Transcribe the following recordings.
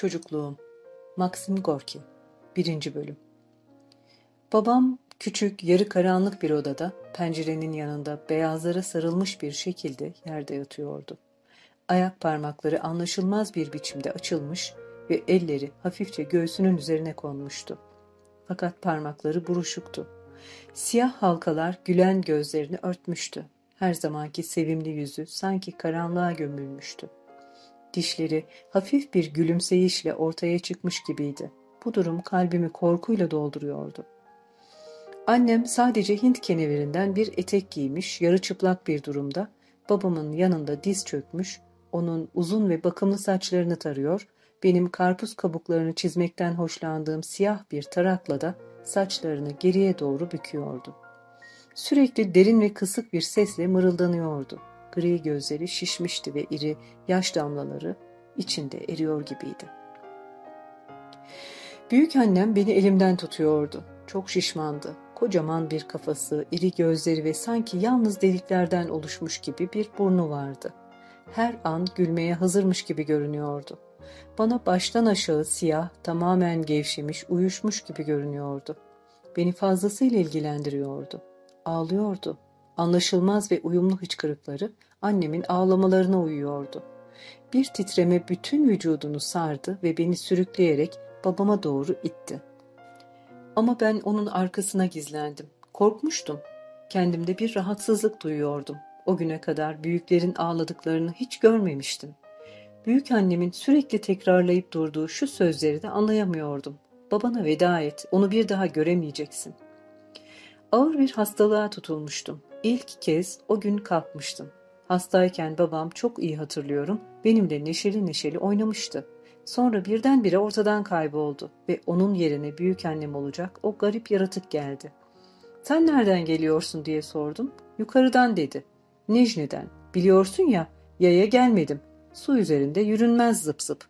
Çocukluğum Maxim Gorki 1. Bölüm Babam küçük, yarı karanlık bir odada, pencerenin yanında beyazlara sarılmış bir şekilde yerde yatıyordu. Ayak parmakları anlaşılmaz bir biçimde açılmış ve elleri hafifçe göğsünün üzerine konmuştu. Fakat parmakları buruşuktu. Siyah halkalar gülen gözlerini örtmüştü. Her zamanki sevimli yüzü sanki karanlığa gömülmüştü. Dişleri hafif bir gülümseyişle ortaya çıkmış gibiydi. Bu durum kalbimi korkuyla dolduruyordu. Annem sadece Hint kenevirinden bir etek giymiş, yarı çıplak bir durumda, babamın yanında diz çökmüş, onun uzun ve bakımlı saçlarını tarıyor, benim karpuz kabuklarını çizmekten hoşlandığım siyah bir tarakla da saçlarını geriye doğru büküyordu. Sürekli derin ve kısık bir sesle mırıldanıyordu. Gri gözleri şişmişti ve iri yaş damlaları içinde eriyor gibiydi. Büyük annem beni elimden tutuyordu. Çok şişmandı. Kocaman bir kafası, iri gözleri ve sanki yalnız deliklerden oluşmuş gibi bir burnu vardı. Her an gülmeye hazırmış gibi görünüyordu. Bana baştan aşağı siyah, tamamen gevşemiş, uyuşmuş gibi görünüyordu. Beni fazlasıyla ilgilendiriyordu. Ağlıyordu. Anlaşılmaz ve uyumlu hıçkırıkları annemin ağlamalarına uyuyordu. Bir titreme bütün vücudunu sardı ve beni sürükleyerek babama doğru itti. Ama ben onun arkasına gizlendim. Korkmuştum. Kendimde bir rahatsızlık duyuyordum. O güne kadar büyüklerin ağladıklarını hiç görmemiştim. Büyük annemin sürekli tekrarlayıp durduğu şu sözleri de anlayamıyordum. Babana veda et, onu bir daha göremeyeceksin. Ağır bir hastalığa tutulmuştum. İlk kez o gün kalkmıştım. Hastayken babam çok iyi hatırlıyorum, benimle neşeli neşeli oynamıştı. Sonra birdenbire ortadan kayboldu ve onun yerine büyük annem olacak o garip yaratık geldi. Sen nereden geliyorsun diye sordum. Yukarıdan dedi. Nijni'den. Biliyorsun ya, yaya gelmedim. Su üzerinde yürünmez zıp zıp.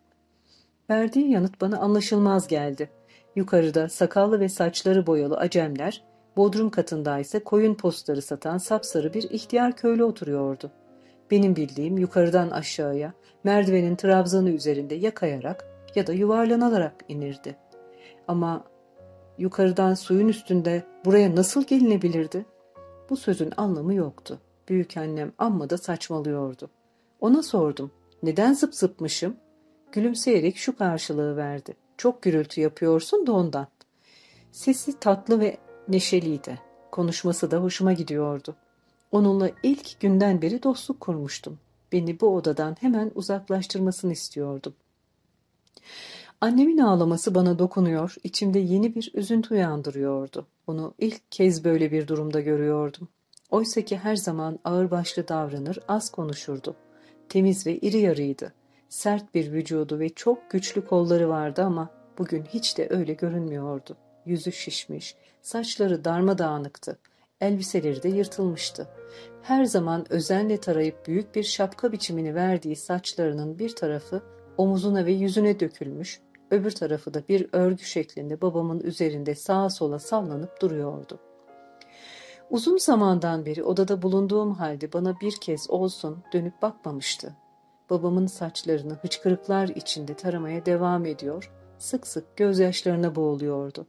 Verdiği yanıt bana anlaşılmaz geldi. Yukarıda sakallı ve saçları boyalı acemler, bodrum katında ise koyun postları satan sapsarı bir ihtiyar köylü oturuyordu. Benim bildiğim yukarıdan aşağıya merdivenin trabzanı üzerinde ya kayarak ya da yuvarlanarak inirdi. Ama yukarıdan suyun üstünde buraya nasıl gelinebilirdi? Bu sözün anlamı yoktu. Büyük annem amma da saçmalıyordu. Ona sordum. Neden zıp zıpmışım? Gülümseyerek şu karşılığı verdi. Çok gürültü yapıyorsun da ondan. Sesi tatlı ve neşeliydi. Konuşması da hoşuma gidiyordu. Onunla ilk günden beri dostluk kurmuştum. Beni bu odadan hemen uzaklaştırmasını istiyordum. Annemin ağlaması bana dokunuyor, içimde yeni bir üzüntü uyandırıyordu. Onu ilk kez böyle bir durumda görüyordum. Oysa ki her zaman ağırbaşlı davranır, az konuşurdu. Temiz ve iri yarıydı. Sert bir vücudu ve çok güçlü kolları vardı ama bugün hiç de öyle görünmüyordu. Yüzü şişmiş, saçları darmadağınıktı. Elbiseleri de yırtılmıştı. Her zaman özenle tarayıp büyük bir şapka biçimini verdiği saçlarının bir tarafı omuzuna ve yüzüne dökülmüş, öbür tarafı da bir örgü şeklinde babamın üzerinde sağa sola sallanıp duruyordu. Uzun zamandan beri odada bulunduğum halde bana bir kez olsun dönüp bakmamıştı. Babamın saçlarını hıçkırıklar içinde taramaya devam ediyor, sık sık gözyaşlarına boğuluyordu.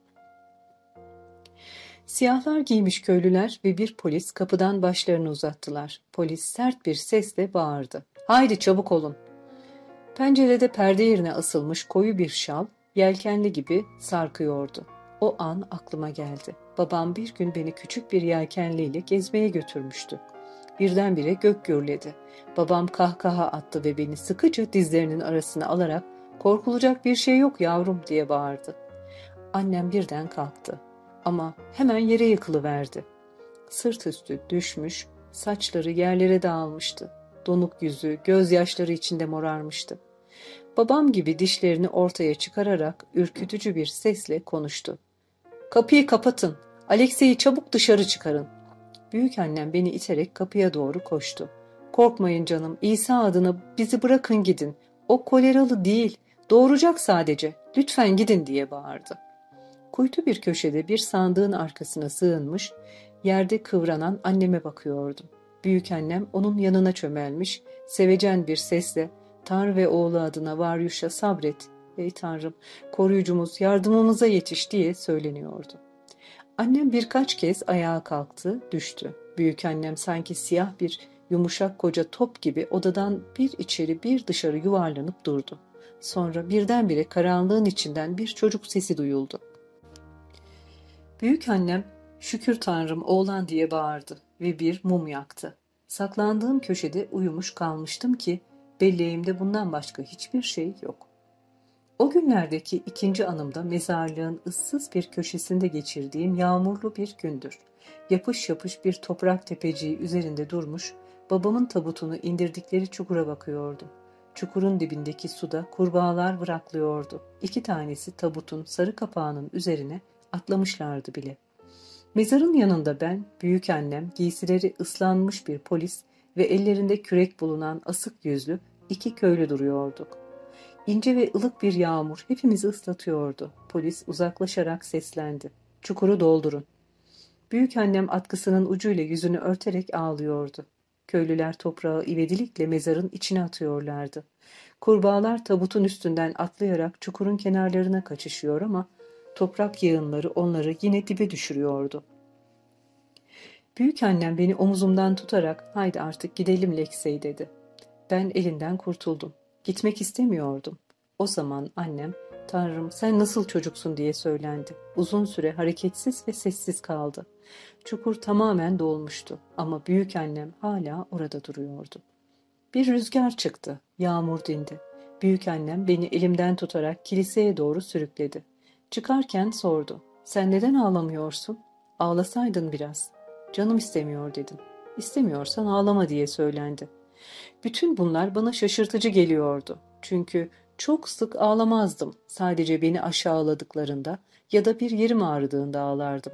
Siyahlar giymiş köylüler ve bir polis kapıdan başlarını uzattılar. Polis sert bir sesle bağırdı. Haydi çabuk olun. Pencerede perde yerine asılmış koyu bir şal, yelkenli gibi sarkıyordu. O an aklıma geldi. Babam bir gün beni küçük bir yelkenliyle gezmeye götürmüştü. Birdenbire gök gürledi. Babam kahkaha attı ve beni sıkıca dizlerinin arasına alarak korkulacak bir şey yok yavrum diye bağırdı. Annem birden kalktı ama hemen yere yıkılıverdi. Sırt üstü düşmüş, saçları yerlere dağılmıştı. Donuk yüzü gözyaşları içinde morarmıştı. Babam gibi dişlerini ortaya çıkararak ürkütücü bir sesle konuştu. Kapıyı kapatın. Alexey'i çabuk dışarı çıkarın. Büyük annem beni iterek kapıya doğru koştu. Korkmayın canım, İsa adına bizi bırakın gidin. O koleralı değil, doğuracak sadece. Lütfen gidin diye bağırdı. Kuytu bir köşede bir sandığın arkasına sığınmış, yerde kıvranan anneme bakıyordum. Büyük annem onun yanına çömelmiş, sevecen bir sesle Tanrı ve oğlu adına Varyuş'a sabret ey tanrım koruyucumuz yardımımıza yetiş diye söyleniyordu. Annem birkaç kez ayağa kalktı, düştü. Büyük annem sanki siyah bir yumuşak koca top gibi odadan bir içeri bir dışarı yuvarlanıp durdu. Sonra birdenbire karanlığın içinden bir çocuk sesi duyuldu. Büyük annem şükür tanrım oğlan diye bağırdı ve bir mum yaktı. Saklandığım köşede uyumuş kalmıştım ki belleğimde bundan başka hiçbir şey yok. O günlerdeki ikinci anımda mezarlığın ıssız bir köşesinde geçirdiğim yağmurlu bir gündür. Yapış yapış bir toprak tepeciği üzerinde durmuş, babamın tabutunu indirdikleri çukura bakıyordum. Çukurun dibindeki suda kurbağalar bıraklıyordu. İki tanesi tabutun sarı kapağının üzerine atlamışlardı bile. Mezarın yanında ben, büyük annem, giysileri ıslanmış bir polis ve ellerinde kürek bulunan asık yüzlü iki köylü duruyorduk. İnce ve ılık bir yağmur hepimizi ıslatıyordu. Polis uzaklaşarak seslendi. Çukuru doldurun. Büyük annem atkısının ucuyla yüzünü örterek ağlıyordu. Köylüler toprağı ivedilikle mezarın içine atıyorlardı. Kurbağalar tabutun üstünden atlayarak çukurun kenarlarına kaçışıyor ama toprak yığınları onları yine dibe düşürüyordu. Büyük annem beni omuzumdan tutarak haydi artık gidelim Leksey dedi. Ben elinden kurtuldum. Gitmek istemiyordum. O zaman annem Tanrım sen nasıl çocuksun diye söylendi. Uzun süre hareketsiz ve sessiz kaldı. Çukur tamamen dolmuştu ama büyük annem hala orada duruyordu. Bir rüzgar çıktı. Yağmur dindi. Büyük annem beni elimden tutarak kiliseye doğru sürükledi. Çıkarken sordu. Sen neden ağlamıyorsun? Ağlasaydın biraz. Canım istemiyor dedim. İstemiyorsan ağlama diye söylendi. Bütün bunlar bana şaşırtıcı geliyordu. Çünkü çok sık ağlamazdım. Sadece beni aşağıladıklarında ya da bir yerim ağrıdığında ağlardım.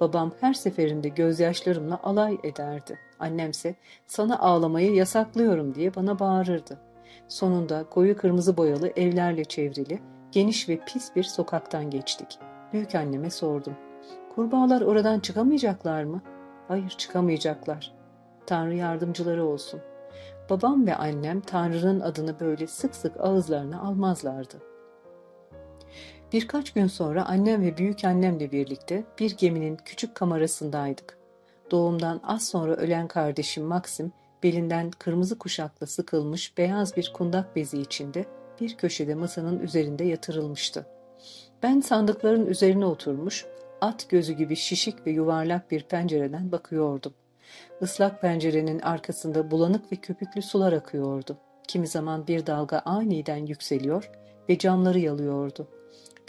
Babam her seferinde gözyaşlarımla alay ederdi. Annemse sana ağlamayı yasaklıyorum diye bana bağırırdı. Sonunda koyu kırmızı boyalı evlerle çevrili, geniş ve pis bir sokaktan geçtik. Büyük anneme sordum. Kurbağalar oradan çıkamayacaklar mı? Hayır çıkamayacaklar. Tanrı yardımcıları olsun. Babam ve annem Tanrı'nın adını böyle sık sık ağızlarına almazlardı. Birkaç gün sonra annem ve büyük annemle birlikte bir geminin küçük kamerasındaydık. Doğumdan az sonra ölen kardeşim Maxim, belinden kırmızı kuşakla sıkılmış beyaz bir kundak bezi içinde bir köşede masanın üzerinde yatırılmıştı. Ben sandıkların üzerine oturmuş, at gözü gibi şişik ve yuvarlak bir pencereden bakıyordum. Islak pencerenin arkasında bulanık ve köpüklü sular akıyordu. Kimi zaman bir dalga aniden yükseliyor ve camları yalıyordu.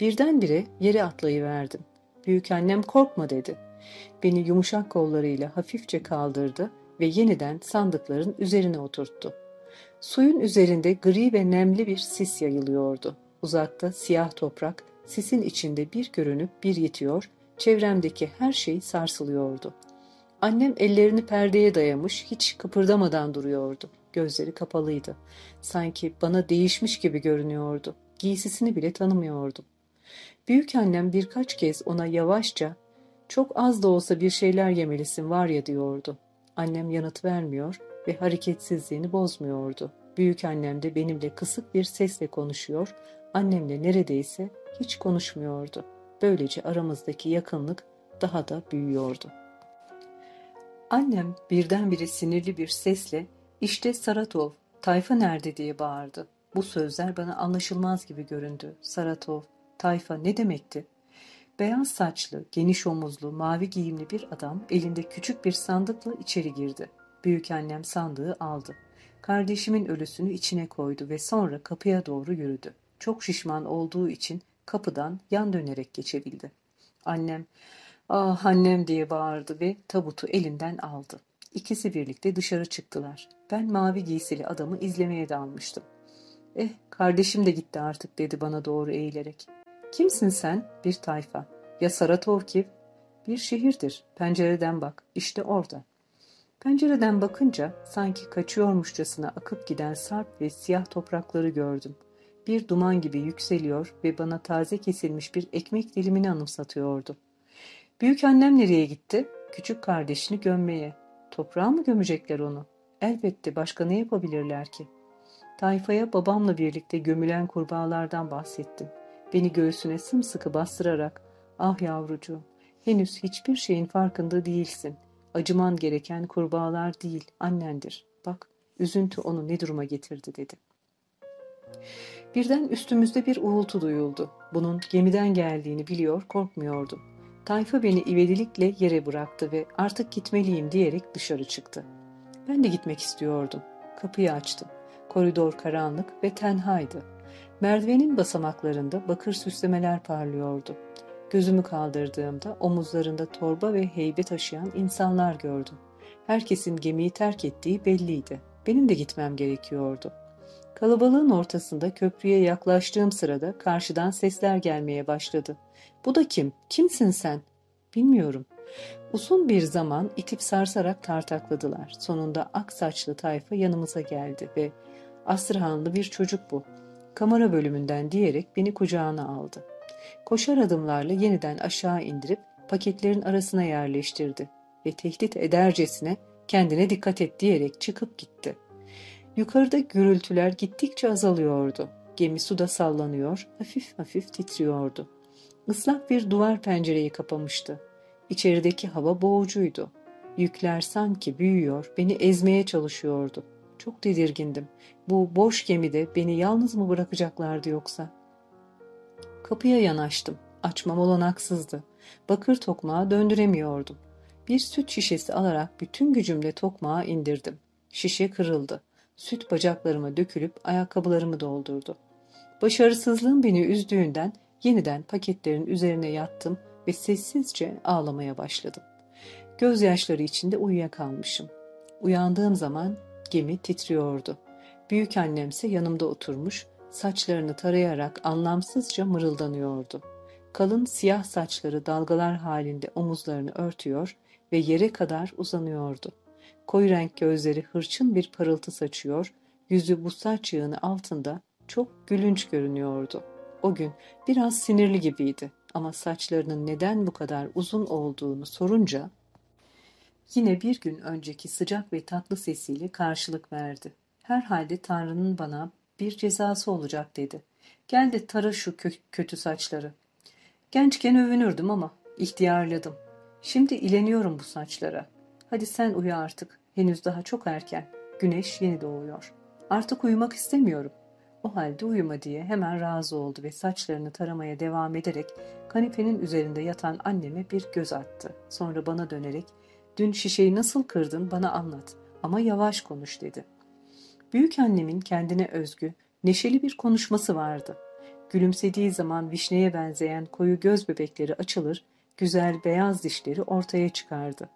Birdenbire yere atlayıverdim. Büyük annem korkma dedi. Beni yumuşak kollarıyla hafifçe kaldırdı ve yeniden sandıkların üzerine oturttu. Suyun üzerinde gri ve nemli bir sis yayılıyordu. Uzakta siyah toprak, sisin içinde bir görünüp bir yitiyor, çevremdeki her şey sarsılıyordu. Annem ellerini perdeye dayamış, hiç kıpırdamadan duruyordu. Gözleri kapalıydı. Sanki bana değişmiş gibi görünüyordu. Giysisini bile tanımıyordum. Büyük annem birkaç kez ona yavaşça, çok az da olsa bir şeyler yemelisin var ya diyordu. Annem yanıt vermiyor ve hareketsizliğini bozmuyordu. Büyük annem de benimle kısık bir sesle konuşuyor, annemle neredeyse hiç konuşmuyordu. Böylece aramızdaki yakınlık daha da büyüyordu. Annem birdenbire sinirli bir sesle işte Saratov, tayfa nerede diye bağırdı. Bu sözler bana anlaşılmaz gibi göründü. Saratov, tayfa ne demekti? Beyaz saçlı, geniş omuzlu, mavi giyimli bir adam elinde küçük bir sandıkla içeri girdi. Büyük annem sandığı aldı. Kardeşimin ölüsünü içine koydu ve sonra kapıya doğru yürüdü. Çok şişman olduğu için kapıdan yan dönerek geçebildi. Annem, ah annem diye bağırdı ve tabutu elinden aldı. İkisi birlikte dışarı çıktılar. Ben mavi giysili adamı izlemeye dalmıştım. Eh kardeşim de gitti artık dedi bana doğru eğilerek. Kimsin sen? Bir tayfa. Ya Saratovkiv? Bir şehirdir. Pencereden bak. İşte orada. Pencereden bakınca sanki kaçıyormuşçasına akıp giden sarp ve siyah toprakları gördüm. Bir duman gibi yükseliyor ve bana taze kesilmiş bir ekmek dilimini anımsatıyordu. Büyük annem nereye gitti? Küçük kardeşini gömmeye. Toprağa mı gömecekler onu? Elbette başka ne yapabilirler ki? Tayfaya babamla birlikte gömülen kurbağalardan bahsettim. Beni göğsüne sımsıkı bastırarak, ah yavrucuğum, henüz hiçbir şeyin farkında değilsin. Acıman gereken kurbağalar değil, annendir. Bak, üzüntü onu ne duruma getirdi dedi. Birden üstümüzde bir uğultu duyuldu. Bunun gemiden geldiğini biliyor, korkmuyordum. Tayfa beni ivedilikle yere bıraktı ve artık gitmeliyim diyerek dışarı çıktı. Ben de gitmek istiyordum. Kapıyı açtım. Koridor karanlık ve tenhaydı. Merdivenin basamaklarında bakır süslemeler parlıyordu. Gözümü kaldırdığımda omuzlarında torba ve heybe taşıyan insanlar gördüm. Herkesin gemiyi terk ettiği belliydi. Benim de gitmem gerekiyordu. Kalabalığın ortasında köprüye yaklaştığım sırada karşıdan sesler gelmeye başladı. Bu da kim? Kimsin sen? Bilmiyorum. Uzun bir zaman itip sarsarak tartakladılar. Sonunda ak saçlı tayfa yanımıza geldi ve Astrhanlı bir çocuk bu. Kamera bölümünden diyerek beni kucağına aldı. Koşar adımlarla yeniden aşağı indirip paketlerin arasına yerleştirdi ve tehdit edercesine kendine dikkat et diyerek çıkıp gitti. Yukarıda gürültüler gittikçe azalıyordu. Gemi suda sallanıyor, hafif hafif titriyordu. Islak bir duvar pencereyi kapamıştı. İçerideki hava boğucuydu. Yükler sanki büyüyor, beni ezmeye çalışıyordu. Çok tedirgindim. Bu boş gemide beni yalnız mı bırakacaklardı yoksa? Kapıya yanaştım. Açmam olanaksızdı. Bakır tokmağı döndüremiyordum. Bir süt şişesi alarak bütün gücümle tokmağı indirdim. Şişe kırıldı. Süt bacaklarıma dökülüp ayakkabılarımı doldurdu. Başarısızlığım beni üzdüğünden yeniden paketlerin üzerine yattım ve sessizce ağlamaya başladım. Gözyaşları içinde uyuyakalmışım. Uyandığım zaman gemi titriyordu. Büyük annemse yanımda oturmuş, saçlarını tarayarak anlamsızca mırıldanıyordu. Kalın siyah saçları dalgalar halinde omuzlarını örtüyor ve yere kadar uzanıyordu. Koyu renk gözleri hırçın bir parıltı saçıyor, yüzü bu saç yığını altında çok gülünç görünüyordu. O gün biraz sinirli gibiydi ama saçlarının neden bu kadar uzun olduğunu sorunca yine bir gün önceki sıcak ve tatlı sesiyle karşılık verdi. Herhalde Tanrı'nın bana bir cezası olacak dedi. Gel de tara şu kö- kötü saçları. Gençken övünürdüm ama ihtiyarladım. Şimdi ileniyorum bu saçlara. Hadi sen uyu artık. Henüz daha çok erken. Güneş yeni doğuyor. Artık uyumak istemiyorum. O halde uyuma diye hemen razı oldu ve saçlarını taramaya devam ederek kanepenin üzerinde yatan anneme bir göz attı. Sonra bana dönerek dün şişeyi nasıl kırdın bana anlat ama yavaş konuş dedi. Büyük annemin kendine özgü, neşeli bir konuşması vardı. Gülümsediği zaman vişneye benzeyen koyu göz bebekleri açılır, güzel beyaz dişleri ortaya çıkardı.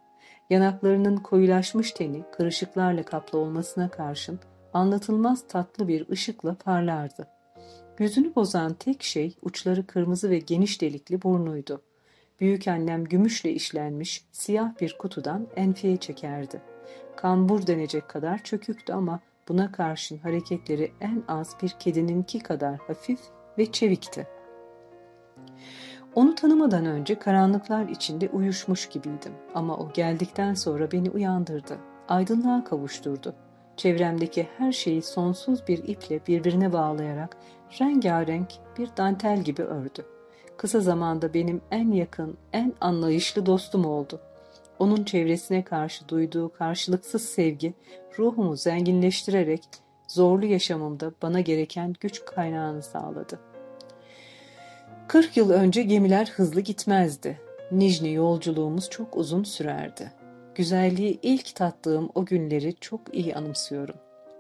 Yanaklarının koyulaşmış teni kırışıklarla kaplı olmasına karşın anlatılmaz tatlı bir ışıkla parlardı. Yüzünü bozan tek şey uçları kırmızı ve geniş delikli burnuydu. Büyük annem gümüşle işlenmiş siyah bir kutudan enfiye çekerdi. Kambur denecek kadar çöküktü ama buna karşın hareketleri en az bir kedininki kadar hafif ve çevikti. Onu tanımadan önce karanlıklar içinde uyuşmuş gibiydim ama o geldikten sonra beni uyandırdı, aydınlığa kavuşturdu. Çevremdeki her şeyi sonsuz bir iple birbirine bağlayarak rengarenk bir dantel gibi ördü. Kısa zamanda benim en yakın, en anlayışlı dostum oldu. Onun çevresine karşı duyduğu karşılıksız sevgi ruhumu zenginleştirerek zorlu yaşamımda bana gereken güç kaynağını sağladı. 40 yıl önce gemiler hızlı gitmezdi. Nijni yolculuğumuz çok uzun sürerdi. Güzelliği ilk tattığım o günleri çok iyi anımsıyorum.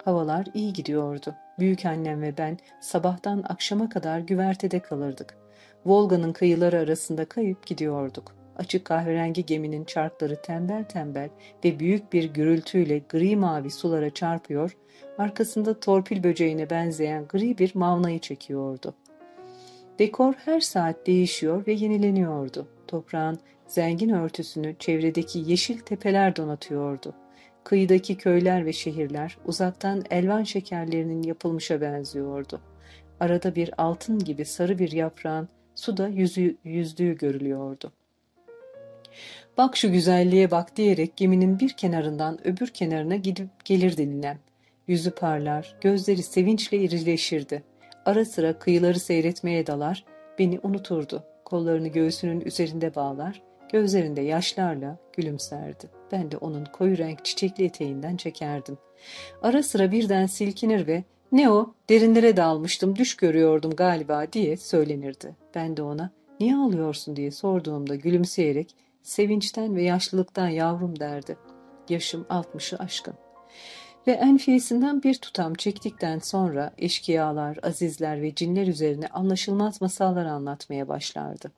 Havalar iyi gidiyordu. Büyük annem ve ben sabahtan akşama kadar güvertede kalırdık. Volga'nın kıyıları arasında kayıp gidiyorduk. Açık kahverengi geminin çarkları tembel tembel ve büyük bir gürültüyle gri mavi sulara çarpıyor, arkasında torpil böceğine benzeyen gri bir mavnayı çekiyordu. Dekor her saat değişiyor ve yenileniyordu. Toprağın zengin örtüsünü çevredeki yeşil tepeler donatıyordu. Kıyıdaki köyler ve şehirler uzaktan elvan şekerlerinin yapılmışa benziyordu. Arada bir altın gibi sarı bir yaprağın suda yüzü, yüzdüğü görülüyordu. Bak şu güzelliğe bak diyerek geminin bir kenarından öbür kenarına gidip gelirdi ninem. Yüzü parlar, gözleri sevinçle irileşirdi. Ara sıra kıyıları seyretmeye dalar, beni unuturdu. Kollarını göğsünün üzerinde bağlar, gözlerinde yaşlarla gülümserdi. Ben de onun koyu renk çiçekli eteğinden çekerdim. Ara sıra birden silkinir ve ne o derinlere dalmıştım düş görüyordum galiba diye söylenirdi. Ben de ona niye ağlıyorsun diye sorduğumda gülümseyerek sevinçten ve yaşlılıktan yavrum derdi. Yaşım altmışı aşkın. Ve enfiyesinden bir tutam çektikten sonra eşkıyalar, azizler ve cinler üzerine anlaşılmaz masallar anlatmaya başlardı.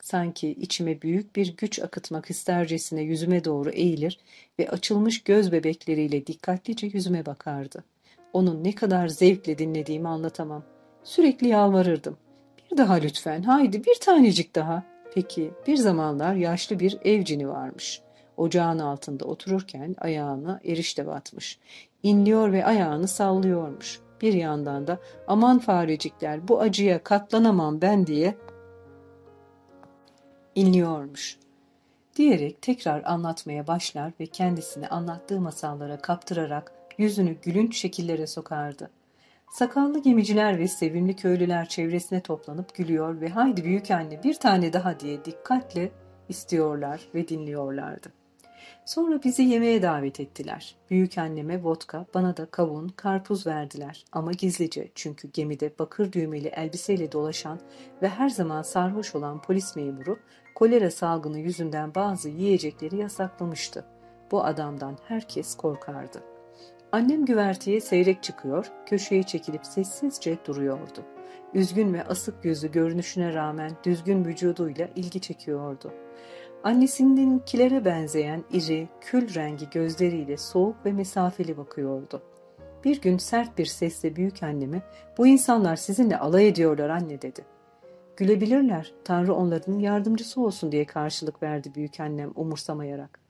Sanki içime büyük bir güç akıtmak istercesine yüzüme doğru eğilir ve açılmış göz bebekleriyle dikkatlice yüzüme bakardı. Onun ne kadar zevkle dinlediğimi anlatamam. Sürekli yalvarırdım. Bir daha lütfen, haydi bir tanecik daha. Peki, bir zamanlar yaşlı bir evcini varmış. Ocağın altında otururken ayağına erişte batmış. İnliyor ve ayağını sallıyormuş. Bir yandan da aman farecikler bu acıya katlanamam ben diye inliyormuş. Diyerek tekrar anlatmaya başlar ve kendisini anlattığı masallara kaptırarak yüzünü gülünç şekillere sokardı. Sakallı gemiciler ve sevimli köylüler çevresine toplanıp gülüyor ve haydi büyük anne bir tane daha diye dikkatle istiyorlar ve dinliyorlardı. Sonra bizi yemeğe davet ettiler. Büyük anneme vodka, bana da kavun, karpuz verdiler. Ama gizlice çünkü gemide bakır düğmeli elbiseyle dolaşan ve her zaman sarhoş olan polis memuru kolera salgını yüzünden bazı yiyecekleri yasaklamıştı. Bu adamdan herkes korkardı. Annem güverteye seyrek çıkıyor, köşeye çekilip sessizce duruyordu. Üzgün ve asık yüzü görünüşüne rağmen düzgün vücuduyla ilgi çekiyordu. Annesinkilere benzeyen iri, kül rengi gözleriyle soğuk ve mesafeli bakıyordu. Bir gün sert bir sesle büyük anneme bu insanlar sizinle alay ediyorlar anne dedi. Gülebilirler, Tanrı onların yardımcısı olsun diye karşılık verdi büyük annem umursamayarak.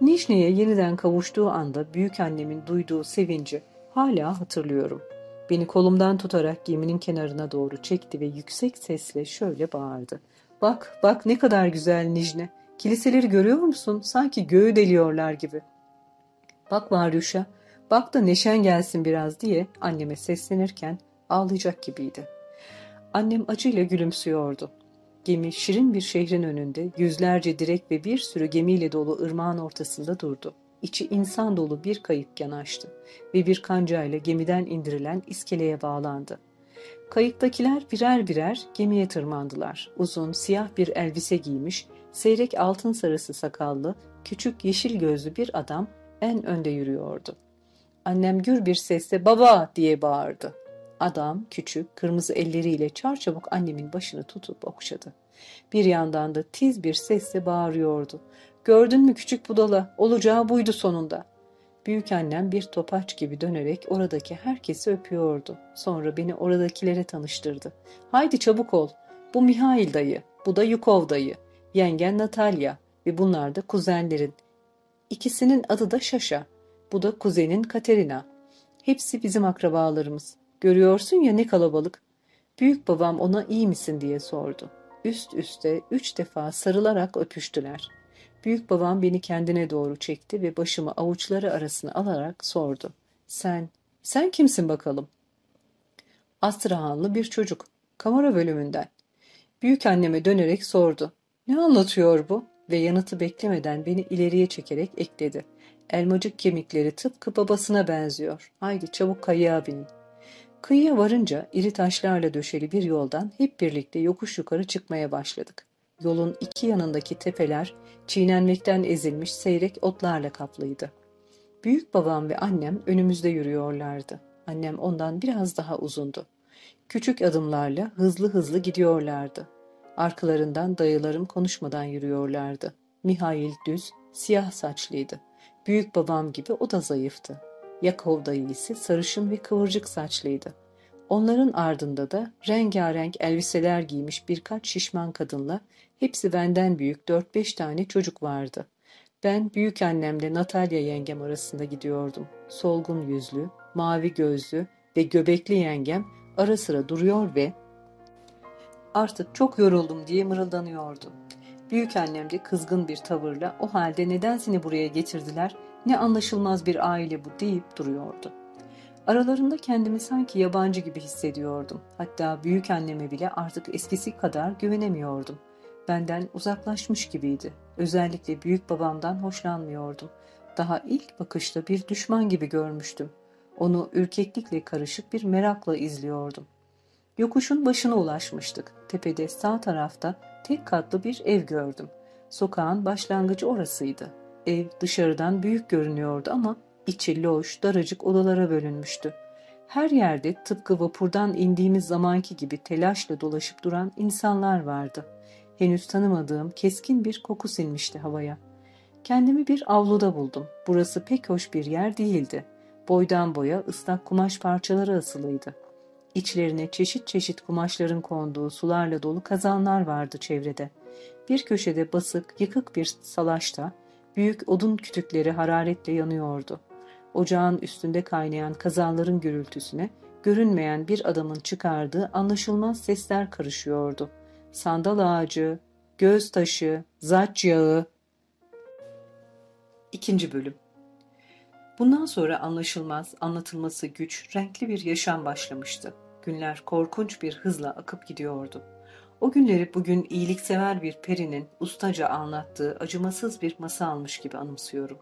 Nişne'ye yeniden kavuştuğu anda büyük annemin duyduğu sevinci hala hatırlıyorum. Beni kolumdan tutarak geminin kenarına doğru çekti ve yüksek sesle şöyle bağırdı. Bak, bak ne kadar güzel Nijne. Kiliseleri görüyor musun? Sanki göğü deliyorlar gibi. Bak Maryuş'a, bak da neşen gelsin biraz diye anneme seslenirken ağlayacak gibiydi. Annem acıyla gülümsüyordu. Gemi şirin bir şehrin önünde yüzlerce direk ve bir sürü gemiyle dolu ırmağın ortasında durdu. İçi insan dolu bir kayık yanaştı ve bir kancayla gemiden indirilen iskeleye bağlandı. Kayıktakiler birer birer gemiye tırmandılar. Uzun, siyah bir elbise giymiş, seyrek altın sarısı sakallı, küçük yeşil gözlü bir adam en önde yürüyordu. Annem gür bir sesle baba diye bağırdı. Adam küçük, kırmızı elleriyle çarçabuk annemin başını tutup okşadı. Bir yandan da tiz bir sesle bağırıyordu. Gördün mü küçük budala, olacağı buydu sonunda. Büyük annem bir topaç gibi dönerek oradaki herkesi öpüyordu. Sonra beni oradakilere tanıştırdı. Haydi çabuk ol. Bu Mihail dayı, bu da Yukov dayı, yengen Natalya ve bunlar da kuzenlerin. İkisinin adı da Şaşa. Bu da kuzenin Katerina. Hepsi bizim akrabalarımız. Görüyorsun ya ne kalabalık. Büyük babam ona iyi misin diye sordu. Üst üste üç defa sarılarak öpüştüler. Büyük babam beni kendine doğru çekti ve başımı avuçları arasına alarak sordu. Sen, sen kimsin bakalım? Astrahanlı bir çocuk. Kamera bölümünden. Büyük anneme dönerek sordu. Ne anlatıyor bu? Ve yanıtı beklemeden beni ileriye çekerek ekledi. Elmacık kemikleri tıpkı babasına benziyor. Haydi çabuk kayığa binin. Kıyıya varınca iri taşlarla döşeli bir yoldan hep birlikte yokuş yukarı çıkmaya başladık. Yolun iki yanındaki tepeler çiğnenmekten ezilmiş seyrek otlarla kaplıydı. Büyük babam ve annem önümüzde yürüyorlardı. Annem ondan biraz daha uzundu. Küçük adımlarla hızlı hızlı gidiyorlardı. Arkalarından dayılarım konuşmadan yürüyorlardı. Mihail düz, siyah saçlıydı. Büyük babam gibi o da zayıftı. Yakov dayı ise sarışın ve kıvırcık saçlıydı. Onların ardında da rengarenk elbiseler giymiş birkaç şişman kadınla hepsi benden büyük dört beş tane çocuk vardı. Ben büyük annemle Natalya yengem arasında gidiyordum. Solgun yüzlü, mavi gözlü ve göbekli yengem ara sıra duruyor ve artık çok yoruldum diye mırıldanıyordu. Büyük annem de kızgın bir tavırla o halde neden seni buraya getirdiler ne anlaşılmaz bir aile bu deyip duruyordu. Aralarında kendimi sanki yabancı gibi hissediyordum. Hatta büyük anneme bile artık eskisi kadar güvenemiyordum. Benden uzaklaşmış gibiydi. Özellikle büyük babamdan hoşlanmıyordum. Daha ilk bakışta bir düşman gibi görmüştüm. Onu ürkeklikle karışık bir merakla izliyordum. Yokuşun başına ulaşmıştık. Tepede sağ tarafta tek katlı bir ev gördüm. Sokağın başlangıcı orasıydı. Ev dışarıdan büyük görünüyordu ama içi loş, daracık odalara bölünmüştü. Her yerde tıpkı vapurdan indiğimiz zamanki gibi telaşla dolaşıp duran insanlar vardı. Henüz tanımadığım keskin bir koku sinmişti havaya. Kendimi bir avluda buldum. Burası pek hoş bir yer değildi. Boydan boya ıslak kumaş parçaları asılıydı. İçlerine çeşit çeşit kumaşların konduğu sularla dolu kazanlar vardı çevrede. Bir köşede basık, yıkık bir salaşta büyük odun kütükleri hararetle yanıyordu. Ocağın üstünde kaynayan kazanların gürültüsüne görünmeyen bir adamın çıkardığı anlaşılmaz sesler karışıyordu. Sandal ağacı, göz taşı, zaç yağı. İkinci bölüm Bundan sonra anlaşılmaz, anlatılması güç, renkli bir yaşam başlamıştı. Günler korkunç bir hızla akıp gidiyordu. O günleri bugün iyiliksever bir perinin ustaca anlattığı acımasız bir masalmış gibi anımsıyorum.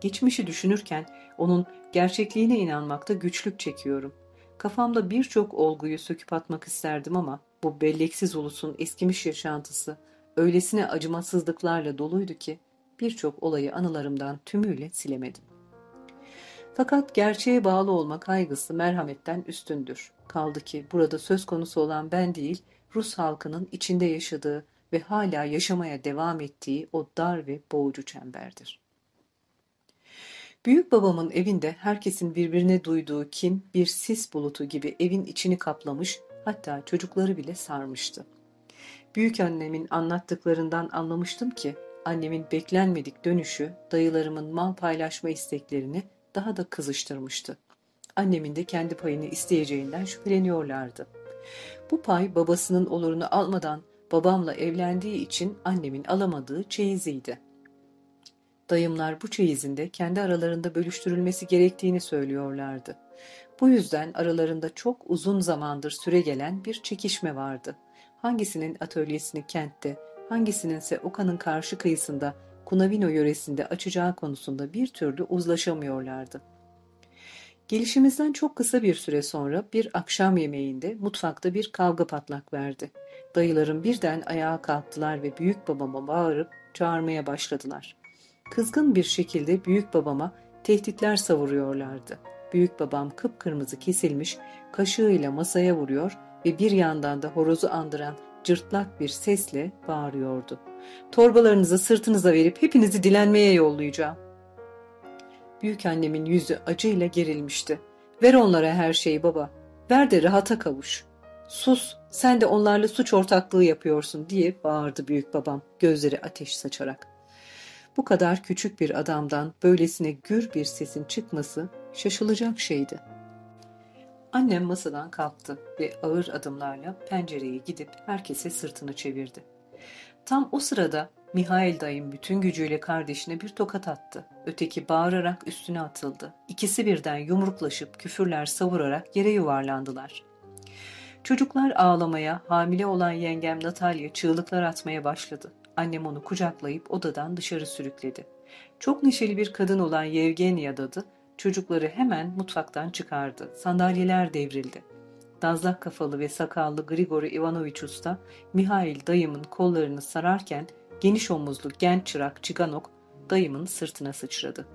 Geçmişi düşünürken onun gerçekliğine inanmakta güçlük çekiyorum. Kafamda birçok olguyu söküp atmak isterdim ama bu belleksiz ulusun eskimiş yaşantısı öylesine acımasızlıklarla doluydu ki birçok olayı anılarımdan tümüyle silemedim. Fakat gerçeğe bağlı olma kaygısı merhametten üstündür. Kaldı ki burada söz konusu olan ben değil, Rus halkının içinde yaşadığı ve hala yaşamaya devam ettiği o dar ve boğucu çemberdir. Büyük babamın evinde herkesin birbirine duyduğu kin bir sis bulutu gibi evin içini kaplamış, hatta çocukları bile sarmıştı. Büyük annemin anlattıklarından anlamıştım ki annemin beklenmedik dönüşü dayılarımın mal paylaşma isteklerini daha da kızıştırmıştı. Annemin de kendi payını isteyeceğinden şüpheleniyorlardı. Bu pay babasının olurunu almadan babamla evlendiği için annemin alamadığı çeyiziydi. Dayımlar bu çeyizin de kendi aralarında bölüştürülmesi gerektiğini söylüyorlardı. Bu yüzden aralarında çok uzun zamandır süre gelen bir çekişme vardı. Hangisinin atölyesini kentte, hangisinin ise Oka'nın karşı kıyısında Kunavino yöresinde açacağı konusunda bir türlü uzlaşamıyorlardı. Gelişimizden çok kısa bir süre sonra bir akşam yemeğinde mutfakta bir kavga patlak verdi. Dayılarım birden ayağa kalktılar ve büyük babama bağırıp çağırmaya başladılar. Kızgın bir şekilde büyük babama tehditler savuruyorlardı. Büyük babam kıpkırmızı kesilmiş, kaşığıyla masaya vuruyor ve bir yandan da horozu andıran cırtlak bir sesle bağırıyordu. Torbalarınızı sırtınıza verip hepinizi dilenmeye yollayacağım. Büyük annemin yüzü acıyla gerilmişti. Ver onlara her şeyi baba. Ver de rahata kavuş. Sus, sen de onlarla suç ortaklığı yapıyorsun diye bağırdı büyük babam gözleri ateş saçarak. Bu kadar küçük bir adamdan böylesine gür bir sesin çıkması şaşılacak şeydi. Annem masadan kalktı ve ağır adımlarla pencereye gidip herkese sırtını çevirdi. Tam o sırada Mihail dayım bütün gücüyle kardeşine bir tokat attı. Öteki bağırarak üstüne atıldı. İkisi birden yumruklaşıp küfürler savurarak yere yuvarlandılar. Çocuklar ağlamaya, hamile olan yengem Natalya çığlıklar atmaya başladı. Annem onu kucaklayıp odadan dışarı sürükledi. Çok neşeli bir kadın olan Yevgenya dadı çocukları hemen mutfaktan çıkardı. Sandalyeler devrildi. Dazlak kafalı ve sakallı Grigori Ivanoviç Usta, Mihail dayımın kollarını sararken geniş omuzlu genç çırak Çiganok dayımın sırtına sıçradı.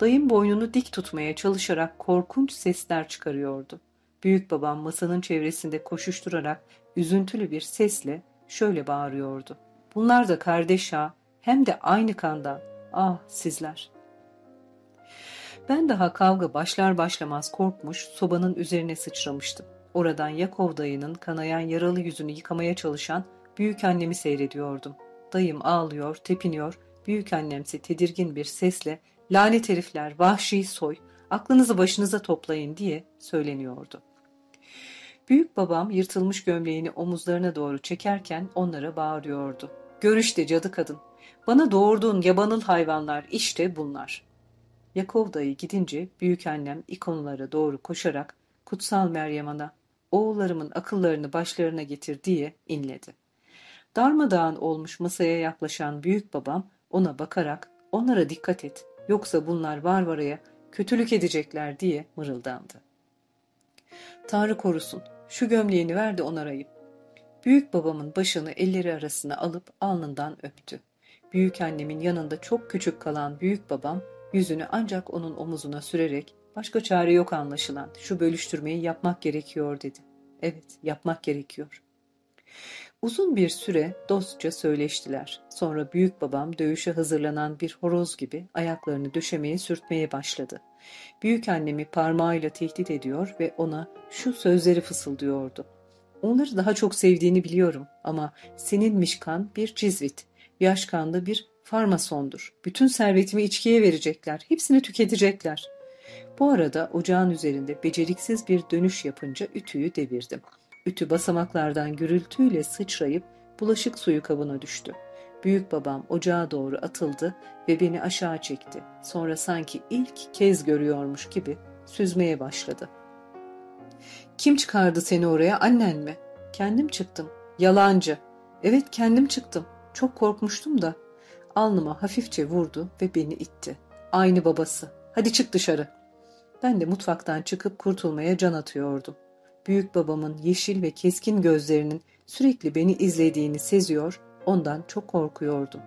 Dayım boynunu dik tutmaya çalışarak korkunç sesler çıkarıyordu. Büyük babam masanın çevresinde koşuşturarak üzüntülü bir sesle şöyle bağırıyordu. Bunlar da kardeş ha, hem de aynı kandan. Ah sizler. Ben daha kavga başlar başlamaz korkmuş, sobanın üzerine sıçramıştım. Oradan Yakov dayının kanayan yaralı yüzünü yıkamaya çalışan büyük annemi seyrediyordum. Dayım ağlıyor, tepiniyor, büyük annemse tedirgin bir sesle lanet herifler, vahşi soy, aklınızı başınıza toplayın diye söyleniyordu. Büyük babam yırtılmış gömleğini omuzlarına doğru çekerken onlara bağırıyordu. Gör işte cadı kadın. Bana doğurduğun yabanıl hayvanlar işte bunlar. Yakov dayı gidince büyük annem ikonlara doğru koşarak kutsal Meryem ana oğullarımın akıllarını başlarına getir diye inledi. Darmadağın olmuş masaya yaklaşan büyük babam ona bakarak onlara dikkat et yoksa bunlar Varvara'ya kötülük edecekler diye mırıldandı. Tanrı korusun şu gömleğini ver de onarayım. Büyük babamın başını elleri arasına alıp alnından öptü. Büyük annemin yanında çok küçük kalan büyük babam yüzünü ancak onun omuzuna sürerek başka çare yok anlaşılan şu bölüştürmeyi yapmak gerekiyor dedi. Evet yapmak gerekiyor. Uzun bir süre dostça söyleştiler. Sonra büyük babam dövüşe hazırlanan bir horoz gibi ayaklarını döşemeye sürtmeye başladı. Büyük annemi parmağıyla tehdit ediyor ve ona şu sözleri fısıldıyordu. Onları daha çok sevdiğini biliyorum ama senin mişkan bir cizvit, yaşkan da bir farmasondur. Bütün servetimi içkiye verecekler, hepsini tüketecekler. Bu arada ocağın üzerinde beceriksiz bir dönüş yapınca ütüyü devirdim. Ütü basamaklardan gürültüyle sıçrayıp bulaşık suyu kabına düştü. Büyük babam ocağa doğru atıldı ve beni aşağı çekti. Sonra sanki ilk kez görüyormuş gibi süzmeye başladı. Kim çıkardı seni oraya annen mi? Kendim çıktım. Yalancı. Evet kendim çıktım. Çok korkmuştum da. Alnıma hafifçe vurdu ve beni itti. Aynı babası. Hadi çık dışarı. Ben de mutfaktan çıkıp kurtulmaya can atıyordum. Büyük babamın yeşil ve keskin gözlerinin sürekli beni izlediğini seziyor, ondan çok korkuyordum.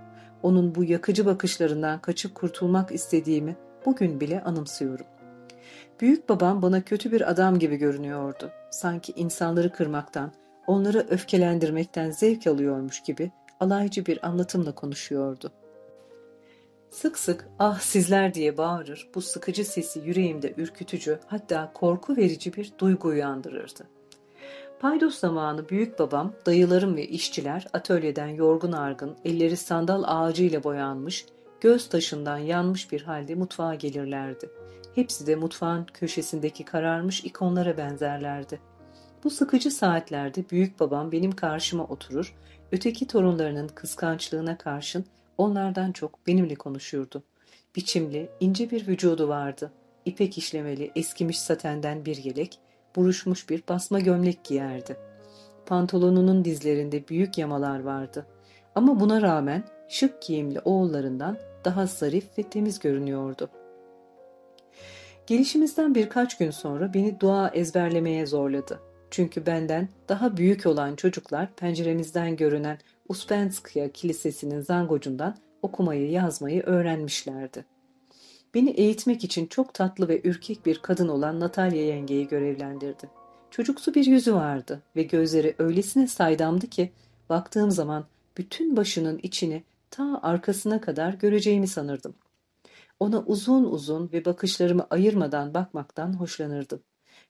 Onun bu yakıcı bakışlarından kaçıp kurtulmak istediğimi bugün bile anımsıyorum. Büyük babam bana kötü bir adam gibi görünüyordu. Sanki insanları kırmaktan, onları öfkelendirmekten zevk alıyormuş gibi alaycı bir anlatımla konuşuyordu. Sık sık ah sizler diye bağırır, bu sıkıcı sesi yüreğimde ürkütücü hatta korku verici bir duygu uyandırırdı. Paydos zamanı büyük babam, dayılarım ve işçiler atölyeden yorgun argın, elleri sandal ağacıyla boyanmış, göz taşından yanmış bir halde mutfağa gelirlerdi. Hepsi de mutfağın köşesindeki kararmış ikonlara benzerlerdi. Bu sıkıcı saatlerde büyük babam benim karşıma oturur, öteki torunlarının kıskançlığına karşın onlardan çok benimle konuşurdu. Biçimli, ince bir vücudu vardı. İpek işlemeli, eskimiş satenden bir yelek, buruşmuş bir basma gömlek giyerdi. Pantolonunun dizlerinde büyük yamalar vardı. Ama buna rağmen şık giyimli oğullarından daha zarif ve temiz görünüyordu. Gelişimizden birkaç gün sonra beni dua ezberlemeye zorladı. Çünkü benden daha büyük olan çocuklar penceremizden görünen Uspenskaya Kilisesi'nin zangocundan okumayı yazmayı öğrenmişlerdi. Beni eğitmek için çok tatlı ve ürkek bir kadın olan Natalya yengeyi görevlendirdi. Çocuksu bir yüzü vardı ve gözleri öylesine saydamdı ki baktığım zaman bütün başının içini ta arkasına kadar göreceğimi sanırdım. Ona uzun uzun ve bakışlarımı ayırmadan bakmaktan hoşlanırdım.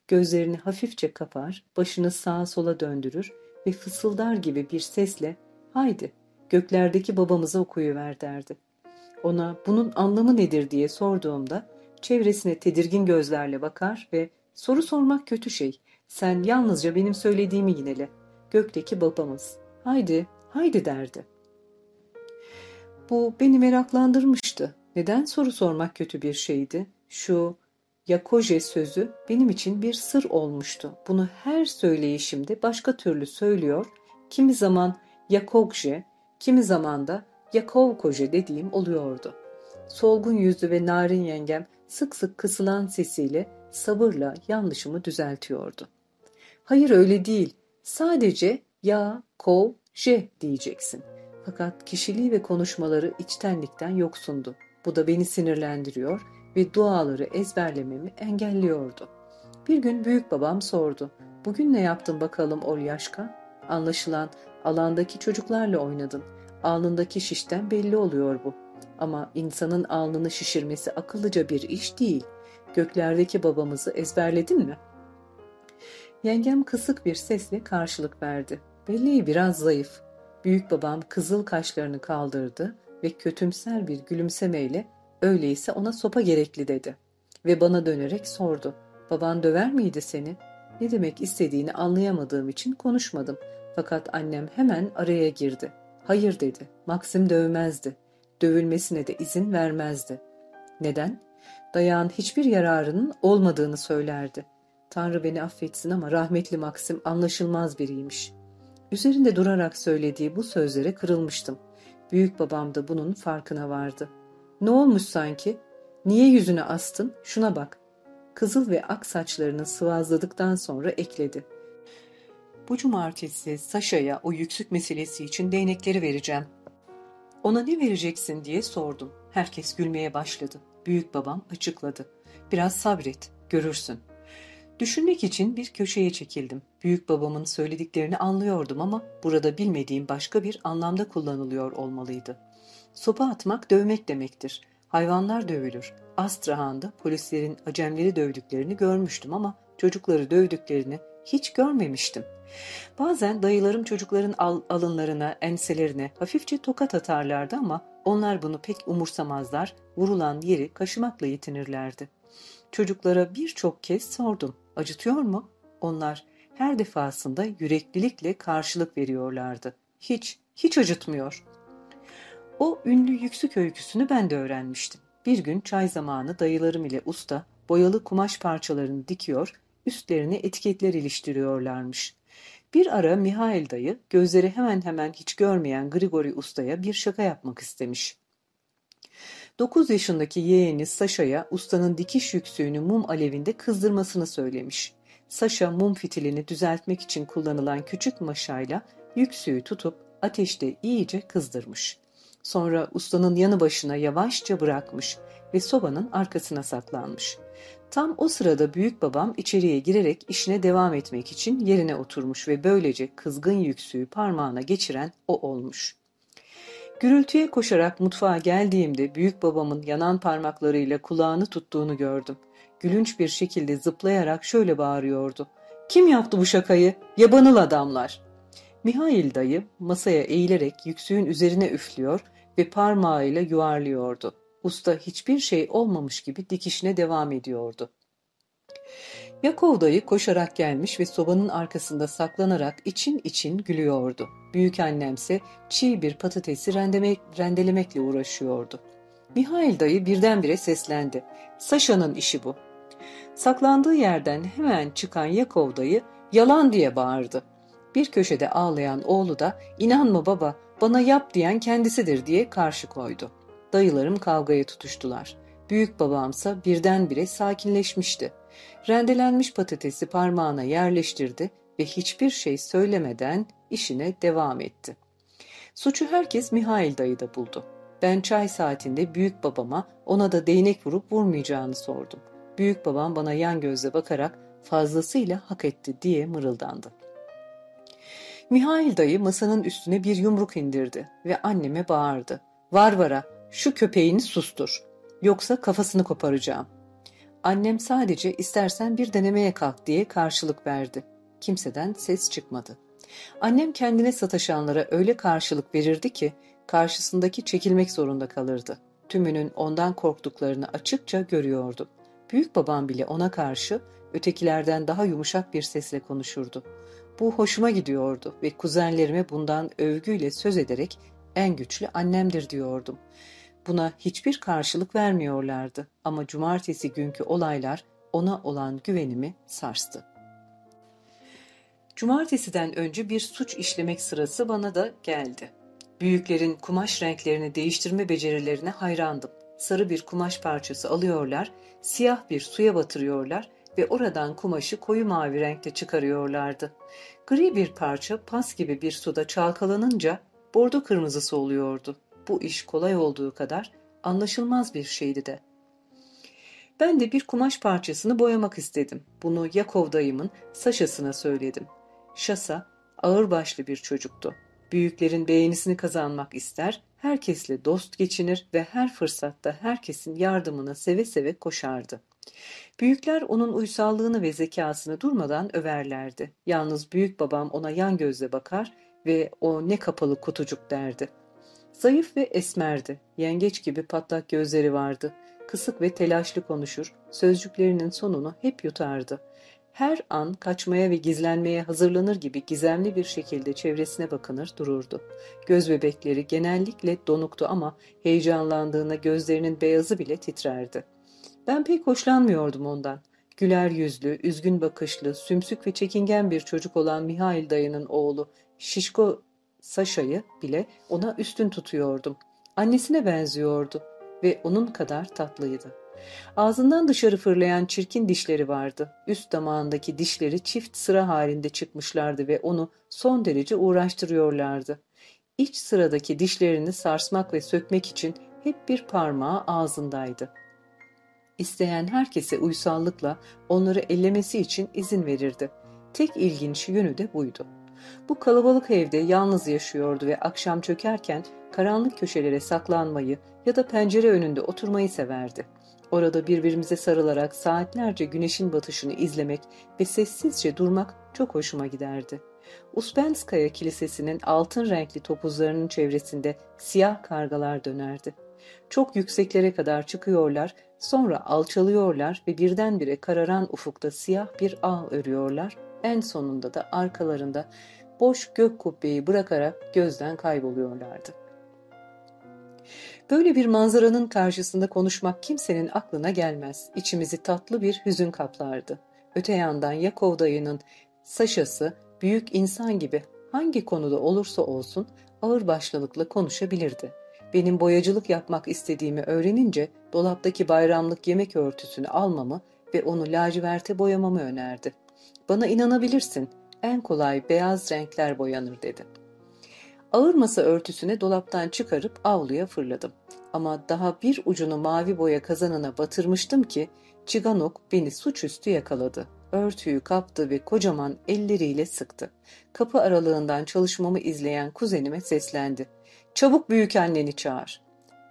Gözlerini hafifçe kapar, başını sağa sola döndürür ve fısıldar gibi bir sesle haydi göklerdeki babamıza okuyuver derdi. Ona bunun anlamı nedir diye sorduğumda çevresine tedirgin gözlerle bakar ve soru sormak kötü şey. Sen yalnızca benim söylediğimi yinele. Gökteki babamız. Haydi, haydi derdi. Bu beni meraklandırmıştı. Neden soru sormak kötü bir şeydi? Şu Yakoje sözü benim için bir sır olmuştu. Bunu her söyleyişimde başka türlü söylüyor, kimi zaman Yakogje, kimi zaman da Yakovkoje dediğim oluyordu. Solgun yüzlü ve narin yengem sık sık kısılan sesiyle sabırla yanlışımı düzeltiyordu. Hayır öyle değil, sadece ya, kov, je diyeceksin. Fakat kişiliği ve konuşmaları içtenlikten yoksundu. Bu da beni sinirlendiriyor ve duaları ezberlememi engelliyordu. Bir gün büyük babam sordu. Bugün ne yaptın bakalım Olyaşka? Anlaşılan alandaki çocuklarla oynadın. Alnındaki şişten belli oluyor bu. Ama insanın alnını şişirmesi akıllıca bir iş değil. Göklerdeki babamızı ezberledin mi? Yengem kısık bir sesle karşılık verdi. Belleği biraz zayıf. Büyük babam kızıl kaşlarını kaldırdı ve kötümser bir gülümsemeyle öyleyse ona sopa gerekli dedi. Ve bana dönerek sordu. Baban döver miydi seni? Ne demek istediğini anlayamadığım için konuşmadım. Fakat annem hemen araya girdi. Hayır dedi. Maxim dövmezdi. Dövülmesine de izin vermezdi. Neden? Dayağın hiçbir yararının olmadığını söylerdi. Tanrı beni affetsin ama rahmetli Maksim anlaşılmaz biriymiş. Üzerinde durarak söylediği bu sözlere kırılmıştım. Büyük babam da bunun farkına vardı. Ne olmuş sanki? Niye yüzüne astın? Şuna bak. Kızıl ve ak saçlarını sıvazladıktan sonra ekledi. Bu cumartesi Saşa'ya o yüksük meselesi için değnekleri vereceğim. Ona ne vereceksin diye sordum. Herkes gülmeye başladı. Büyük babam açıkladı. Biraz sabret, görürsün. Düşünmek için bir köşeye çekildim. Büyük babamın söylediklerini anlıyordum ama burada bilmediğim başka bir anlamda kullanılıyor olmalıydı. Sopa atmak dövmek demektir. Hayvanlar dövülür. Astrahan'da polislerin acemleri dövdüklerini görmüştüm ama çocukları dövdüklerini hiç görmemiştim. Bazen dayılarım çocukların al alınlarına, enselerine hafifçe tokat atarlardı ama onlar bunu pek umursamazlar, vurulan yeri kaşımakla yetinirlerdi. Çocuklara birçok kez sordum, acıtıyor mu? Onlar her defasında yüreklilikle karşılık veriyorlardı. Hiç, hiç acıtmıyor. O ünlü yüksük öyküsünü ben de öğrenmiştim. Bir gün çay zamanı dayılarım ile usta boyalı kumaş parçalarını dikiyor, üstlerine etiketler iliştiriyorlarmış. Bir ara Mihail dayı gözleri hemen hemen hiç görmeyen Grigori ustaya bir şaka yapmak istemiş. 9 yaşındaki yeğeni Saşa'ya ustanın dikiş yüksüğünü mum alevinde kızdırmasını söylemiş. Saşa mum fitilini düzeltmek için kullanılan küçük maşayla yüksüğü tutup ateşte iyice kızdırmış. Sonra ustanın yanı başına yavaşça bırakmış ve sobanın arkasına saklanmış. Tam o sırada büyük babam içeriye girerek işine devam etmek için yerine oturmuş ve böylece kızgın yüksüğü parmağına geçiren o olmuş. Gürültüye koşarak mutfağa geldiğimde büyük babamın yanan parmaklarıyla kulağını tuttuğunu gördüm. Gülünç bir şekilde zıplayarak şöyle bağırıyordu. Kim yaptı bu şakayı? Yabanıl adamlar. Mihail dayı masaya eğilerek yüksüğün üzerine üflüyor ve parmağıyla yuvarlıyordu. Usta hiçbir şey olmamış gibi dikişine devam ediyordu. Yakov dayı koşarak gelmiş ve sobanın arkasında saklanarak için için gülüyordu. Büyük annemse çiğ bir patatesi rendemek, rendelemekle uğraşıyordu. Mihail dayı birdenbire seslendi. Saşa'nın işi bu. Saklandığı yerden hemen çıkan Yakov dayı yalan diye bağırdı. Bir köşede ağlayan oğlu da inanma baba bana yap diyen kendisidir diye karşı koydu. Dayılarım kavgaya tutuştular. Büyük babamsa birdenbire sakinleşmişti. Rendelenmiş patatesi parmağına yerleştirdi ve hiçbir şey söylemeden işine devam etti. Suçu herkes Mihail dayıda buldu. Ben çay saatinde büyük babama ona da değnek vurup vurmayacağını sordum. Büyük babam bana yan gözle bakarak fazlasıyla hak etti diye mırıldandı. Mihail dayı masanın üstüne bir yumruk indirdi ve anneme bağırdı. Varvara şu köpeğini sustur. Yoksa kafasını koparacağım. Annem sadece istersen bir denemeye kalk diye karşılık verdi. Kimseden ses çıkmadı. Annem kendine sataşanlara öyle karşılık verirdi ki karşısındaki çekilmek zorunda kalırdı. Tümünün ondan korktuklarını açıkça görüyordu. Büyük babam bile ona karşı ötekilerden daha yumuşak bir sesle konuşurdu. Bu hoşuma gidiyordu ve kuzenlerime bundan övgüyle söz ederek en güçlü annemdir diyordum. Buna hiçbir karşılık vermiyorlardı ama cumartesi günkü olaylar ona olan güvenimi sarstı. Cumartesiden önce bir suç işlemek sırası bana da geldi. Büyüklerin kumaş renklerini değiştirme becerilerine hayrandım. Sarı bir kumaş parçası alıyorlar, siyah bir suya batırıyorlar ve oradan kumaşı koyu mavi renkte çıkarıyorlardı. Gri bir parça pas gibi bir suda çalkalanınca bordo kırmızısı oluyordu. Bu iş kolay olduğu kadar anlaşılmaz bir şeydi de. Ben de bir kumaş parçasını boyamak istedim. Bunu Yakov dayımın Saşa'sına söyledim. Şasa ağırbaşlı bir çocuktu. Büyüklerin beğenisini kazanmak ister, herkesle dost geçinir ve her fırsatta herkesin yardımına seve seve koşardı. Büyükler onun uysallığını ve zekasını durmadan överlerdi. Yalnız büyük babam ona yan gözle bakar ve o ne kapalı kutucuk derdi. Zayıf ve esmerdi. Yengeç gibi patlak gözleri vardı. Kısık ve telaşlı konuşur, sözcüklerinin sonunu hep yutardı. Her an kaçmaya ve gizlenmeye hazırlanır gibi gizemli bir şekilde çevresine bakınır dururdu. Göz bebekleri genellikle donuktu ama heyecanlandığında gözlerinin beyazı bile titrerdi. Ben pek hoşlanmıyordum ondan. Güler yüzlü, üzgün bakışlı, sümsük ve çekingen bir çocuk olan Mihail dayının oğlu Şişko Saşa'yı bile ona üstün tutuyordum. Annesine benziyordu ve onun kadar tatlıydı. Ağzından dışarı fırlayan çirkin dişleri vardı. Üst damağındaki dişleri çift sıra halinde çıkmışlardı ve onu son derece uğraştırıyorlardı. İç sıradaki dişlerini sarsmak ve sökmek için hep bir parmağı ağzındaydı. İsteyen herkese uysallıkla onları ellemesi için izin verirdi. Tek ilginç yönü de buydu. Bu kalabalık evde yalnız yaşıyordu ve akşam çökerken karanlık köşelere saklanmayı ya da pencere önünde oturmayı severdi. Orada birbirimize sarılarak saatlerce güneşin batışını izlemek ve sessizce durmak çok hoşuma giderdi. Uspenskaya Kilisesi'nin altın renkli topuzlarının çevresinde siyah kargalar dönerdi. Çok yükseklere kadar çıkıyorlar, sonra alçalıyorlar ve birdenbire kararan ufukta siyah bir ağ örüyorlar. En sonunda da arkalarında boş gök kubbeyi bırakarak gözden kayboluyorlardı. Böyle bir manzaranın karşısında konuşmak kimsenin aklına gelmez. İçimizi tatlı bir hüzün kaplardı. Öte yandan Yakov dayının Saşası büyük insan gibi hangi konuda olursa olsun ağır başlılıkla konuşabilirdi. Benim boyacılık yapmak istediğimi öğrenince dolaptaki bayramlık yemek örtüsünü almamı ve onu laciverte boyamamı önerdi. Bana inanabilirsin, en kolay beyaz renkler boyanır dedi.'' Ağır masa örtüsüne dolaptan çıkarıp avluya fırladım. Ama daha bir ucunu mavi boya kazanına batırmıştım ki Çiganok beni suçüstü yakaladı. Örtüyü kaptı ve kocaman elleriyle sıktı. Kapı aralığından çalışmamı izleyen kuzenime seslendi. Çabuk büyük anneni çağır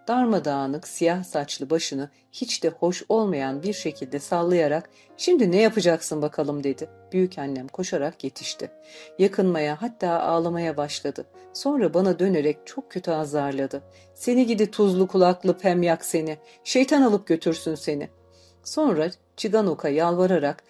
darmadağınık siyah saçlı başını hiç de hoş olmayan bir şekilde sallayarak ''Şimdi ne yapacaksın bakalım?'' dedi. Büyük annem koşarak yetişti. Yakınmaya hatta ağlamaya başladı. Sonra bana dönerek çok kötü azarladı. ''Seni gidi tuzlu kulaklı pemyak seni, şeytan alıp götürsün seni.'' Sonra Çiganok'a yalvararak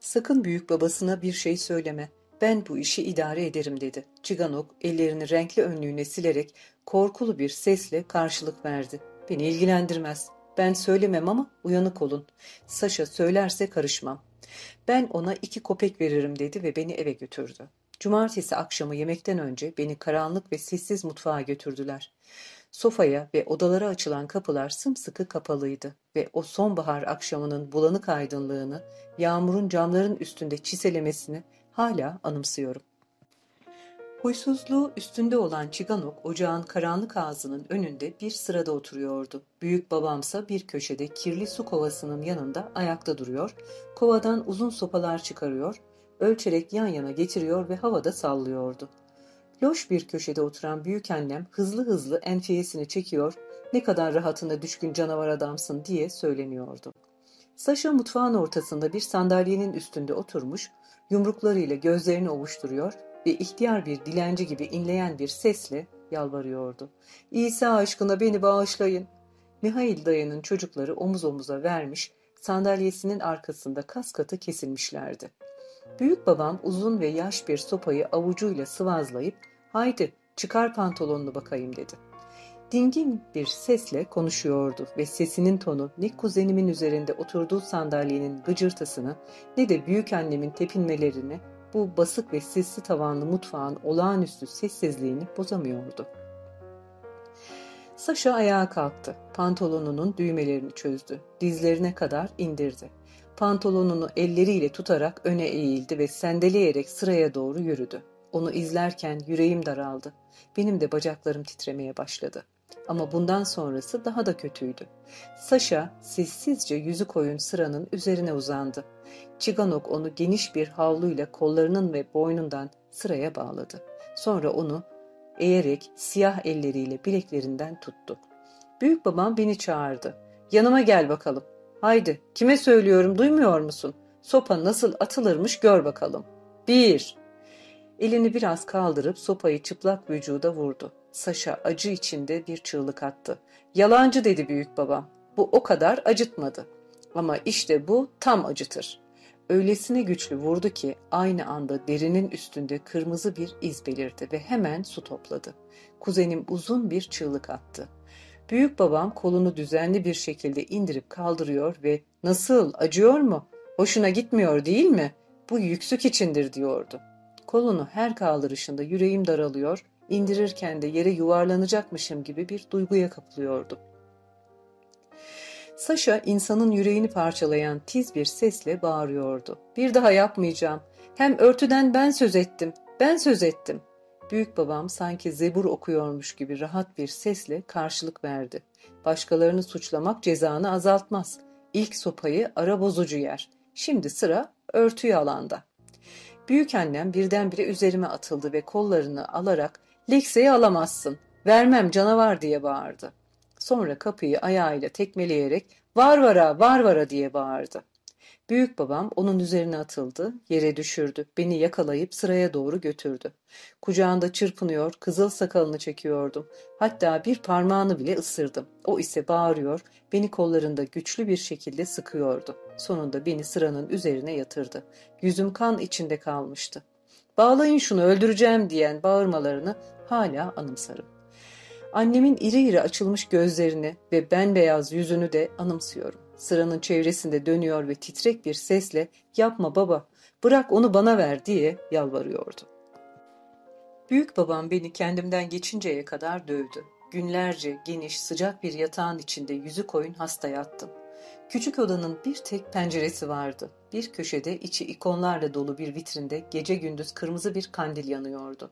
''Sakın büyük babasına bir şey söyleme.'' ben bu işi idare ederim dedi. Çiganok ellerini renkli önlüğüne silerek korkulu bir sesle karşılık verdi. Beni ilgilendirmez. Ben söylemem ama uyanık olun. Saşa söylerse karışmam. Ben ona iki kopek veririm dedi ve beni eve götürdü. Cumartesi akşamı yemekten önce beni karanlık ve sessiz mutfağa götürdüler. Sofaya ve odalara açılan kapılar sımsıkı kapalıydı ve o sonbahar akşamının bulanık aydınlığını, yağmurun camların üstünde çiselemesini hala anımsıyorum. Huysuzluğu üstünde olan Çiganok ocağın karanlık ağzının önünde bir sırada oturuyordu. Büyük babamsa bir köşede kirli su kovasının yanında ayakta duruyor, kovadan uzun sopalar çıkarıyor, ölçerek yan yana getiriyor ve havada sallıyordu. Loş bir köşede oturan büyük annem hızlı hızlı enfiyesini çekiyor, ne kadar rahatına düşkün canavar adamsın diye söyleniyordu. Saşa mutfağın ortasında bir sandalyenin üstünde oturmuş, yumruklarıyla gözlerini ovuşturuyor ve ihtiyar bir dilenci gibi inleyen bir sesle yalvarıyordu. İsa aşkına beni bağışlayın. Mihail dayının çocukları omuz omuza vermiş, sandalyesinin arkasında kas katı kesilmişlerdi. Büyük babam uzun ve yaş bir sopayı avucuyla sıvazlayıp haydi çıkar pantolonunu bakayım dedi. Dingin bir sesle konuşuyordu ve sesinin tonu ne kuzenimin üzerinde oturduğu sandalyenin gıcırtısını ne de büyük annemin tepinmelerini bu basık ve sisli tavanlı mutfağın olağanüstü sessizliğini bozamıyordu. Saşa ayağa kalktı. Pantolonunun düğmelerini çözdü. Dizlerine kadar indirdi. Pantolonunu elleriyle tutarak öne eğildi ve sendeleyerek sıraya doğru yürüdü. Onu izlerken yüreğim daraldı. Benim de bacaklarım titremeye başladı. Ama bundan sonrası daha da kötüydü. Saşa sessizce yüzü koyun sıranın üzerine uzandı. Çiganok onu geniş bir havluyla kollarının ve boynundan sıraya bağladı. Sonra onu eğerek siyah elleriyle bileklerinden tuttu. Büyük babam beni çağırdı. Yanıma gel bakalım. Haydi kime söylüyorum duymuyor musun? Sopa nasıl atılırmış gör bakalım. Bir. Elini biraz kaldırıp sopayı çıplak vücuda vurdu. Saşa acı içinde bir çığlık attı. Yalancı dedi büyük babam. Bu o kadar acıtmadı. Ama işte bu tam acıtır. Öylesine güçlü vurdu ki aynı anda derinin üstünde kırmızı bir iz belirdi ve hemen su topladı. Kuzenim uzun bir çığlık attı. Büyük babam kolunu düzenli bir şekilde indirip kaldırıyor ve nasıl acıyor mu? Hoşuna gitmiyor değil mi? Bu yüksük içindir diyordu. Kolunu her kaldırışında yüreğim daralıyor, indirirken de yere yuvarlanacakmışım gibi bir duyguya kapılıyordu. Saşa insanın yüreğini parçalayan tiz bir sesle bağırıyordu. Bir daha yapmayacağım. Hem örtüden ben söz ettim. Ben söz ettim. Büyük babam sanki zebur okuyormuş gibi rahat bir sesle karşılık verdi. Başkalarını suçlamak cezanı azaltmaz. İlk sopayı ara bozucu yer. Şimdi sıra örtüyü alanda. Büyük annem birdenbire üzerime atıldı ve kollarını alarak Lekse'yi alamazsın, vermem canavar diye bağırdı. Sonra kapıyı ayağıyla tekmeleyerek var vara var vara diye bağırdı. Büyük babam onun üzerine atıldı, yere düşürdü, beni yakalayıp sıraya doğru götürdü. Kucağında çırpınıyor, kızıl sakalını çekiyordum. Hatta bir parmağını bile ısırdım. O ise bağırıyor, beni kollarında güçlü bir şekilde sıkıyordu. Sonunda beni sıranın üzerine yatırdı. Yüzüm kan içinde kalmıştı. Bağlayın şunu öldüreceğim diyen bağırmalarını hala anımsarım. Annemin iri iri açılmış gözlerini ve bembeyaz yüzünü de anımsıyorum. Sıranın çevresinde dönüyor ve titrek bir sesle yapma baba bırak onu bana ver diye yalvarıyordu. Büyük babam beni kendimden geçinceye kadar dövdü. Günlerce geniş sıcak bir yatağın içinde yüzü koyun hasta yattım. Küçük odanın bir tek penceresi vardı. Bir köşede içi ikonlarla dolu bir vitrinde gece gündüz kırmızı bir kandil yanıyordu.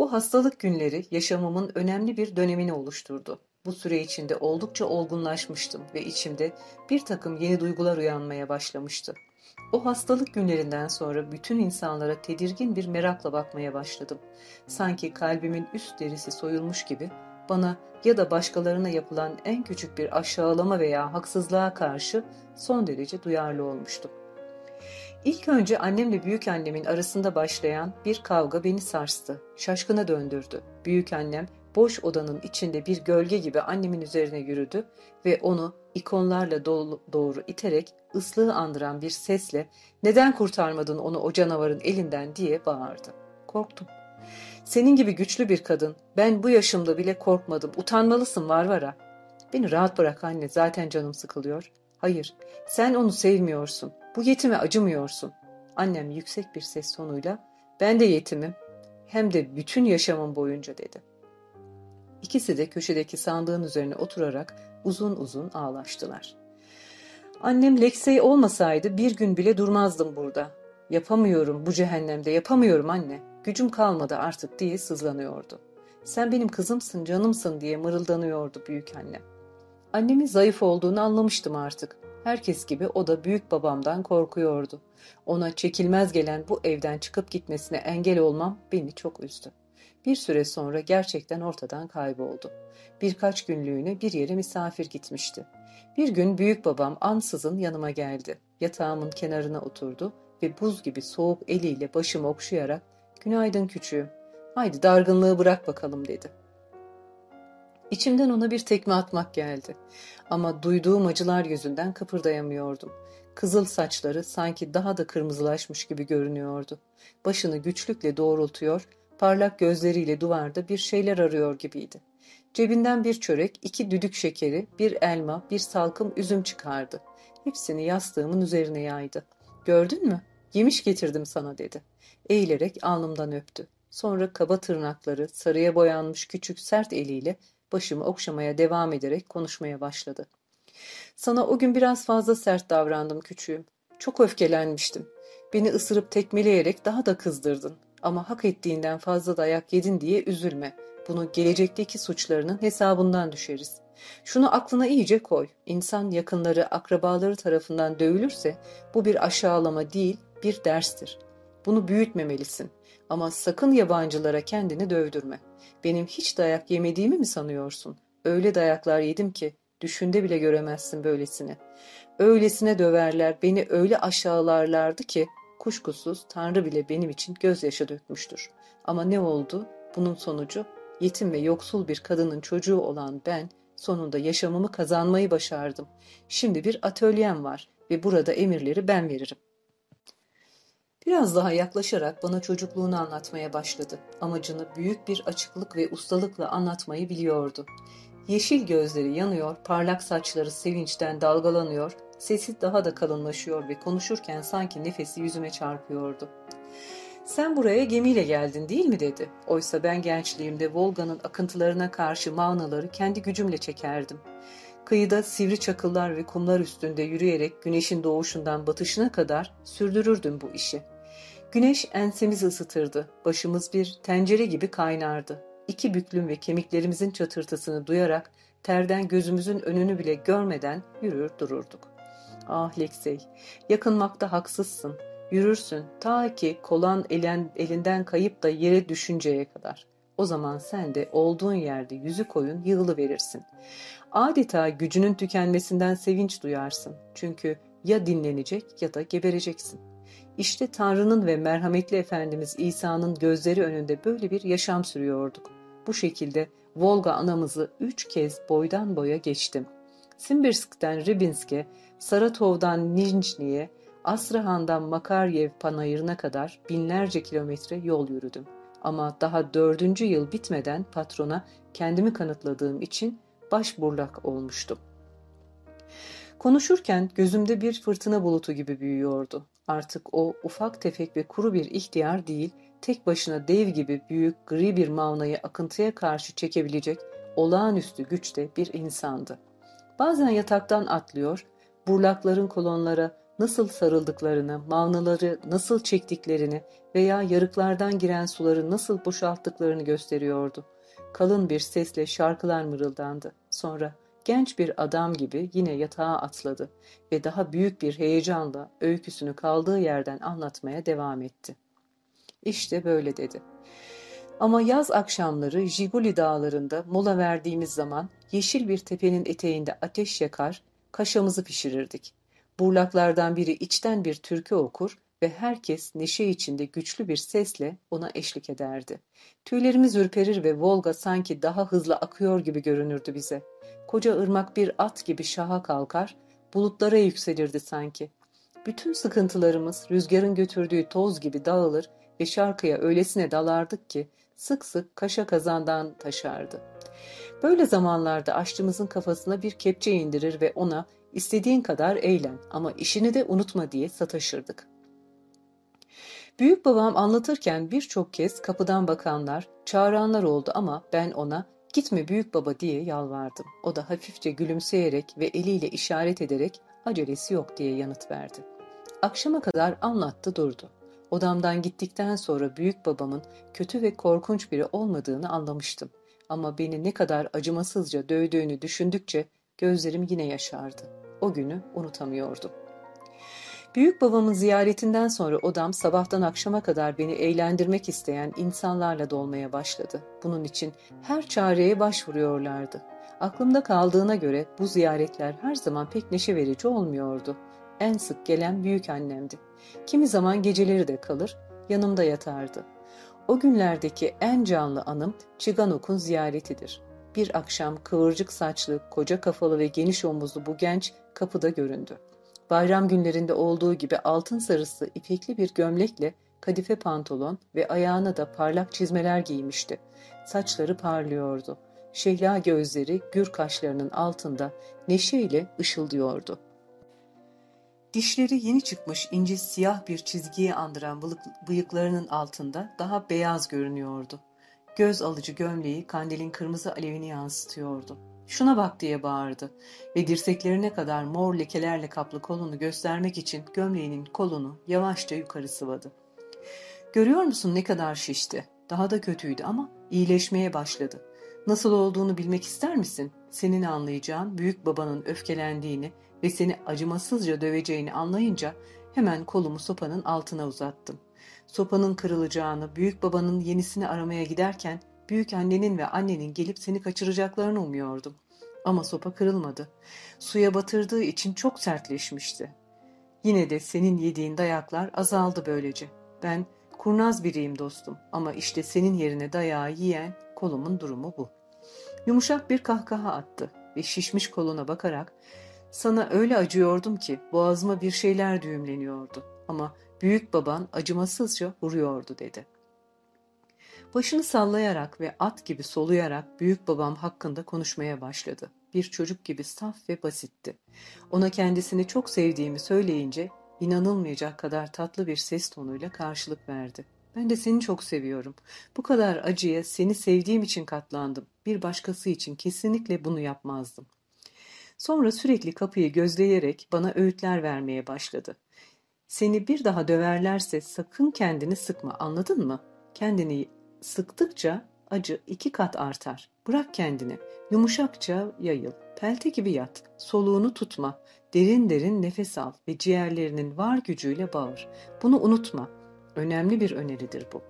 Bu hastalık günleri yaşamımın önemli bir dönemini oluşturdu. Bu süre içinde oldukça olgunlaşmıştım ve içimde bir takım yeni duygular uyanmaya başlamıştı. O hastalık günlerinden sonra bütün insanlara tedirgin bir merakla bakmaya başladım. Sanki kalbimin üst derisi soyulmuş gibi bana ya da başkalarına yapılan en küçük bir aşağılama veya haksızlığa karşı son derece duyarlı olmuştum. İlk önce annemle büyük annemin arasında başlayan bir kavga beni sarstı, şaşkına döndürdü. Büyük annem boş odanın içinde bir gölge gibi annemin üzerine yürüdü ve onu ikonlarla doğru iterek ıslığı andıran bir sesle ''Neden kurtarmadın onu o canavarın elinden?'' diye bağırdı. Korktum. Senin gibi güçlü bir kadın, ben bu yaşımda bile korkmadım, utanmalısın Varvara. Beni rahat bırak anne, zaten canım sıkılıyor. Hayır, sen onu sevmiyorsun, bu yetime acımıyorsun. Annem yüksek bir ses tonuyla, ben de yetimim, hem de bütün yaşamım boyunca dedi. İkisi de köşedeki sandığın üzerine oturarak uzun uzun ağlaştılar. Annem Lexey olmasaydı bir gün bile durmazdım burada. Yapamıyorum bu cehennemde yapamıyorum anne. Gücüm kalmadı artık diye sızlanıyordu. Sen benim kızımsın canımsın diye mırıldanıyordu büyük annem. Annemin zayıf olduğunu anlamıştım artık. Herkes gibi o da büyük babamdan korkuyordu. Ona çekilmez gelen bu evden çıkıp gitmesine engel olmam beni çok üzdü. Bir süre sonra gerçekten ortadan kayboldu. Birkaç günlüğüne bir yere misafir gitmişti. Bir gün büyük babam ansızın yanıma geldi. Yatağımın kenarına oturdu ve buz gibi soğuk eliyle başımı okşayarak ''Günaydın küçüğüm, haydi dargınlığı bırak bakalım.'' dedi. İçimden ona bir tekme atmak geldi. Ama duyduğum acılar yüzünden kıpırdayamıyordum. Kızıl saçları sanki daha da kırmızılaşmış gibi görünüyordu. Başını güçlükle doğrultuyor, parlak gözleriyle duvarda bir şeyler arıyor gibiydi. Cebinden bir çörek, iki düdük şekeri, bir elma, bir salkım üzüm çıkardı. Hepsini yastığımın üzerine yaydı. Gördün mü? Yemiş getirdim sana dedi. Eğilerek alnımdan öptü. Sonra kaba tırnakları, sarıya boyanmış küçük sert eliyle başımı okşamaya devam ederek konuşmaya başladı. Sana o gün biraz fazla sert davrandım küçüğüm. Çok öfkelenmiştim. Beni ısırıp tekmeleyerek daha da kızdırdın. Ama hak ettiğinden fazla dayak yedin diye üzülme. Bunu gelecekteki suçlarının hesabından düşeriz. Şunu aklına iyice koy. İnsan yakınları, akrabaları tarafından dövülürse bu bir aşağılama değil, bir derstir. Bunu büyütmemelisin. Ama sakın yabancılara kendini dövdürme. Benim hiç dayak yemediğimi mi sanıyorsun? Öyle dayaklar yedim ki düşünde bile göremezsin böylesini. Öylesine döverler, beni öyle aşağılarlardı ki kuşkusuz Tanrı bile benim için gözyaşı dökmüştür. Ama ne oldu? Bunun sonucu yetim ve yoksul bir kadının çocuğu olan ben sonunda yaşamımı kazanmayı başardım. Şimdi bir atölyem var ve burada emirleri ben veririm. Biraz daha yaklaşarak bana çocukluğunu anlatmaya başladı. Amacını büyük bir açıklık ve ustalıkla anlatmayı biliyordu. Yeşil gözleri yanıyor, parlak saçları sevinçten dalgalanıyor, sesi daha da kalınlaşıyor ve konuşurken sanki nefesi yüzüme çarpıyordu. Sen buraya gemiyle geldin değil mi dedi. Oysa ben gençliğimde Volga'nın akıntılarına karşı mağnaları kendi gücümle çekerdim. Kıyıda sivri çakıllar ve kumlar üstünde yürüyerek güneşin doğuşundan batışına kadar sürdürürdüm bu işi. Güneş ensemizi ısıtırdı, başımız bir tencere gibi kaynardı. İki büklüm ve kemiklerimizin çatırtısını duyarak terden gözümüzün önünü bile görmeden yürür dururduk. Ah Leksey, yakınmakta haksızsın. Yürürsün ta ki kolan elen, elinden kayıp da yere düşünceye kadar. O zaman sen de olduğun yerde yüzü koyun yığılı verirsin. Adeta gücünün tükenmesinden sevinç duyarsın. Çünkü ya dinlenecek ya da gebereceksin. İşte Tanrı'nın ve merhametli Efendimiz İsa'nın gözleri önünde böyle bir yaşam sürüyorduk. Bu şekilde Volga anamızı üç kez boydan boya geçtim. Simbirsk'ten Ribinsk'e, Saratov'dan Nijni'ye, Astrahan'dan Makaryev panayırına kadar binlerce kilometre yol yürüdüm. Ama daha dördüncü yıl bitmeden patrona kendimi kanıtladığım için başburlak olmuştum. Konuşurken gözümde bir fırtına bulutu gibi büyüyordu. Artık o ufak tefek ve kuru bir ihtiyar değil, tek başına dev gibi büyük gri bir mavnayı akıntıya karşı çekebilecek olağanüstü güçte bir insandı. Bazen yataktan atlıyor, burlakların kolonlara nasıl sarıldıklarını, mavnaları nasıl çektiklerini veya yarıklardan giren suları nasıl boşalttıklarını gösteriyordu. Kalın bir sesle şarkılar mırıldandı. Sonra genç bir adam gibi yine yatağa atladı ve daha büyük bir heyecanla öyküsünü kaldığı yerden anlatmaya devam etti. İşte böyle dedi. Ama yaz akşamları Jiguli dağlarında mola verdiğimiz zaman yeşil bir tepenin eteğinde ateş yakar, kaşamızı pişirirdik. Burlaklardan biri içten bir türkü okur ve herkes neşe içinde güçlü bir sesle ona eşlik ederdi. Tüylerimiz ürperir ve Volga sanki daha hızlı akıyor gibi görünürdü bize. Koca ırmak bir at gibi şaha kalkar, bulutlara yükselirdi sanki. Bütün sıkıntılarımız rüzgarın götürdüğü toz gibi dağılır ve şarkıya öylesine dalardık ki sık sık kaşa kazandan taşardı. Böyle zamanlarda aşçımızın kafasına bir kepçe indirir ve ona istediğin kadar eğlen ama işini de unutma diye sataşırdık. Büyük babam anlatırken birçok kez kapıdan bakanlar, çağıranlar oldu ama ben ona gitme büyük baba diye yalvardım. O da hafifçe gülümseyerek ve eliyle işaret ederek acelesi yok diye yanıt verdi. Akşama kadar anlattı durdu. Odamdan gittikten sonra büyük babamın kötü ve korkunç biri olmadığını anlamıştım. Ama beni ne kadar acımasızca dövdüğünü düşündükçe gözlerim yine yaşardı. O günü unutamıyordum. Büyük babamın ziyaretinden sonra odam sabahtan akşama kadar beni eğlendirmek isteyen insanlarla dolmaya başladı. Bunun için her çareye başvuruyorlardı. Aklımda kaldığına göre bu ziyaretler her zaman pek neşe verici olmuyordu. En sık gelen büyük annemdi. Kimi zaman geceleri de kalır, yanımda yatardı. O günlerdeki en canlı anım Çiganok'un ziyaretidir. Bir akşam kıvırcık saçlı, koca kafalı ve geniş omuzlu bu genç kapıda göründü. Bayram günlerinde olduğu gibi altın sarısı ipekli bir gömlekle kadife pantolon ve ayağına da parlak çizmeler giymişti. Saçları parlıyordu. Şehla gözleri gür kaşlarının altında neşeyle ışıldıyordu. Dişleri yeni çıkmış ince siyah bir çizgiyi andıran bıyıklarının altında daha beyaz görünüyordu. Göz alıcı gömleği kandilin kırmızı alevini yansıtıyordu. Şuna bak diye bağırdı ve dirseklerine kadar mor lekelerle kaplı kolunu göstermek için gömleğinin kolunu yavaşça yukarı sıvadı. Görüyor musun ne kadar şişti? Daha da kötüydü ama iyileşmeye başladı. Nasıl olduğunu bilmek ister misin? Senin anlayacağın büyük babanın öfkelendiğini ve seni acımasızca döveceğini anlayınca hemen kolumu sopanın altına uzattım. Sopanın kırılacağını, büyük babanın yenisini aramaya giderken büyük annenin ve annenin gelip seni kaçıracaklarını umuyordum. Ama sopa kırılmadı. Suya batırdığı için çok sertleşmişti. Yine de senin yediğin dayaklar azaldı böylece. Ben kurnaz biriyim dostum ama işte senin yerine dayağı yiyen kolumun durumu bu. Yumuşak bir kahkaha attı ve şişmiş koluna bakarak sana öyle acıyordum ki boğazıma bir şeyler düğümleniyordu ama büyük baban acımasızca vuruyordu dedi. Başını sallayarak ve at gibi soluyarak büyük babam hakkında konuşmaya başladı. Bir çocuk gibi saf ve basitti. Ona kendisini çok sevdiğimi söyleyince inanılmayacak kadar tatlı bir ses tonuyla karşılık verdi. Ben de seni çok seviyorum. Bu kadar acıya seni sevdiğim için katlandım. Bir başkası için kesinlikle bunu yapmazdım. Sonra sürekli kapıyı gözleyerek bana öğütler vermeye başladı. Seni bir daha döverlerse sakın kendini sıkma anladın mı? Kendini sıktıkça acı iki kat artar. Bırak kendini. Yumuşakça yayıl. Pelte gibi yat. Soluğunu tutma. Derin derin nefes al ve ciğerlerinin var gücüyle bağır. Bunu unutma. Önemli bir öneridir bu.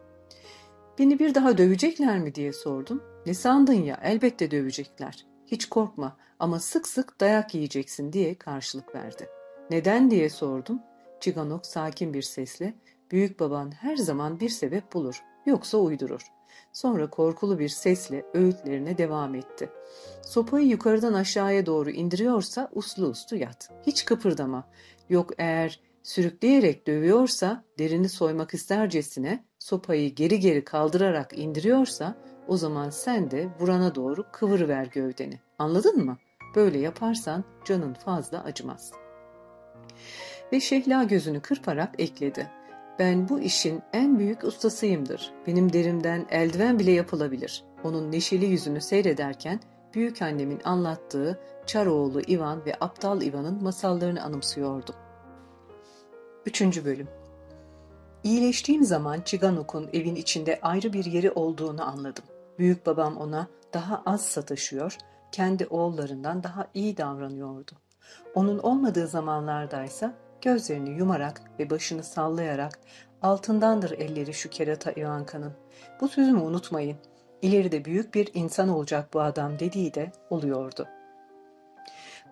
Beni bir daha dövecekler mi diye sordum. Ne sandın ya elbette dövecekler. Hiç korkma ama sık sık dayak yiyeceksin diye karşılık verdi. Neden diye sordum. Çiganok sakin bir sesle büyük baban her zaman bir sebep bulur yoksa uydurur. Sonra korkulu bir sesle öğütlerine devam etti. Sopayı yukarıdan aşağıya doğru indiriyorsa uslu uslu yat. Hiç kıpırdama. Yok eğer sürükleyerek dövüyorsa, derini soymak istercesine sopayı geri geri kaldırarak indiriyorsa o zaman sen de vurana doğru kıvırıver gövdeni. Anladın mı? Böyle yaparsan canın fazla acımaz. Ve Şehla gözünü kırparak ekledi. Ben bu işin en büyük ustasıyımdır. Benim derimden eldiven bile yapılabilir. Onun neşeli yüzünü seyrederken büyük annemin anlattığı Çaroğlu Ivan ve Aptal Ivan'ın masallarını anımsıyordum. Üçüncü Bölüm İyileştiğim zaman Çiganuk'un evin içinde ayrı bir yeri olduğunu anladım. Büyük babam ona daha az sataşıyor, kendi oğullarından daha iyi davranıyordu. Onun olmadığı zamanlardaysa gözlerini yumarak ve başını sallayarak altındandır elleri şu kerata Ivanka'nın. Bu sözümü unutmayın. İleride büyük bir insan olacak bu adam dediği de oluyordu.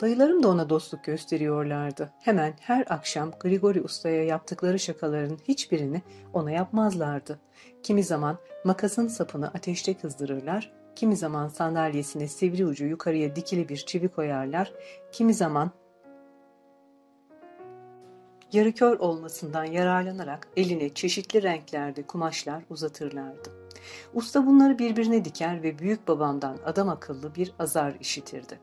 Dayılarım da ona dostluk gösteriyorlardı. Hemen her akşam Grigori Usta'ya yaptıkları şakaların hiçbirini ona yapmazlardı. Kimi zaman makasın sapını ateşte kızdırırlar, kimi zaman sandalyesine sivri ucu yukarıya dikili bir çivi koyarlar, kimi zaman yarı kör olmasından yararlanarak eline çeşitli renklerde kumaşlar uzatırlardı. Usta bunları birbirine diker ve büyük babamdan adam akıllı bir azar işitirdi.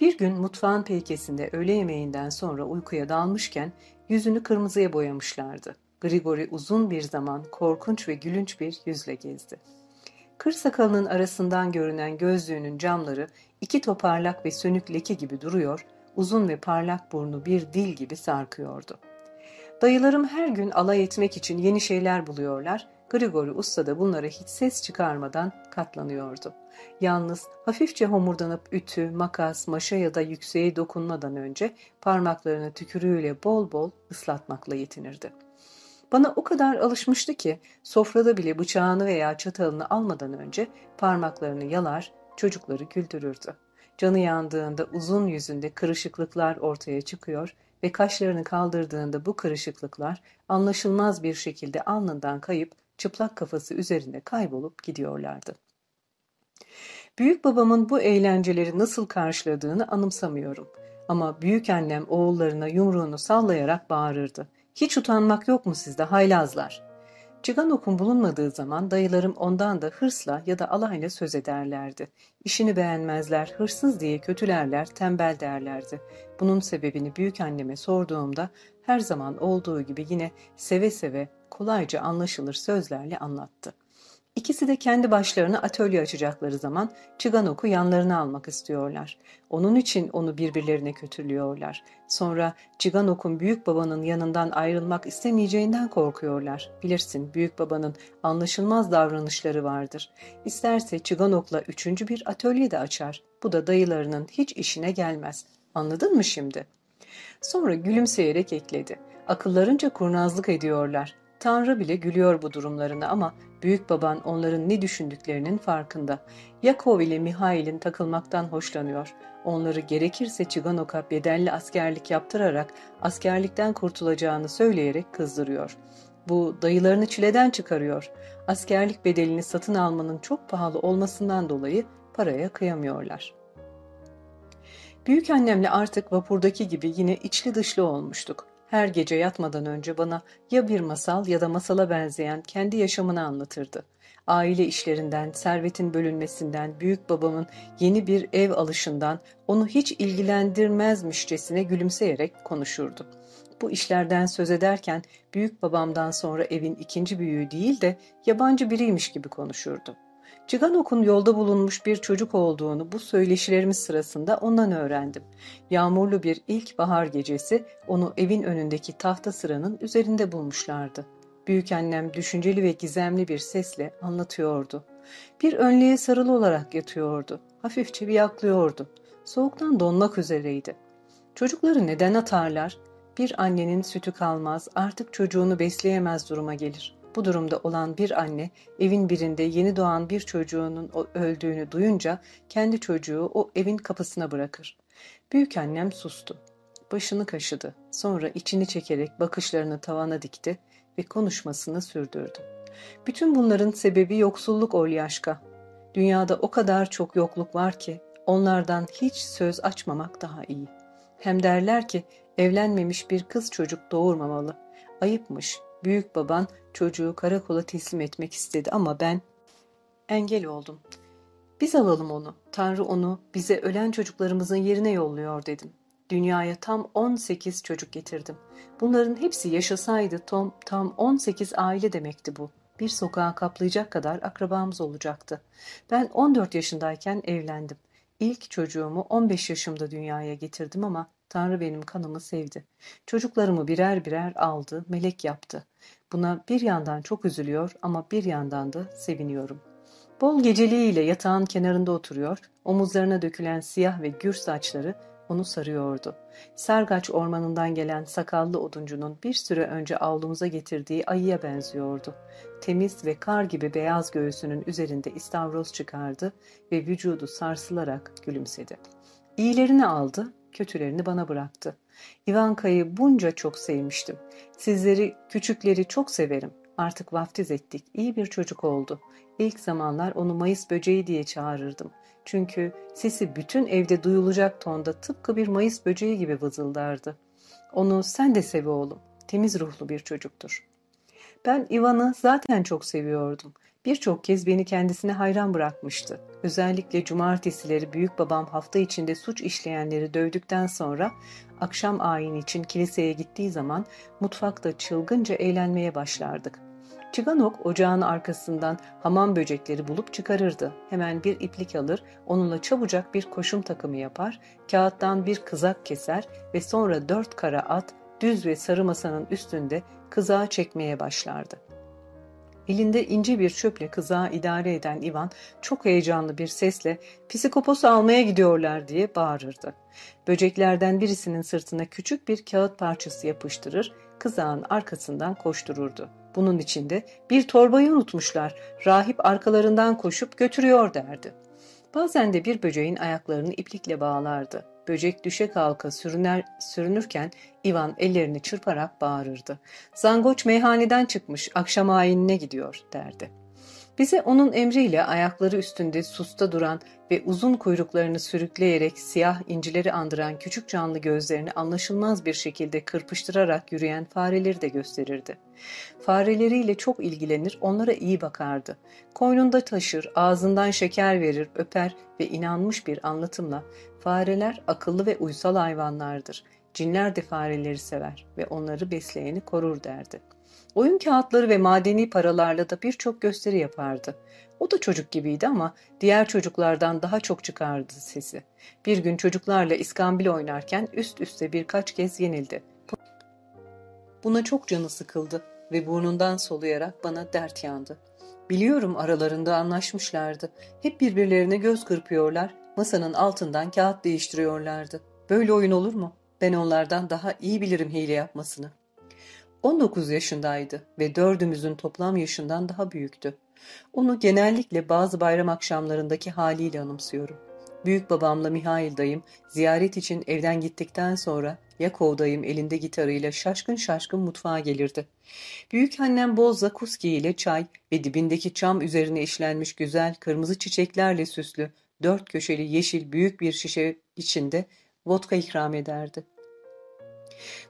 Bir gün mutfağın peykesinde öğle yemeğinden sonra uykuya dalmışken yüzünü kırmızıya boyamışlardı. Grigori uzun bir zaman korkunç ve gülünç bir yüzle gezdi. Kır sakalının arasından görünen gözlüğünün camları iki toparlak ve sönük leke gibi duruyor, uzun ve parlak burnu bir dil gibi sarkıyordu. Dayılarım her gün alay etmek için yeni şeyler buluyorlar, Grigori Usta da bunlara hiç ses çıkarmadan katlanıyordu. Yalnız hafifçe homurdanıp ütü, makas, maşa ya da yükseğe dokunmadan önce parmaklarını tükürüğüyle bol bol ıslatmakla yetinirdi. Bana o kadar alışmıştı ki sofrada bile bıçağını veya çatalını almadan önce parmaklarını yalar, çocukları güldürürdü. Canı yandığında uzun yüzünde kırışıklıklar ortaya çıkıyor ve kaşlarını kaldırdığında bu kırışıklıklar anlaşılmaz bir şekilde alnından kayıp çıplak kafası üzerinde kaybolup gidiyorlardı. Büyük babamın bu eğlenceleri nasıl karşıladığını anımsamıyorum. Ama büyük annem oğullarına yumruğunu sallayarak bağırırdı. Hiç utanmak yok mu sizde haylazlar? Ciganok'un bulunmadığı zaman dayılarım ondan da hırsla ya da alayla söz ederlerdi. İşini beğenmezler, hırsız diye kötülerler, tembel derlerdi. Bunun sebebini büyük anneme sorduğumda her zaman olduğu gibi yine seve seve kolayca anlaşılır sözlerle anlattı. İkisi de kendi başlarına atölye açacakları zaman Çıganok'u yanlarına almak istiyorlar. Onun için onu birbirlerine kötülüyorlar. Sonra Çıganok'un büyük babanın yanından ayrılmak istemeyeceğinden korkuyorlar. Bilirsin büyük babanın anlaşılmaz davranışları vardır. İsterse Çıganok'la üçüncü bir atölye de açar. Bu da dayılarının hiç işine gelmez. Anladın mı şimdi? Sonra gülümseyerek ekledi. Akıllarınca kurnazlık ediyorlar. Tanrı bile gülüyor bu durumlarına ama büyük baban onların ne düşündüklerinin farkında. Yakov ile Mihail'in takılmaktan hoşlanıyor. Onları gerekirse Çiganok'a bedelli askerlik yaptırarak askerlikten kurtulacağını söyleyerek kızdırıyor. Bu dayılarını çileden çıkarıyor. Askerlik bedelini satın almanın çok pahalı olmasından dolayı paraya kıyamıyorlar. Büyük annemle artık vapurdaki gibi yine içli dışlı olmuştuk. Her gece yatmadan önce bana ya bir masal ya da masala benzeyen kendi yaşamını anlatırdı. aile işlerinden, servetin bölünmesinden, büyük babamın yeni bir ev alışından onu hiç ilgilendirmezmişçesine gülümseyerek konuşurdu. Bu işlerden söz ederken büyük babamdan sonra evin ikinci büyüğü değil de yabancı biriymiş gibi konuşurdu. Ciganok'un yolda bulunmuş bir çocuk olduğunu bu söyleşilerimiz sırasında ondan öğrendim. Yağmurlu bir ilk bahar gecesi onu evin önündeki tahta sıranın üzerinde bulmuşlardı. Büyükannem düşünceli ve gizemli bir sesle anlatıyordu. Bir önlüğe sarılı olarak yatıyordu. Hafifçe bir yaklıyordu. Soğuktan donmak üzereydi. Çocukları neden atarlar? Bir annenin sütü kalmaz, artık çocuğunu besleyemez duruma gelir. Bu durumda olan bir anne evin birinde yeni doğan bir çocuğunun öldüğünü duyunca kendi çocuğu o evin kapısına bırakır. Büyük annem sustu. Başını kaşıdı. Sonra içini çekerek bakışlarını tavana dikti ve konuşmasını sürdürdü. Bütün bunların sebebi yoksulluk Olyaşka. Dünyada o kadar çok yokluk var ki onlardan hiç söz açmamak daha iyi. Hem derler ki evlenmemiş bir kız çocuk doğurmamalı. Ayıpmış. Büyük baban çocuğu karakola teslim etmek istedi ama ben engel oldum. Biz alalım onu. Tanrı onu bize ölen çocuklarımızın yerine yolluyor dedim. Dünyaya tam 18 çocuk getirdim. Bunların hepsi yaşasaydı Tom tam 18 aile demekti bu. Bir sokağa kaplayacak kadar akrabamız olacaktı. Ben 14 yaşındayken evlendim. İlk çocuğumu 15 yaşımda dünyaya getirdim ama Tanrı benim kanımı sevdi. Çocuklarımı birer birer aldı, melek yaptı. Buna bir yandan çok üzülüyor ama bir yandan da seviniyorum. Bol geceliğiyle yatağın kenarında oturuyor, omuzlarına dökülen siyah ve gür saçları onu sarıyordu. Sergaç ormanından gelen sakallı oduncunun bir süre önce avlumuza getirdiği ayıya benziyordu. Temiz ve kar gibi beyaz göğsünün üzerinde istavroz çıkardı ve vücudu sarsılarak gülümsedi. İyilerini aldı, kötülerini bana bıraktı. Ivanka'yı bunca çok sevmiştim. Sizleri, küçükleri çok severim. Artık vaftiz ettik. İyi bir çocuk oldu. İlk zamanlar onu Mayıs böceği diye çağırırdım. Çünkü sesi bütün evde duyulacak tonda tıpkı bir Mayıs böceği gibi vızıldardı. Onu sen de sev oğlum. Temiz ruhlu bir çocuktur. Ben Ivan'ı zaten çok seviyordum. Birçok kez beni kendisine hayran bırakmıştı. Özellikle cumartesileri büyük babam hafta içinde suç işleyenleri dövdükten sonra akşam ayini için kiliseye gittiği zaman mutfakta çılgınca eğlenmeye başlardık. Çıganok ocağın arkasından hamam böcekleri bulup çıkarırdı. Hemen bir iplik alır, onunla çabucak bir koşum takımı yapar, kağıttan bir kızak keser ve sonra dört kara at düz ve sarı masanın üstünde kızağı çekmeye başlardı. Elinde ince bir çöple kızağı idare eden Ivan çok heyecanlı bir sesle psikoposu almaya gidiyorlar diye bağırırdı. Böceklerden birisinin sırtına küçük bir kağıt parçası yapıştırır, kızağın arkasından koştururdu. Bunun içinde bir torbayı unutmuşlar, rahip arkalarından koşup götürüyor derdi. Bazen de bir böceğin ayaklarını iplikle bağlardı. Böcek düşe kalka sürüner, sürünürken Ivan ellerini çırparak bağırırdı. Zangoç meyhaneden çıkmış, akşam ayinine gidiyor derdi. Bize onun emriyle ayakları üstünde susta duran ve uzun kuyruklarını sürükleyerek siyah incileri andıran küçük canlı gözlerini anlaşılmaz bir şekilde kırpıştırarak yürüyen fareleri de gösterirdi. Fareleriyle çok ilgilenir, onlara iyi bakardı. Koynunda taşır, ağzından şeker verir, öper ve inanmış bir anlatımla fareler akıllı ve uysal hayvanlardır. Cinler de fareleri sever ve onları besleyeni korur derdi. Oyun kağıtları ve madeni paralarla da birçok gösteri yapardı. O da çocuk gibiydi ama diğer çocuklardan daha çok çıkardı sesi. Bir gün çocuklarla iskambil oynarken üst üste birkaç kez yenildi. Buna çok canı sıkıldı ve burnundan soluyarak bana dert yandı. Biliyorum aralarında anlaşmışlardı. Hep birbirlerine göz kırpıyorlar, masanın altından kağıt değiştiriyorlardı. Böyle oyun olur mu? Ben onlardan daha iyi bilirim hile yapmasını. 19 yaşındaydı ve dördümüzün toplam yaşından daha büyüktü. Onu genellikle bazı bayram akşamlarındaki haliyle anımsıyorum. Büyük babamla Mihail dayım ziyaret için evden gittikten sonra Yakov dayım elinde gitarıyla şaşkın şaşkın mutfağa gelirdi. Büyük annem bol zakuski ile çay ve dibindeki çam üzerine işlenmiş güzel kırmızı çiçeklerle süslü dört köşeli yeşil büyük bir şişe içinde vodka ikram ederdi.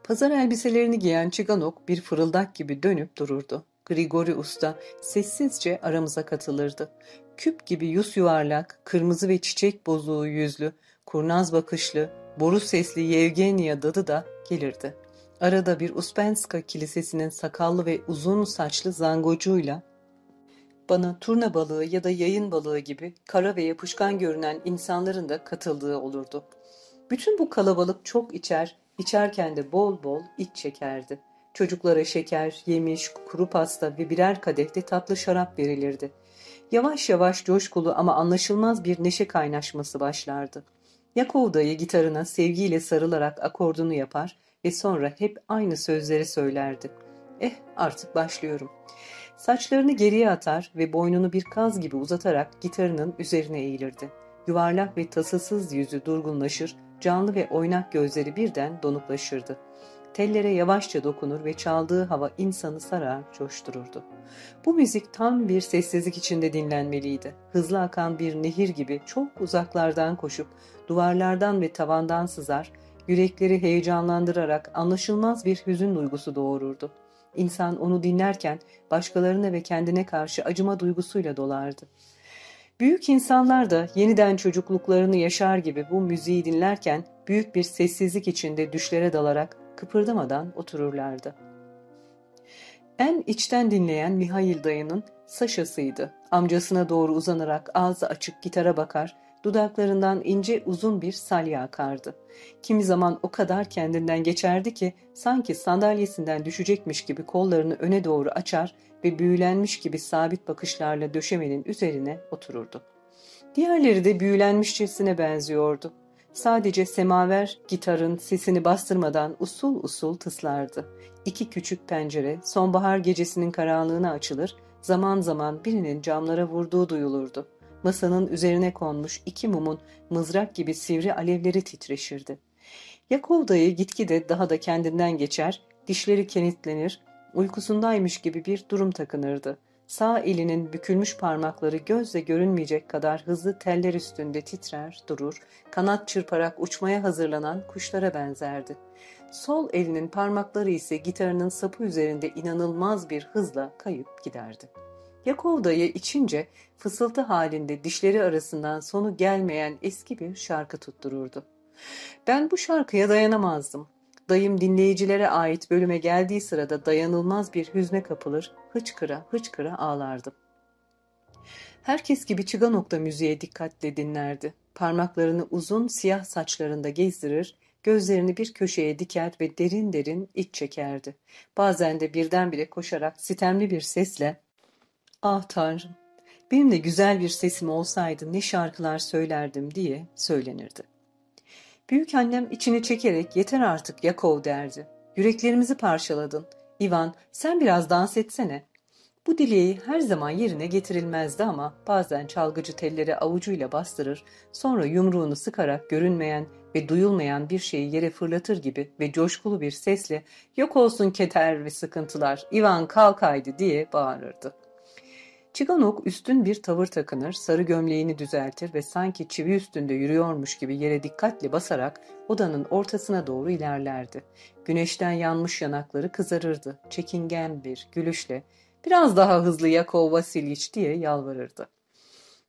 Pazar elbiselerini giyen Çiganok bir fırıldak gibi dönüp dururdu. Grigori Usta sessizce aramıza katılırdı. Küp gibi yus yuvarlak, kırmızı ve çiçek bozuğu yüzlü, kurnaz bakışlı, boru sesli Yevgenia dadı da gelirdi. Arada bir Uspenska kilisesinin sakallı ve uzun saçlı zangocuyla bana turna balığı ya da yayın balığı gibi kara ve yapışkan görünen insanların da katıldığı olurdu. Bütün bu kalabalık çok içer, içerken de bol bol iç çekerdi. Çocuklara şeker, yemiş, kuru pasta ve birer kadehte tatlı şarap verilirdi. Yavaş yavaş coşkulu ama anlaşılmaz bir neşe kaynaşması başlardı. Yakov dayı gitarına sevgiyle sarılarak akordunu yapar ve sonra hep aynı sözleri söylerdi. Eh artık başlıyorum. Saçlarını geriye atar ve boynunu bir kaz gibi uzatarak gitarının üzerine eğilirdi. Yuvarlak ve tasasız yüzü durgunlaşır, canlı ve oynak gözleri birden donuklaşırdı. Tellere yavaşça dokunur ve çaldığı hava insanı sarar, coştururdu. Bu müzik tam bir sessizlik içinde dinlenmeliydi. Hızlı akan bir nehir gibi çok uzaklardan koşup duvarlardan ve tavandan sızar, yürekleri heyecanlandırarak anlaşılmaz bir hüzün duygusu doğururdu. İnsan onu dinlerken başkalarına ve kendine karşı acıma duygusuyla dolardı. Büyük insanlar da yeniden çocukluklarını yaşar gibi bu müziği dinlerken büyük bir sessizlik içinde düşlere dalarak kıpırdamadan otururlardı. En içten dinleyen Mihail dayının Saşa'sıydı. Amcasına doğru uzanarak ağzı açık gitara bakar, dudaklarından ince uzun bir salya akardı. Kimi zaman o kadar kendinden geçerdi ki sanki sandalyesinden düşecekmiş gibi kollarını öne doğru açar ve büyülenmiş gibi sabit bakışlarla döşemenin üzerine otururdu. Diğerleri de büyülenmişçesine benziyordu. Sadece semaver gitarın sesini bastırmadan usul usul tıslardı. İki küçük pencere sonbahar gecesinin karanlığına açılır, zaman zaman birinin camlara vurduğu duyulurdu. Masanın üzerine konmuş iki mumun mızrak gibi sivri alevleri titreşirdi. Yakov dayı gitgide daha da kendinden geçer, dişleri kenetlenir, uykusundaymış gibi bir durum takınırdı. Sağ elinin bükülmüş parmakları gözle görünmeyecek kadar hızlı teller üstünde titrer, durur, kanat çırparak uçmaya hazırlanan kuşlara benzerdi. Sol elinin parmakları ise gitarının sapı üzerinde inanılmaz bir hızla kayıp giderdi. Yakov dayı içince fısıltı halinde dişleri arasından sonu gelmeyen eski bir şarkı tuttururdu. Ben bu şarkıya dayanamazdım. Dayım dinleyicilere ait bölüme geldiği sırada dayanılmaz bir hüzne kapılır, hıçkıra hıçkıra ağlardım. Herkes gibi çıganokta müziğe dikkatle dinlerdi. Parmaklarını uzun siyah saçlarında gezdirir, gözlerini bir köşeye diker ve derin derin iç çekerdi. Bazen de birdenbire koşarak sitemli bir sesle ''Ah Tanrım, benim de güzel bir sesim olsaydı ne şarkılar söylerdim.'' diye söylenirdi. Büyük annem içini çekerek yeter artık Yakov derdi. Yüreklerimizi parçaladın. İvan sen biraz dans etsene. Bu dileği her zaman yerine getirilmezdi ama bazen çalgıcı telleri avucuyla bastırır, sonra yumruğunu sıkarak görünmeyen ve duyulmayan bir şeyi yere fırlatır gibi ve coşkulu bir sesle yok olsun keter ve sıkıntılar, İvan kalk haydi diye bağırırdı. Çiganok üstün bir tavır takınır, sarı gömleğini düzeltir ve sanki çivi üstünde yürüyormuş gibi yere dikkatle basarak odanın ortasına doğru ilerlerdi. Güneşten yanmış yanakları kızarırdı. Çekingen bir gülüşle biraz daha hızlı Yakov Vasiliç diye yalvarırdı.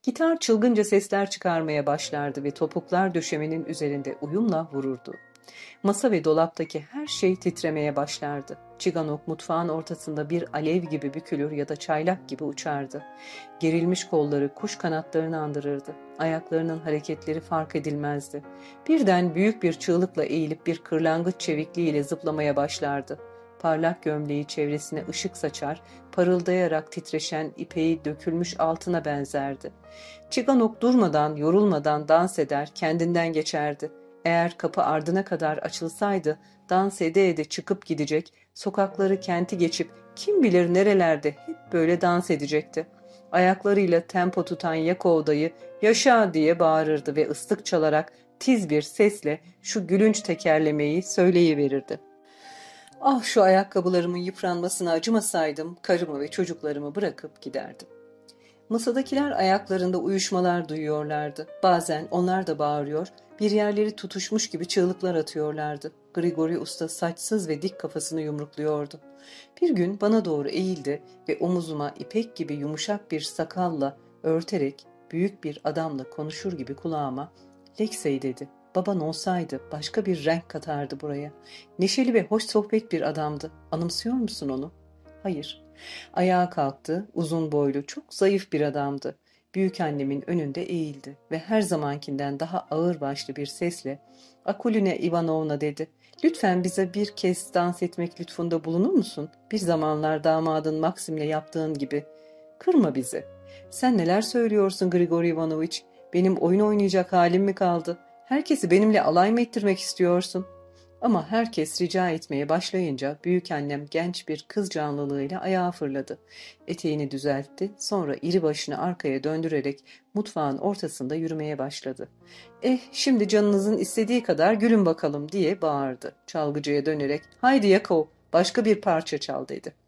Gitar çılgınca sesler çıkarmaya başlardı ve topuklar döşemenin üzerinde uyumla vururdu. Masa ve dolaptaki her şey titremeye başlardı. Çiganok mutfağın ortasında bir alev gibi bükülür ya da çaylak gibi uçardı. Gerilmiş kolları kuş kanatlarını andırırdı. Ayaklarının hareketleri fark edilmezdi. Birden büyük bir çığlıkla eğilip bir kırlangıç çevikliğiyle zıplamaya başlardı. Parlak gömleği çevresine ışık saçar, parıldayarak titreşen ipeği dökülmüş altına benzerdi. Çiganok durmadan, yorulmadan dans eder, kendinden geçerdi. Eğer kapı ardına kadar açılsaydı dans ede ede çıkıp gidecek, sokakları kenti geçip kim bilir nerelerde hep böyle dans edecekti. Ayaklarıyla tempo tutan Yakov'dayı yaşa diye bağırırdı ve ıslık çalarak tiz bir sesle şu gülünç tekerlemeyi söyleyiverirdi. Ah şu ayakkabılarımın yıpranmasına acımasaydım karımı ve çocuklarımı bırakıp giderdim. Masadakiler ayaklarında uyuşmalar duyuyorlardı. Bazen onlar da bağırıyor, bir yerleri tutuşmuş gibi çığlıklar atıyorlardı. Grigori Usta saçsız ve dik kafasını yumrukluyordu. Bir gün bana doğru eğildi ve omuzuma ipek gibi yumuşak bir sakalla örterek büyük bir adamla konuşur gibi kulağıma Lexey dedi. Baban olsaydı başka bir renk katardı buraya. Neşeli ve hoş sohbet bir adamdı. Anımsıyor musun onu? Hayır. Ayağa kalktı, uzun boylu, çok zayıf bir adamdı. Büyük annemin önünde eğildi ve her zamankinden daha ağır başlı bir sesle Akuline Ivanovna dedi. Lütfen bize bir kez dans etmek lütfunda bulunur musun? Bir zamanlar damadın Maksim'le yaptığın gibi. Kırma bizi. Sen neler söylüyorsun Grigori Ivanoviç? Benim oyun oynayacak halim mi kaldı? Herkesi benimle alay mı ettirmek istiyorsun? Ama herkes rica etmeye başlayınca büyük annem genç bir kız canlılığıyla ayağa fırladı. Eteğini düzeltti, sonra iri başını arkaya döndürerek mutfağın ortasında yürümeye başladı. Eh şimdi canınızın istediği kadar gülün bakalım diye bağırdı. Çalgıcıya dönerek haydi Yakov başka bir parça çal dedi.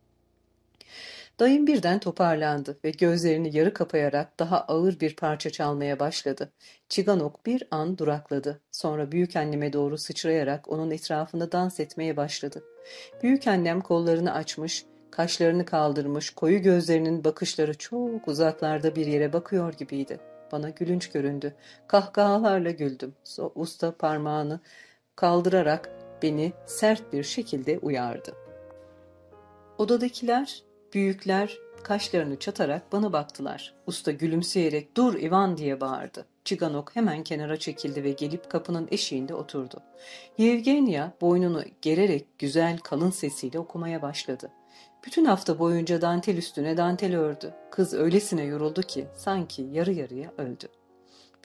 Dayım birden toparlandı ve gözlerini yarı kapayarak daha ağır bir parça çalmaya başladı. Çiganok bir an durakladı. Sonra büyük anneme doğru sıçrayarak onun etrafında dans etmeye başladı. Büyük annem kollarını açmış, kaşlarını kaldırmış, koyu gözlerinin bakışları çok uzaklarda bir yere bakıyor gibiydi. Bana gülünç göründü. Kahkahalarla güldüm. Usta parmağını kaldırarak beni sert bir şekilde uyardı. Odadakiler Büyükler kaşlarını çatarak bana baktılar. Usta gülümseyerek dur Ivan diye bağırdı. Çiganok hemen kenara çekildi ve gelip kapının eşiğinde oturdu. Yevgenya boynunu gererek güzel kalın sesiyle okumaya başladı. Bütün hafta boyunca dantel üstüne dantel ördü. Kız öylesine yoruldu ki sanki yarı yarıya öldü.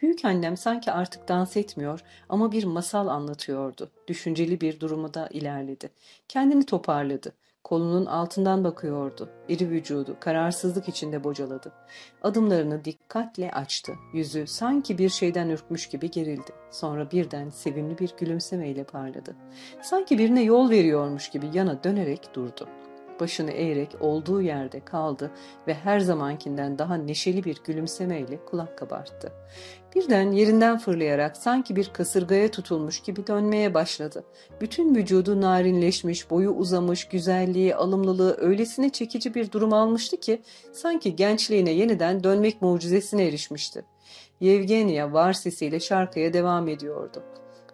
Büyük annem sanki artık dans etmiyor ama bir masal anlatıyordu. Düşünceli bir durumu da ilerledi. Kendini toparladı. Kolunun altından bakıyordu. İri vücudu kararsızlık içinde bocaladı. Adımlarını dikkatle açtı. Yüzü sanki bir şeyden ürkmüş gibi gerildi. Sonra birden sevimli bir gülümsemeyle parladı. Sanki birine yol veriyormuş gibi yana dönerek durdu başını eğerek olduğu yerde kaldı ve her zamankinden daha neşeli bir gülümsemeyle kulak kabarttı. Birden yerinden fırlayarak sanki bir kasırgaya tutulmuş gibi dönmeye başladı. Bütün vücudu narinleşmiş, boyu uzamış, güzelliği, alımlılığı öylesine çekici bir durum almıştı ki sanki gençliğine yeniden dönmek mucizesine erişmişti. Yevgenia var sesiyle şarkıya devam ediyordu.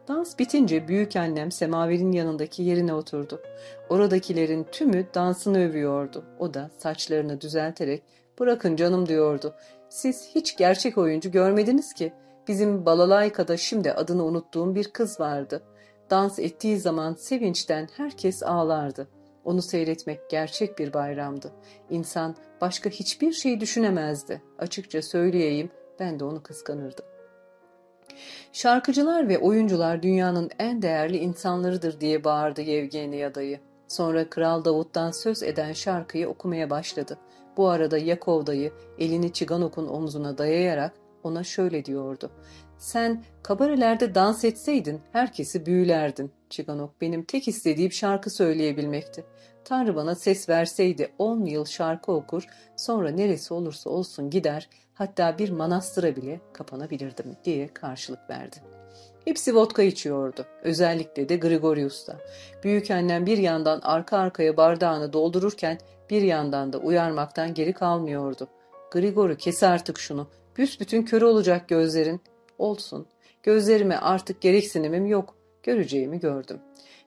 Dans bitince büyük annem semaverin yanındaki yerine oturdu. Oradakilerin tümü dansını övüyordu. O da saçlarını düzelterek bırakın canım diyordu. Siz hiç gerçek oyuncu görmediniz ki. Bizim Balalayka'da şimdi adını unuttuğum bir kız vardı. Dans ettiği zaman sevinçten herkes ağlardı. Onu seyretmek gerçek bir bayramdı. İnsan başka hiçbir şey düşünemezdi. Açıkça söyleyeyim ben de onu kıskanırdım. Şarkıcılar ve oyuncular dünyanın en değerli insanlarıdır diye bağırdı Yevgeni dayı. Sonra Kral Davut'tan söz eden şarkıyı okumaya başladı. Bu arada Yakov dayı elini Çiganok'un omzuna dayayarak ona şöyle diyordu. Sen kabarelerde dans etseydin herkesi büyülerdin. Çiganok benim tek istediğim şarkı söyleyebilmekti. Tanrı bana ses verseydi on yıl şarkı okur, sonra neresi olursa olsun gider, hatta bir manastıra bile kapanabilirdim diye karşılık verdi. Hepsi vodka içiyordu. Özellikle de Grigorius'ta. Büyük annem bir yandan arka arkaya bardağını doldururken bir yandan da uyarmaktan geri kalmıyordu. Grigori kes artık şunu. Büsbütün körü olacak gözlerin. Olsun. Gözlerime artık gereksinimim yok. Göreceğimi gördüm.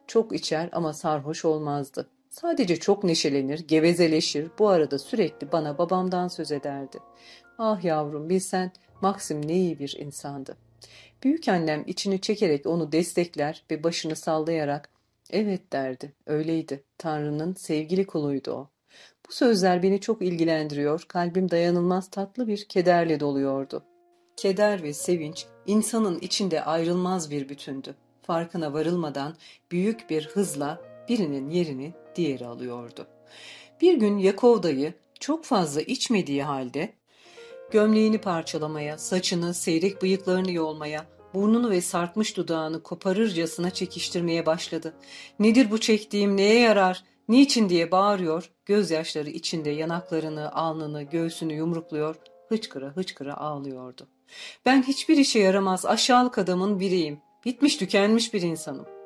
Çok içer ama sarhoş olmazdı. Sadece çok neşelenir, gevezeleşir, bu arada sürekli bana babamdan söz ederdi. Ah yavrum bilsen Maxim ne iyi bir insandı. Büyük annem içini çekerek onu destekler ve başını sallayarak evet derdi. Öyleydi. Tanrı'nın sevgili kuluydu o. Bu sözler beni çok ilgilendiriyor. Kalbim dayanılmaz tatlı bir kederle doluyordu. Keder ve sevinç insanın içinde ayrılmaz bir bütündü. Farkına varılmadan büyük bir hızla birinin yerini diğeri alıyordu. Bir gün Yakov dayı çok fazla içmediği halde gömleğini parçalamaya, saçını, seyrek bıyıklarını yolmaya, burnunu ve sarkmış dudağını koparırcasına çekiştirmeye başladı. Nedir bu çektiğim, neye yarar, niçin diye bağırıyor, gözyaşları içinde yanaklarını, alnını, göğsünü yumrukluyor, hıçkıra hıçkıra ağlıyordu. Ben hiçbir işe yaramaz aşağılık adamın biriyim. Bitmiş tükenmiş bir insanım.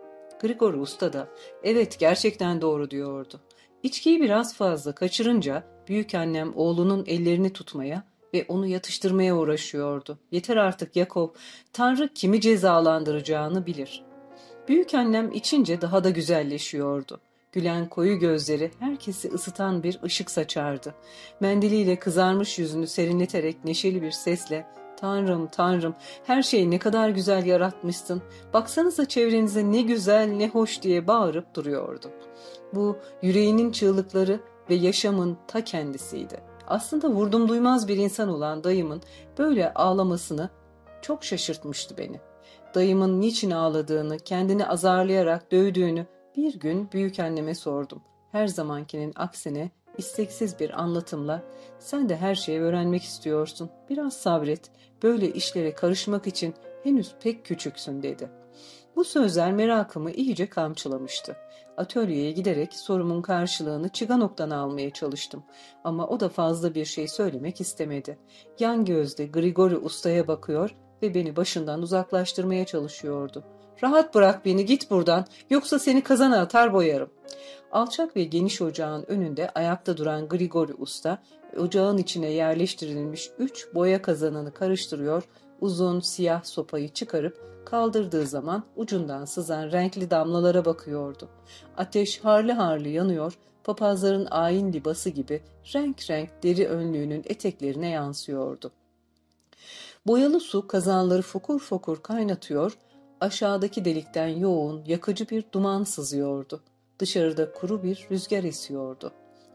Grigor Usta da evet gerçekten doğru diyordu. İçkiyi biraz fazla kaçırınca büyük annem oğlunun ellerini tutmaya ve onu yatıştırmaya uğraşıyordu. Yeter artık Yakov, Tanrı kimi cezalandıracağını bilir. Büyük annem içince daha da güzelleşiyordu. Gülen koyu gözleri herkesi ısıtan bir ışık saçardı. Mendiliyle kızarmış yüzünü serinleterek neşeli bir sesle Tanrım, Tanrım, her şeyi ne kadar güzel yaratmışsın. Baksanıza çevrenize ne güzel, ne hoş diye bağırıp duruyordu. Bu yüreğinin çığlıkları ve yaşamın ta kendisiydi. Aslında vurdum duymaz bir insan olan dayımın böyle ağlamasını çok şaşırtmıştı beni. Dayımın niçin ağladığını, kendini azarlayarak dövdüğünü bir gün büyük anneme sordum. Her zamankinin aksine isteksiz bir anlatımla sen de her şeyi öğrenmek istiyorsun. Biraz sabret. Böyle işlere karışmak için henüz pek küçüksün dedi. Bu sözler merakımı iyice kamçılamıştı. Atölyeye giderek sorumun karşılığını Çiganok'tan almaya çalıştım. Ama o da fazla bir şey söylemek istemedi. Yan gözde Grigori ustaya bakıyor ve beni başından uzaklaştırmaya çalışıyordu. Rahat bırak beni git buradan yoksa seni kazana atar boyarım. Alçak ve geniş ocağın önünde ayakta duran Grigori usta ocağın içine yerleştirilmiş üç boya kazanını karıştırıyor, uzun siyah sopayı çıkarıp kaldırdığı zaman ucundan sızan renkli damlalara bakıyordu. Ateş harlı harlı yanıyor, papazların ayin libası gibi renk renk deri önlüğünün eteklerine yansıyordu. Boyalı su kazanları fokur fokur kaynatıyor, aşağıdaki delikten yoğun, yakıcı bir duman sızıyordu. Dışarıda kuru bir rüzgar esiyordu.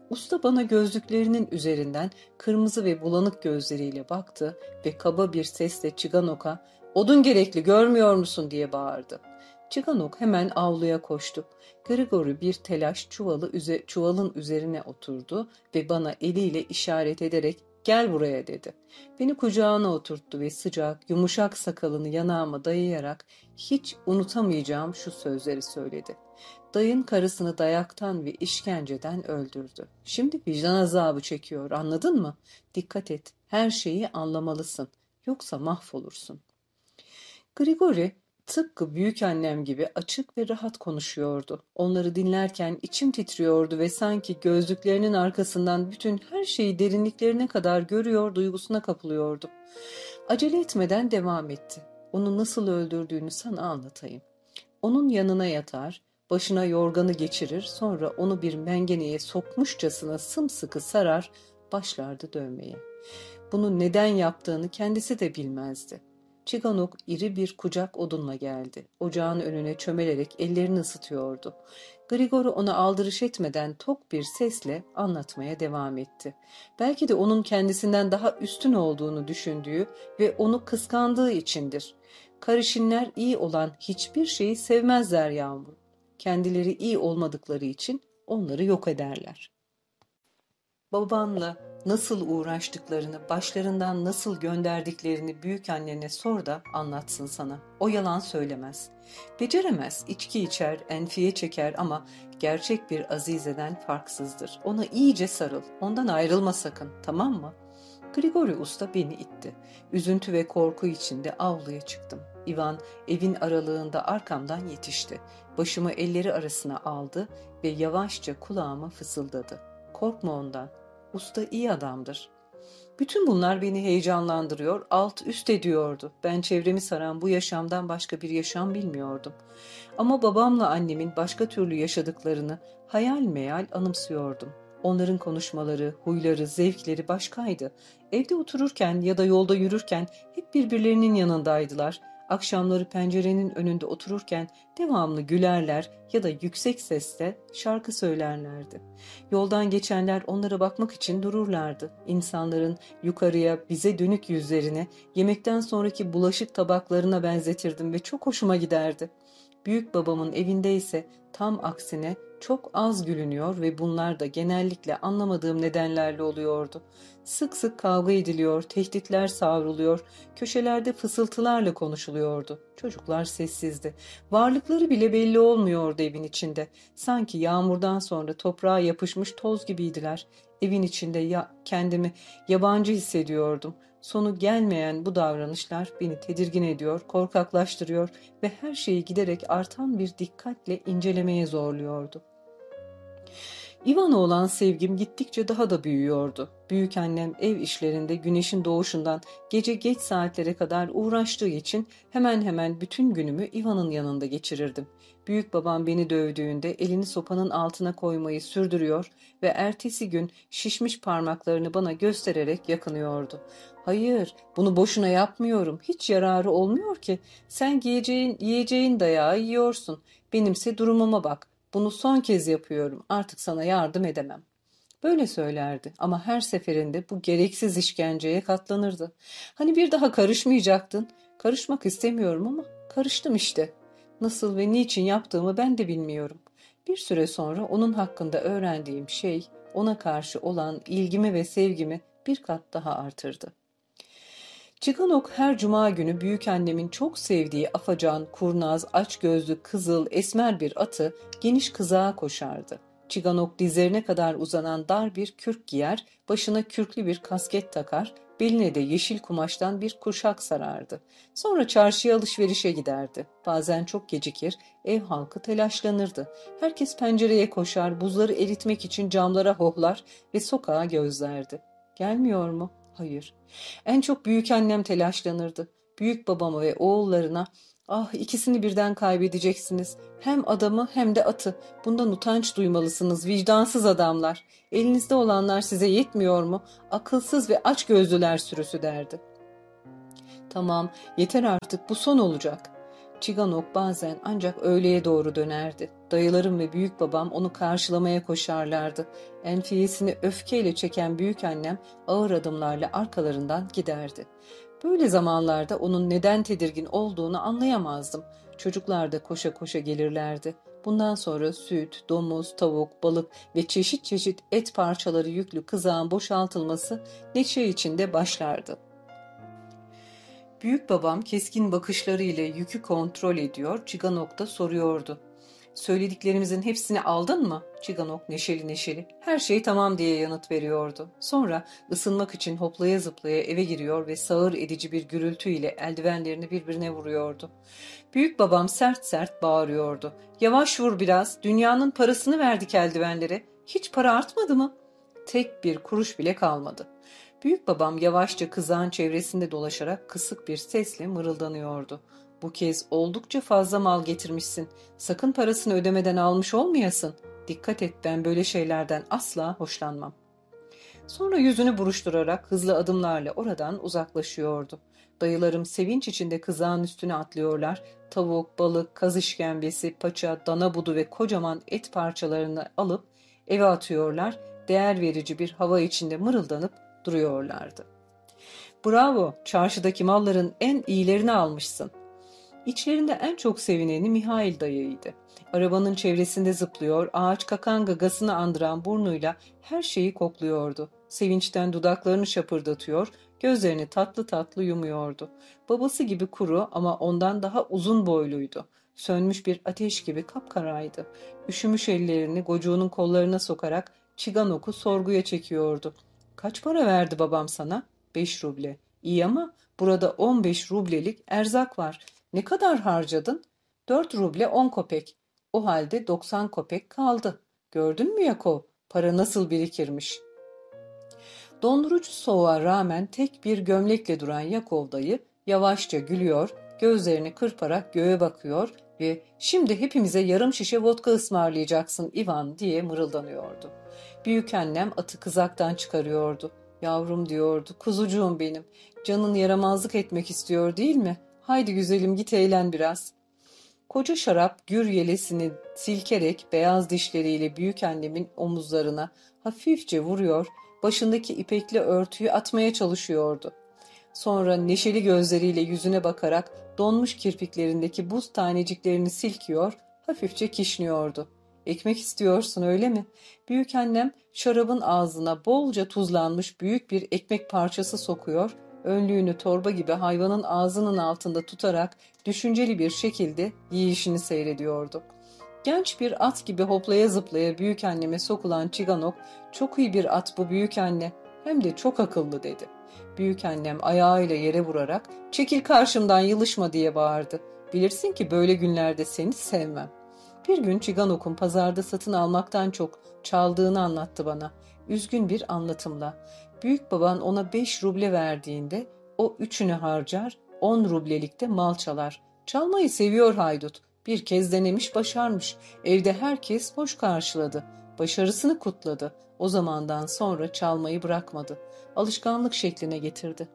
Usta bana gözlüklerinin üzerinden kırmızı ve bulanık gözleriyle baktı ve kaba bir sesle Çiganok'a ''Odun gerekli görmüyor musun?'' diye bağırdı. Çiganok hemen avluya koştu. Grigori bir telaş çuvalı üze, çuvalın üzerine oturdu ve bana eliyle işaret ederek gel buraya dedi. Beni kucağına oturttu ve sıcak, yumuşak sakalını yanağıma dayayarak hiç unutamayacağım şu sözleri söyledi. Dayın karısını dayaktan ve işkenceden öldürdü. Şimdi vicdan azabı çekiyor anladın mı? Dikkat et her şeyi anlamalısın yoksa mahvolursun. Grigori tıpkı büyük annem gibi açık ve rahat konuşuyordu. Onları dinlerken içim titriyordu ve sanki gözlüklerinin arkasından bütün her şeyi derinliklerine kadar görüyor duygusuna kapılıyordum. Acele etmeden devam etti. Onu nasıl öldürdüğünü sana anlatayım. Onun yanına yatar, başına yorganı geçirir, sonra onu bir mengeneye sokmuşçasına sımsıkı sarar, başlardı dövmeye. Bunu neden yaptığını kendisi de bilmezdi. Çiganok iri bir kucak odunla geldi. Ocağın önüne çömelerek ellerini ısıtıyordu. Grigori ona aldırış etmeden tok bir sesle anlatmaya devam etti. Belki de onun kendisinden daha üstün olduğunu düşündüğü ve onu kıskandığı içindir. Karışinler iyi olan hiçbir şeyi sevmezler Yağmur. Kendileri iyi olmadıkları için onları yok ederler. Babanla nasıl uğraştıklarını, başlarından nasıl gönderdiklerini büyük annene sor da anlatsın sana. O yalan söylemez. Beceremez, içki içer, enfiye çeker ama gerçek bir azizeden farksızdır. Ona iyice sarıl, ondan ayrılma sakın, tamam mı?'' Grigori Usta beni itti. Üzüntü ve korku içinde avluya çıktım. Ivan evin aralığında arkamdan yetişti. Başımı elleri arasına aldı ve yavaşça kulağıma fısıldadı. Korkma ondan. Usta iyi adamdır. Bütün bunlar beni heyecanlandırıyor, alt üst ediyordu. Ben çevremi saran bu yaşamdan başka bir yaşam bilmiyordum. Ama babamla annemin başka türlü yaşadıklarını hayal meyal anımsıyordum. Onların konuşmaları, huyları, zevkleri başkaydı. Evde otururken ya da yolda yürürken hep birbirlerinin yanındaydılar. Akşamları pencerenin önünde otururken devamlı gülerler ya da yüksek sesle şarkı söylerlerdi. Yoldan geçenler onlara bakmak için dururlardı. İnsanların yukarıya bize dönük yüzlerine yemekten sonraki bulaşık tabaklarına benzetirdim ve çok hoşuma giderdi. Büyük babamın evinde ise tam aksine Çok az gülünüyor ve bunlar da genellikle anlamadığım nedenlerle oluyordu. Sık sık kavga ediliyor, tehditler savruluyor, köşelerde fısıltılarla konuşuluyordu. Çocuklar sessizdi. Varlıkları bile belli olmuyordu evin içinde. Sanki yağmurdan sonra toprağa yapışmış toz gibiydiler. Evin içinde ya kendimi yabancı hissediyordum. Sonu gelmeyen bu davranışlar beni tedirgin ediyor, korkaklaştırıyor ve her şeyi giderek artan bir dikkatle incelemeye zorluyordu. Ivan'a olan sevgim gittikçe daha da büyüyordu. Büyük annem ev işlerinde güneşin doğuşundan gece geç saatlere kadar uğraştığı için hemen hemen bütün günümü Ivan'ın yanında geçirirdim. Büyük babam beni dövdüğünde elini sopanın altına koymayı sürdürüyor ve ertesi gün şişmiş parmaklarını bana göstererek yakınıyordu. Hayır, bunu boşuna yapmıyorum. Hiç yararı olmuyor ki. Sen giyeceğin, yiyeceğin dayağı yiyorsun. Benimse durumuma bak. Bunu son kez yapıyorum. Artık sana yardım edemem. Böyle söylerdi ama her seferinde bu gereksiz işkenceye katlanırdı. Hani bir daha karışmayacaktın. Karışmak istemiyorum ama karıştım işte. Nasıl ve niçin yaptığımı ben de bilmiyorum. Bir süre sonra onun hakkında öğrendiğim şey ona karşı olan ilgimi ve sevgimi bir kat daha artırdı. Çıkanok her cuma günü büyük annemin çok sevdiği afacan, kurnaz, aç gözlü, kızıl, esmer bir atı geniş kızağa koşardı. Çıganok dizlerine kadar uzanan dar bir kürk giyer, başına kürklü bir kasket takar, beline de yeşil kumaştan bir kuşak sarardı. Sonra çarşıya alışverişe giderdi. Bazen çok gecikir, ev halkı telaşlanırdı. Herkes pencereye koşar, buzları eritmek için camlara hohlar ve sokağa gözlerdi. Gelmiyor mu? Hayır. En çok büyük annem telaşlanırdı. Büyük babama ve oğullarına Ah ikisini birden kaybedeceksiniz. Hem adamı hem de atı. Bundan utanç duymalısınız vicdansız adamlar. Elinizde olanlar size yetmiyor mu? Akılsız ve aç gözlüler sürüsü derdi. Tamam yeter artık bu son olacak. Çiganok bazen ancak öğleye doğru dönerdi. Dayılarım ve büyük babam onu karşılamaya koşarlardı. Enfiyesini öfkeyle çeken büyük annem ağır adımlarla arkalarından giderdi. Böyle zamanlarda onun neden tedirgin olduğunu anlayamazdım. Çocuklar da koşa koşa gelirlerdi. Bundan sonra süt, domuz, tavuk, balık ve çeşit çeşit et parçaları yüklü kızağın boşaltılması neşe içinde başlardı. Büyük babam keskin bakışlarıyla yükü kontrol ediyor, Çiganok da soruyordu. Söylediklerimizin hepsini aldın mı? Çiganok neşeli neşeli. Her şey tamam diye yanıt veriyordu. Sonra ısınmak için hoplaya zıplaya eve giriyor ve sağır edici bir gürültüyle eldivenlerini birbirine vuruyordu. Büyük babam sert sert bağırıyordu. Yavaş vur biraz. Dünyanın parasını verdik eldivenlere. Hiç para artmadı mı? Tek bir kuruş bile kalmadı. Büyük babam yavaşça kızağın çevresinde dolaşarak kısık bir sesle mırıldanıyordu. Bu kez oldukça fazla mal getirmişsin. Sakın parasını ödemeden almış olmayasın. Dikkat et ben böyle şeylerden asla hoşlanmam. Sonra yüzünü buruşturarak hızlı adımlarla oradan uzaklaşıyordu. Dayılarım sevinç içinde kızağın üstüne atlıyorlar. Tavuk, balık, kaz işkembesi, paça, dana budu ve kocaman et parçalarını alıp eve atıyorlar. Değer verici bir hava içinde mırıldanıp duruyorlardı. Bravo, çarşıdaki malların en iyilerini almışsın. İçlerinde en çok sevineni Mihail dayıydı. Arabanın çevresinde zıplıyor, ağaç kakan gagasını andıran burnuyla her şeyi kokluyordu. Sevinçten dudaklarını şapırdatıyor, gözlerini tatlı tatlı yumuyordu. Babası gibi kuru ama ondan daha uzun boyluydu. Sönmüş bir ateş gibi kapkaraydı. Üşümüş ellerini gocuğunun kollarına sokarak Çiganok'u sorguya çekiyordu. Kaç para verdi babam sana? Beş ruble. İyi ama burada on beş rublelik erzak var. Ne kadar harcadın? Dört ruble on kopek. O halde doksan kopek kaldı. Gördün mü Yakov? Para nasıl birikirmiş? Dondurucu soğuğa rağmen tek bir gömlekle duran Yakov dayı yavaşça gülüyor, gözlerini kırparak göğe bakıyor ve şimdi hepimize yarım şişe vodka ısmarlayacaksın Ivan diye mırıldanıyordu. Büyük annem atı kızaktan çıkarıyordu. Yavrum diyordu, kuzucuğum benim. Canın yaramazlık etmek istiyor değil mi? Haydi güzelim git eğlen biraz. Koca şarap gür yelesini silkerek beyaz dişleriyle büyük annemin omuzlarına hafifçe vuruyor, başındaki ipekli örtüyü atmaya çalışıyordu. Sonra neşeli gözleriyle yüzüne bakarak donmuş kirpiklerindeki buz taneciklerini silkiyor, hafifçe kişniyordu. Ekmek istiyorsun öyle mi? Büyük annem şarabın ağzına bolca tuzlanmış büyük bir ekmek parçası sokuyor, önlüğünü torba gibi hayvanın ağzının altında tutarak düşünceli bir şekilde yiyişini seyrediyordu. Genç bir at gibi hoplaya zıplaya büyük anneme sokulan Çiganok, çok iyi bir at bu büyük anne, hem de çok akıllı dedi. Büyük annem ayağıyla yere vurarak, çekil karşımdan yılışma diye bağırdı. Bilirsin ki böyle günlerde seni sevmem. Bir gün Çiganok'un pazarda satın almaktan çok çaldığını anlattı bana. Üzgün bir anlatımla. Büyük baban ona beş ruble verdiğinde o üçünü harcar, on rublelikte mal çalar. Çalmayı seviyor haydut. Bir kez denemiş başarmış. Evde herkes hoş karşıladı. Başarısını kutladı. O zamandan sonra çalmayı bırakmadı. Alışkanlık şekline getirdi.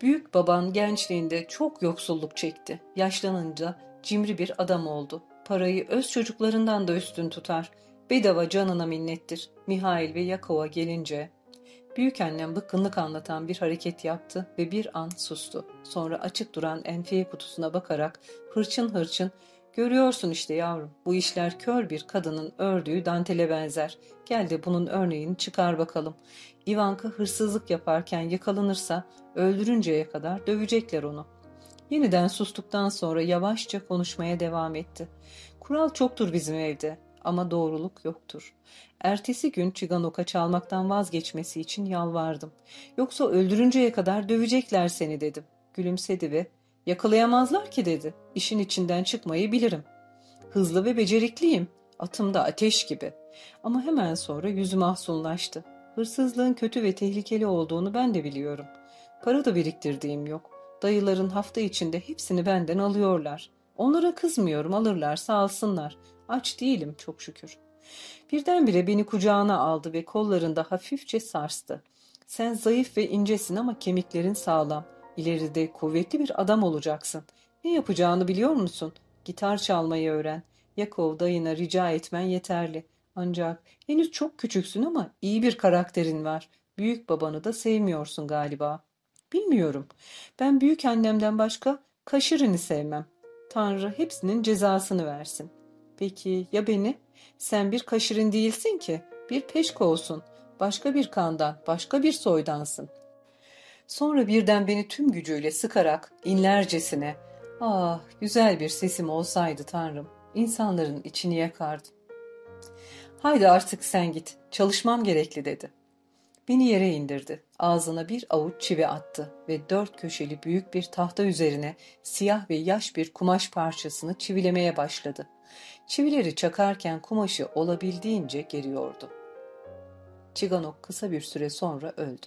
Büyük baban gençliğinde çok yoksulluk çekti. Yaşlanınca cimri bir adam oldu. Parayı öz çocuklarından da üstün tutar. Bedava canına minnettir. Mihail ve Yakova gelince Büyük annem bıkkınlık anlatan bir hareket yaptı ve bir an sustu. Sonra açık duran enfiye kutusuna bakarak hırçın hırçın ''Görüyorsun işte yavrum, bu işler kör bir kadının ördüğü dantele benzer. Gel de bunun örneğini çıkar bakalım. Ivanka hırsızlık yaparken yakalanırsa öldürünceye kadar dövecekler onu.'' Yeniden sustuktan sonra yavaşça konuşmaya devam etti. Kural çoktur bizim evde ama doğruluk yoktur. Ertesi gün Çiganok'a çalmaktan vazgeçmesi için yalvardım. Yoksa öldürünceye kadar dövecekler seni dedim. Gülümsedi ve yakalayamazlar ki dedi. İşin içinden çıkmayı bilirim. Hızlı ve becerikliyim. Atım da ateş gibi. Ama hemen sonra yüzü mahzunlaştı. Hırsızlığın kötü ve tehlikeli olduğunu ben de biliyorum. Para da biriktirdiğim yok. Dayıların hafta içinde hepsini benden alıyorlar. Onlara kızmıyorum alırlarsa alsınlar. Aç değilim çok şükür. Birdenbire beni kucağına aldı ve kollarında hafifçe sarstı. Sen zayıf ve incesin ama kemiklerin sağlam. İleride kuvvetli bir adam olacaksın. Ne yapacağını biliyor musun? Gitar çalmayı öğren. Yakov dayına rica etmen yeterli. Ancak henüz çok küçüksün ama iyi bir karakterin var. Büyük babanı da sevmiyorsun galiba. Bilmiyorum. Ben büyük annemden başka Kaşırını sevmem. Tanrı hepsinin cezasını versin. Peki ya beni? Sen bir kaşirin değilsin ki. Bir peşko olsun. Başka bir kandan, başka bir soydansın. Sonra birden beni tüm gücüyle sıkarak inlercesine ah güzel bir sesim olsaydı Tanrım insanların içini yakardı. Haydi artık sen git çalışmam gerekli dedi. Beni yere indirdi. Ağzına bir avuç çivi attı ve dört köşeli büyük bir tahta üzerine siyah ve yaş bir kumaş parçasını çivilemeye başladı. Çivileri çakarken kumaşı olabildiğince geriyordu. Çiganok kısa bir süre sonra öldü.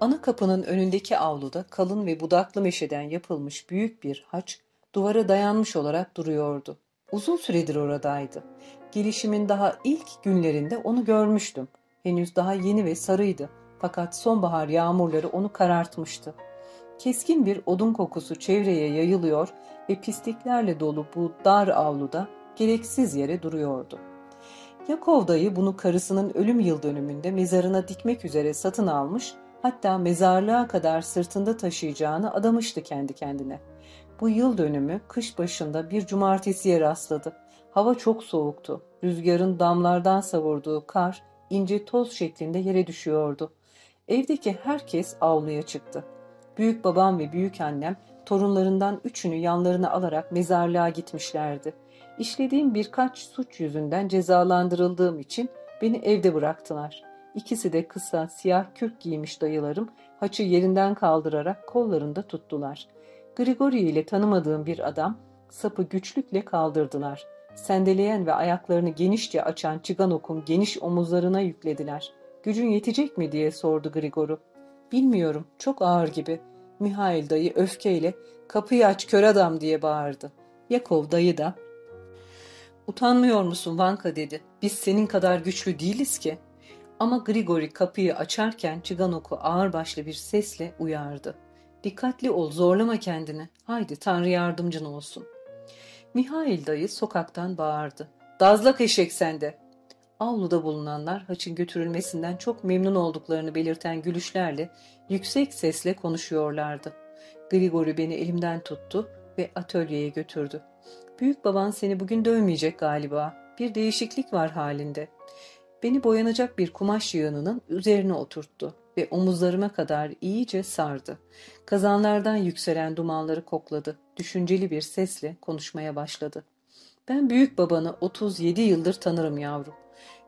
Ana kapının önündeki avluda kalın ve budaklı meşeden yapılmış büyük bir haç duvara dayanmış olarak duruyordu. Uzun süredir oradaydı. Gelişimin daha ilk günlerinde onu görmüştüm. Henüz daha yeni ve sarıydı. Fakat sonbahar yağmurları onu karartmıştı. Keskin bir odun kokusu çevreye yayılıyor ve pisliklerle dolu bu dar avluda gereksiz yere duruyordu. Yakov dayı bunu karısının ölüm yıl dönümünde mezarına dikmek üzere satın almış, hatta mezarlığa kadar sırtında taşıyacağını adamıştı kendi kendine. Bu yıl dönümü kış başında bir cumartesiye rastladı. Hava çok soğuktu. Rüzgarın damlardan savurduğu kar ince toz şeklinde yere düşüyordu. Evdeki herkes avluya çıktı. Büyük babam ve büyük annem torunlarından üçünü yanlarına alarak mezarlığa gitmişlerdi. İşlediğim birkaç suç yüzünden cezalandırıldığım için beni evde bıraktılar. İkisi de kısa, siyah kürk giymiş dayılarım haçı yerinden kaldırarak kollarında tuttular. Grigori ile tanımadığım bir adam sapı güçlükle kaldırdılar. Sendeleyen ve ayaklarını genişçe açan Çiganok'un geniş omuzlarına yüklediler. Gücün yetecek mi diye sordu Grigoru. Bilmiyorum, çok ağır gibi. Mihail dayı öfkeyle kapıyı aç kör adam diye bağırdı. Yakov dayı da utanmıyor musun Vanka dedi. Biz senin kadar güçlü değiliz ki. Ama Grigori kapıyı açarken Çiganok'u ağırbaşlı bir sesle uyardı. Dikkatli ol zorlama kendini. Haydi Tanrı yardımcın olsun. Mihail dayı sokaktan bağırdı. Dazlak eşek sende. Avluda bulunanlar haçın götürülmesinden çok memnun olduklarını belirten gülüşlerle yüksek sesle konuşuyorlardı. Grigori beni elimden tuttu ve atölyeye götürdü. Büyük baban seni bugün dövmeyecek galiba. Bir değişiklik var halinde. Beni boyanacak bir kumaş yığınının üzerine oturttu ve omuzlarıma kadar iyice sardı. Kazanlardan yükselen dumanları kokladı. Düşünceli bir sesle konuşmaya başladı. Ben büyük babanı 37 yıldır tanırım yavrum.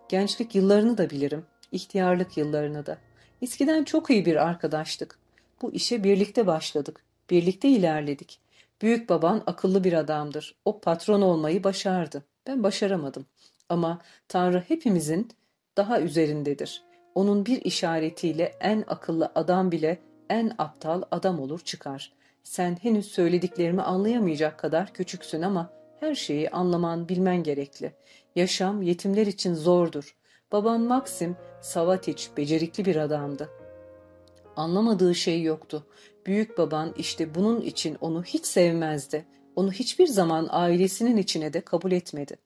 Gençlik yıllarını da bilirim, ihtiyarlık yıllarını da. Eskiden çok iyi bir arkadaştık. Bu işe birlikte başladık, birlikte ilerledik. Büyük baban akıllı bir adamdır. O patron olmayı başardı. Ben başaramadım. Ama Tanrı hepimizin daha üzerindedir. Onun bir işaretiyle en akıllı adam bile en aptal adam olur çıkar. Sen henüz söylediklerimi anlayamayacak kadar küçüksün ama her şeyi anlaman, bilmen gerekli. Yaşam yetimler için zordur. Baban Maxim Savatiç becerikli bir adamdı. Anlamadığı şey yoktu. Büyük baban işte bunun için onu hiç sevmezdi. Onu hiçbir zaman ailesinin içine de kabul etmedi.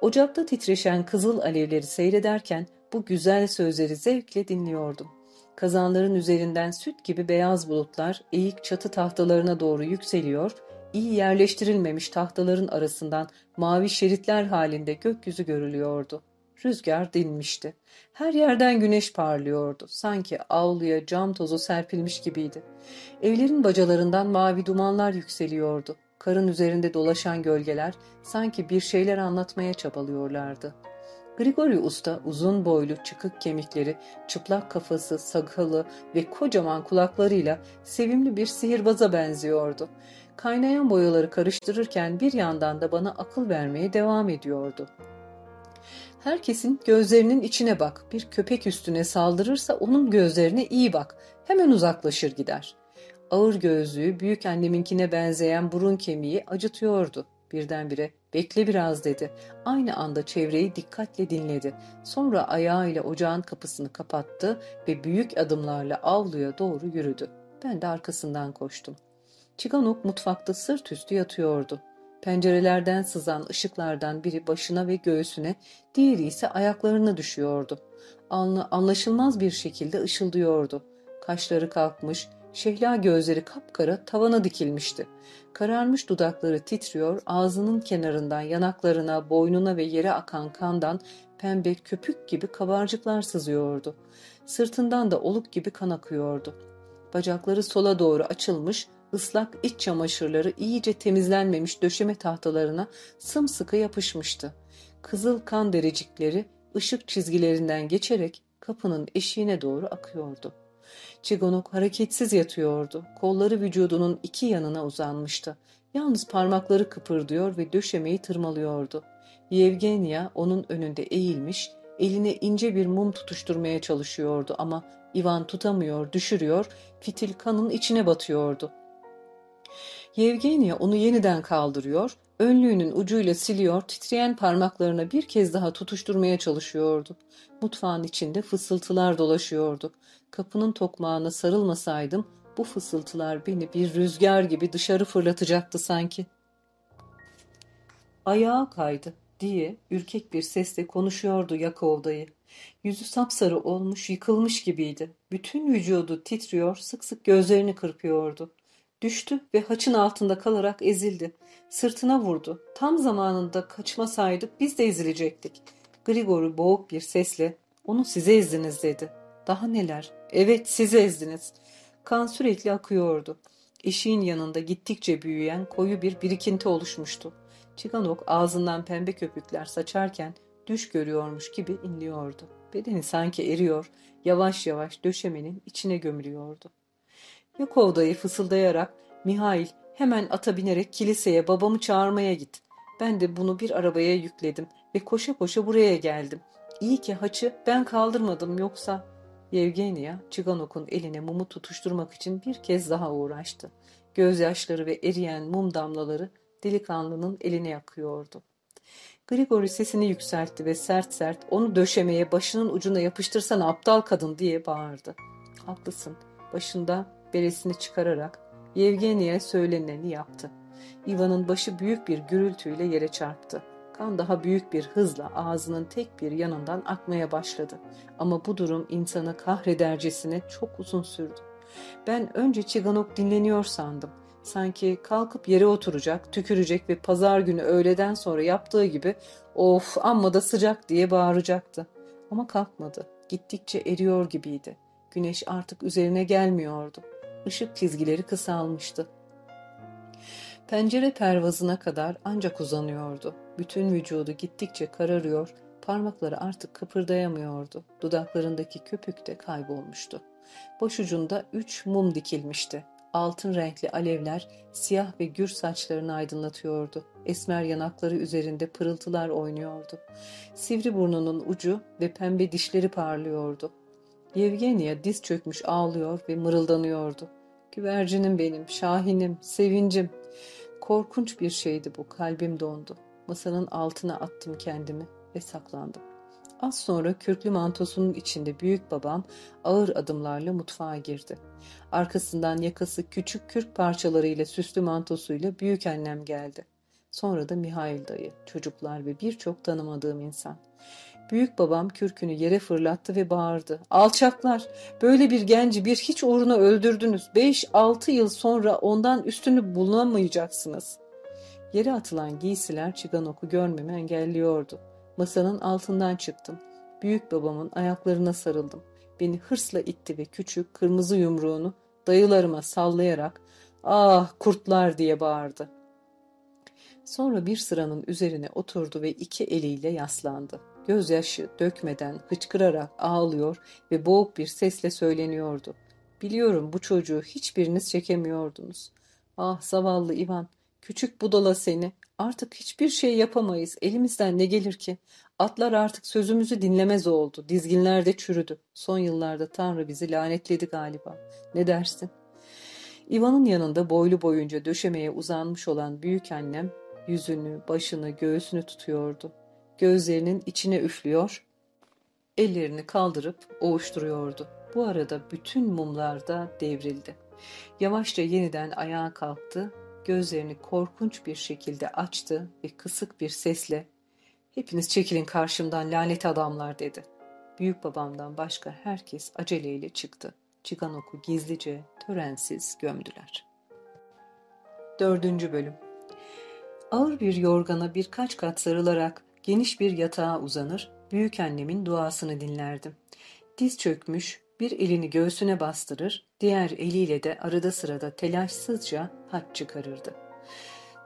Ocakta titreşen kızıl alevleri seyrederken bu güzel sözleri zevkle dinliyordum. Kazanların üzerinden süt gibi beyaz bulutlar eğik çatı tahtalarına doğru yükseliyor, iyi yerleştirilmemiş tahtaların arasından mavi şeritler halinde gökyüzü görülüyordu. Rüzgar dinmişti. Her yerden güneş parlıyordu. Sanki avluya cam tozu serpilmiş gibiydi. Evlerin bacalarından mavi dumanlar yükseliyordu. Karın üzerinde dolaşan gölgeler sanki bir şeyler anlatmaya çabalıyorlardı. Grigori Usta uzun boylu çıkık kemikleri, çıplak kafası, sakalı ve kocaman kulaklarıyla sevimli bir sihirbaza benziyordu. Kaynayan boyaları karıştırırken bir yandan da bana akıl vermeye devam ediyordu. Herkesin gözlerinin içine bak. Bir köpek üstüne saldırırsa onun gözlerine iyi bak. Hemen uzaklaşır gider. Ağır gözlüğü büyük anneminkine benzeyen burun kemiği acıtıyordu. Birdenbire bekle biraz dedi. Aynı anda çevreyi dikkatle dinledi. Sonra ayağıyla ocağın kapısını kapattı ve büyük adımlarla avluya doğru yürüdü. Ben de arkasından koştum. Çiganok mutfakta sırt üstü yatıyordu. Pencerelerden sızan ışıklardan biri başına ve göğsüne, diğeri ise ayaklarına düşüyordu. Anlı anlaşılmaz bir şekilde ışıldıyordu. Kaşları kalkmış, şehla gözleri kapkara tavana dikilmişti. Kararmış dudakları titriyor, ağzının kenarından yanaklarına, boynuna ve yere akan kandan pembe köpük gibi kabarcıklar sızıyordu. Sırtından da oluk gibi kan akıyordu. Bacakları sola doğru açılmış, ıslak iç çamaşırları iyice temizlenmemiş döşeme tahtalarına sımsıkı yapışmıştı. Kızıl kan derecikleri ışık çizgilerinden geçerek kapının eşiğine doğru akıyordu. Çigonok hareketsiz yatıyordu. Kolları vücudunun iki yanına uzanmıştı. Yalnız parmakları kıpırdıyor ve döşemeyi tırmalıyordu. Yevgenya onun önünde eğilmiş, eline ince bir mum tutuşturmaya çalışıyordu ama Ivan tutamıyor, düşürüyor, fitil kanın içine batıyordu. Yevgenya onu yeniden kaldırıyor, önlüğünün ucuyla siliyor, titreyen parmaklarına bir kez daha tutuşturmaya çalışıyordu. Mutfağın içinde fısıltılar dolaşıyordu. Kapının tokmağına sarılmasaydım bu fısıltılar beni bir rüzgar gibi dışarı fırlatacaktı sanki. Ayağa kaydı diye ürkek bir sesle konuşuyordu Yakov dayı. Yüzü sapsarı olmuş, yıkılmış gibiydi. Bütün vücudu titriyor, sık sık gözlerini kırpıyordu. Düştü ve haçın altında kalarak ezildi. Sırtına vurdu. Tam zamanında kaçmasaydık biz de ezilecektik. Grigor'u boğuk bir sesle onu size ezdiniz dedi. Daha neler? Evet size ezdiniz. Kan sürekli akıyordu. Eşiğin yanında gittikçe büyüyen koyu bir birikinti oluşmuştu. Çiganok ağzından pembe köpükler saçarken düş görüyormuş gibi inliyordu. Bedeni sanki eriyor, yavaş yavaş döşemenin içine gömülüyordu. Yakov dayı fısıldayarak Mihail hemen ata binerek kiliseye babamı çağırmaya git. Ben de bunu bir arabaya yükledim ve koşa koşa buraya geldim. İyi ki haçı ben kaldırmadım yoksa... Yevgenya Çiganok'un eline mumu tutuşturmak için bir kez daha uğraştı. Gözyaşları ve eriyen mum damlaları delikanlının eline yakıyordu. Grigori sesini yükseltti ve sert sert onu döşemeye başının ucuna yapıştırsana aptal kadın diye bağırdı. Haklısın. Başında beresini çıkararak Yevgenya'ya söyleneni yaptı. Ivan'ın başı büyük bir gürültüyle yere çarptı. Kan daha büyük bir hızla ağzının tek bir yanından akmaya başladı. Ama bu durum insanı kahredercesine çok uzun sürdü. Ben önce Çiganok dinleniyor sandım. Sanki kalkıp yere oturacak, tükürecek ve pazar günü öğleden sonra yaptığı gibi of amma da sıcak diye bağıracaktı. Ama kalkmadı. Gittikçe eriyor gibiydi. Güneş artık üzerine gelmiyordu. Işık çizgileri kısalmıştı. Pencere pervazına kadar ancak uzanıyordu. Bütün vücudu gittikçe kararıyor, parmakları artık kıpırdayamıyordu. Dudaklarındaki köpük de kaybolmuştu. Başucunda üç mum dikilmişti. Altın renkli alevler siyah ve gür saçlarını aydınlatıyordu. Esmer yanakları üzerinde pırıltılar oynuyordu. Sivri burnunun ucu ve pembe dişleri parlıyordu. Yevgenia diz çökmüş ağlıyor ve mırıldanıyordu. Güvercinim benim, şahinim, sevincim. Korkunç bir şeydi bu, kalbim dondu. Masanın altına attım kendimi ve saklandım. Az sonra kürklü mantosunun içinde büyük babam ağır adımlarla mutfağa girdi. Arkasından yakası küçük kürk parçalarıyla süslü mantosuyla büyük annem geldi. Sonra da Mihail dayı, çocuklar ve birçok tanımadığım insan. Büyük babam kürkünü yere fırlattı ve bağırdı. Alçaklar, böyle bir genci bir hiç uğruna öldürdünüz. Beş, altı yıl sonra ondan üstünü bulamayacaksınız. Yere atılan giysiler Çiganok'u görmemi engelliyordu. Masanın altından çıktım. Büyük babamın ayaklarına sarıldım. Beni hırsla itti ve küçük kırmızı yumruğunu dayılarıma sallayarak ''Ah kurtlar!'' diye bağırdı. Sonra bir sıranın üzerine oturdu ve iki eliyle yaslandı. Gözyaşı dökmeden hıçkırarak ağlıyor ve boğuk bir sesle söyleniyordu. Biliyorum bu çocuğu hiçbiriniz çekemiyordunuz. Ah zavallı Ivan, küçük budala seni. Artık hiçbir şey yapamayız. Elimizden ne gelir ki? Atlar artık sözümüzü dinlemez oldu. Dizginler de çürüdü. Son yıllarda Tanrı bizi lanetledi galiba. Ne dersin? Ivan'ın yanında boylu boyunca döşemeye uzanmış olan büyük annem yüzünü, başını, göğsünü tutuyordu gözlerinin içine üflüyor, ellerini kaldırıp ovuşturuyordu. Bu arada bütün mumlar da devrildi. Yavaşça yeniden ayağa kalktı, gözlerini korkunç bir şekilde açtı ve kısık bir sesle ''Hepiniz çekilin karşımdan lanet adamlar'' dedi. Büyük babamdan başka herkes aceleyle çıktı. Çıkan gizlice, törensiz gömdüler. Dördüncü Bölüm Ağır bir yorgana birkaç kat sarılarak geniş bir yatağa uzanır, büyük annemin duasını dinlerdim. Diz çökmüş, bir elini göğsüne bastırır, diğer eliyle de arada sırada telaşsızca haç çıkarırdı.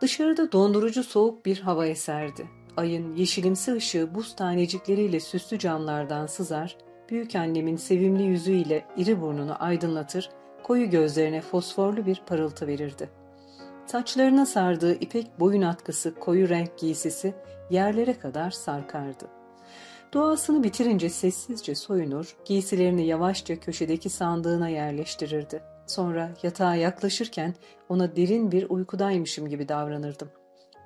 Dışarıda dondurucu soğuk bir hava eserdi. Ayın yeşilimsi ışığı buz tanecikleriyle süslü camlardan sızar, büyük annemin sevimli yüzüyle iri burnunu aydınlatır, koyu gözlerine fosforlu bir parıltı verirdi. Saçlarına sardığı ipek boyun atkısı koyu renk giysisi yerlere kadar sarkardı. Duasını bitirince sessizce soyunur, giysilerini yavaşça köşedeki sandığına yerleştirirdi. Sonra yatağa yaklaşırken ona derin bir uykudaymışım gibi davranırdım.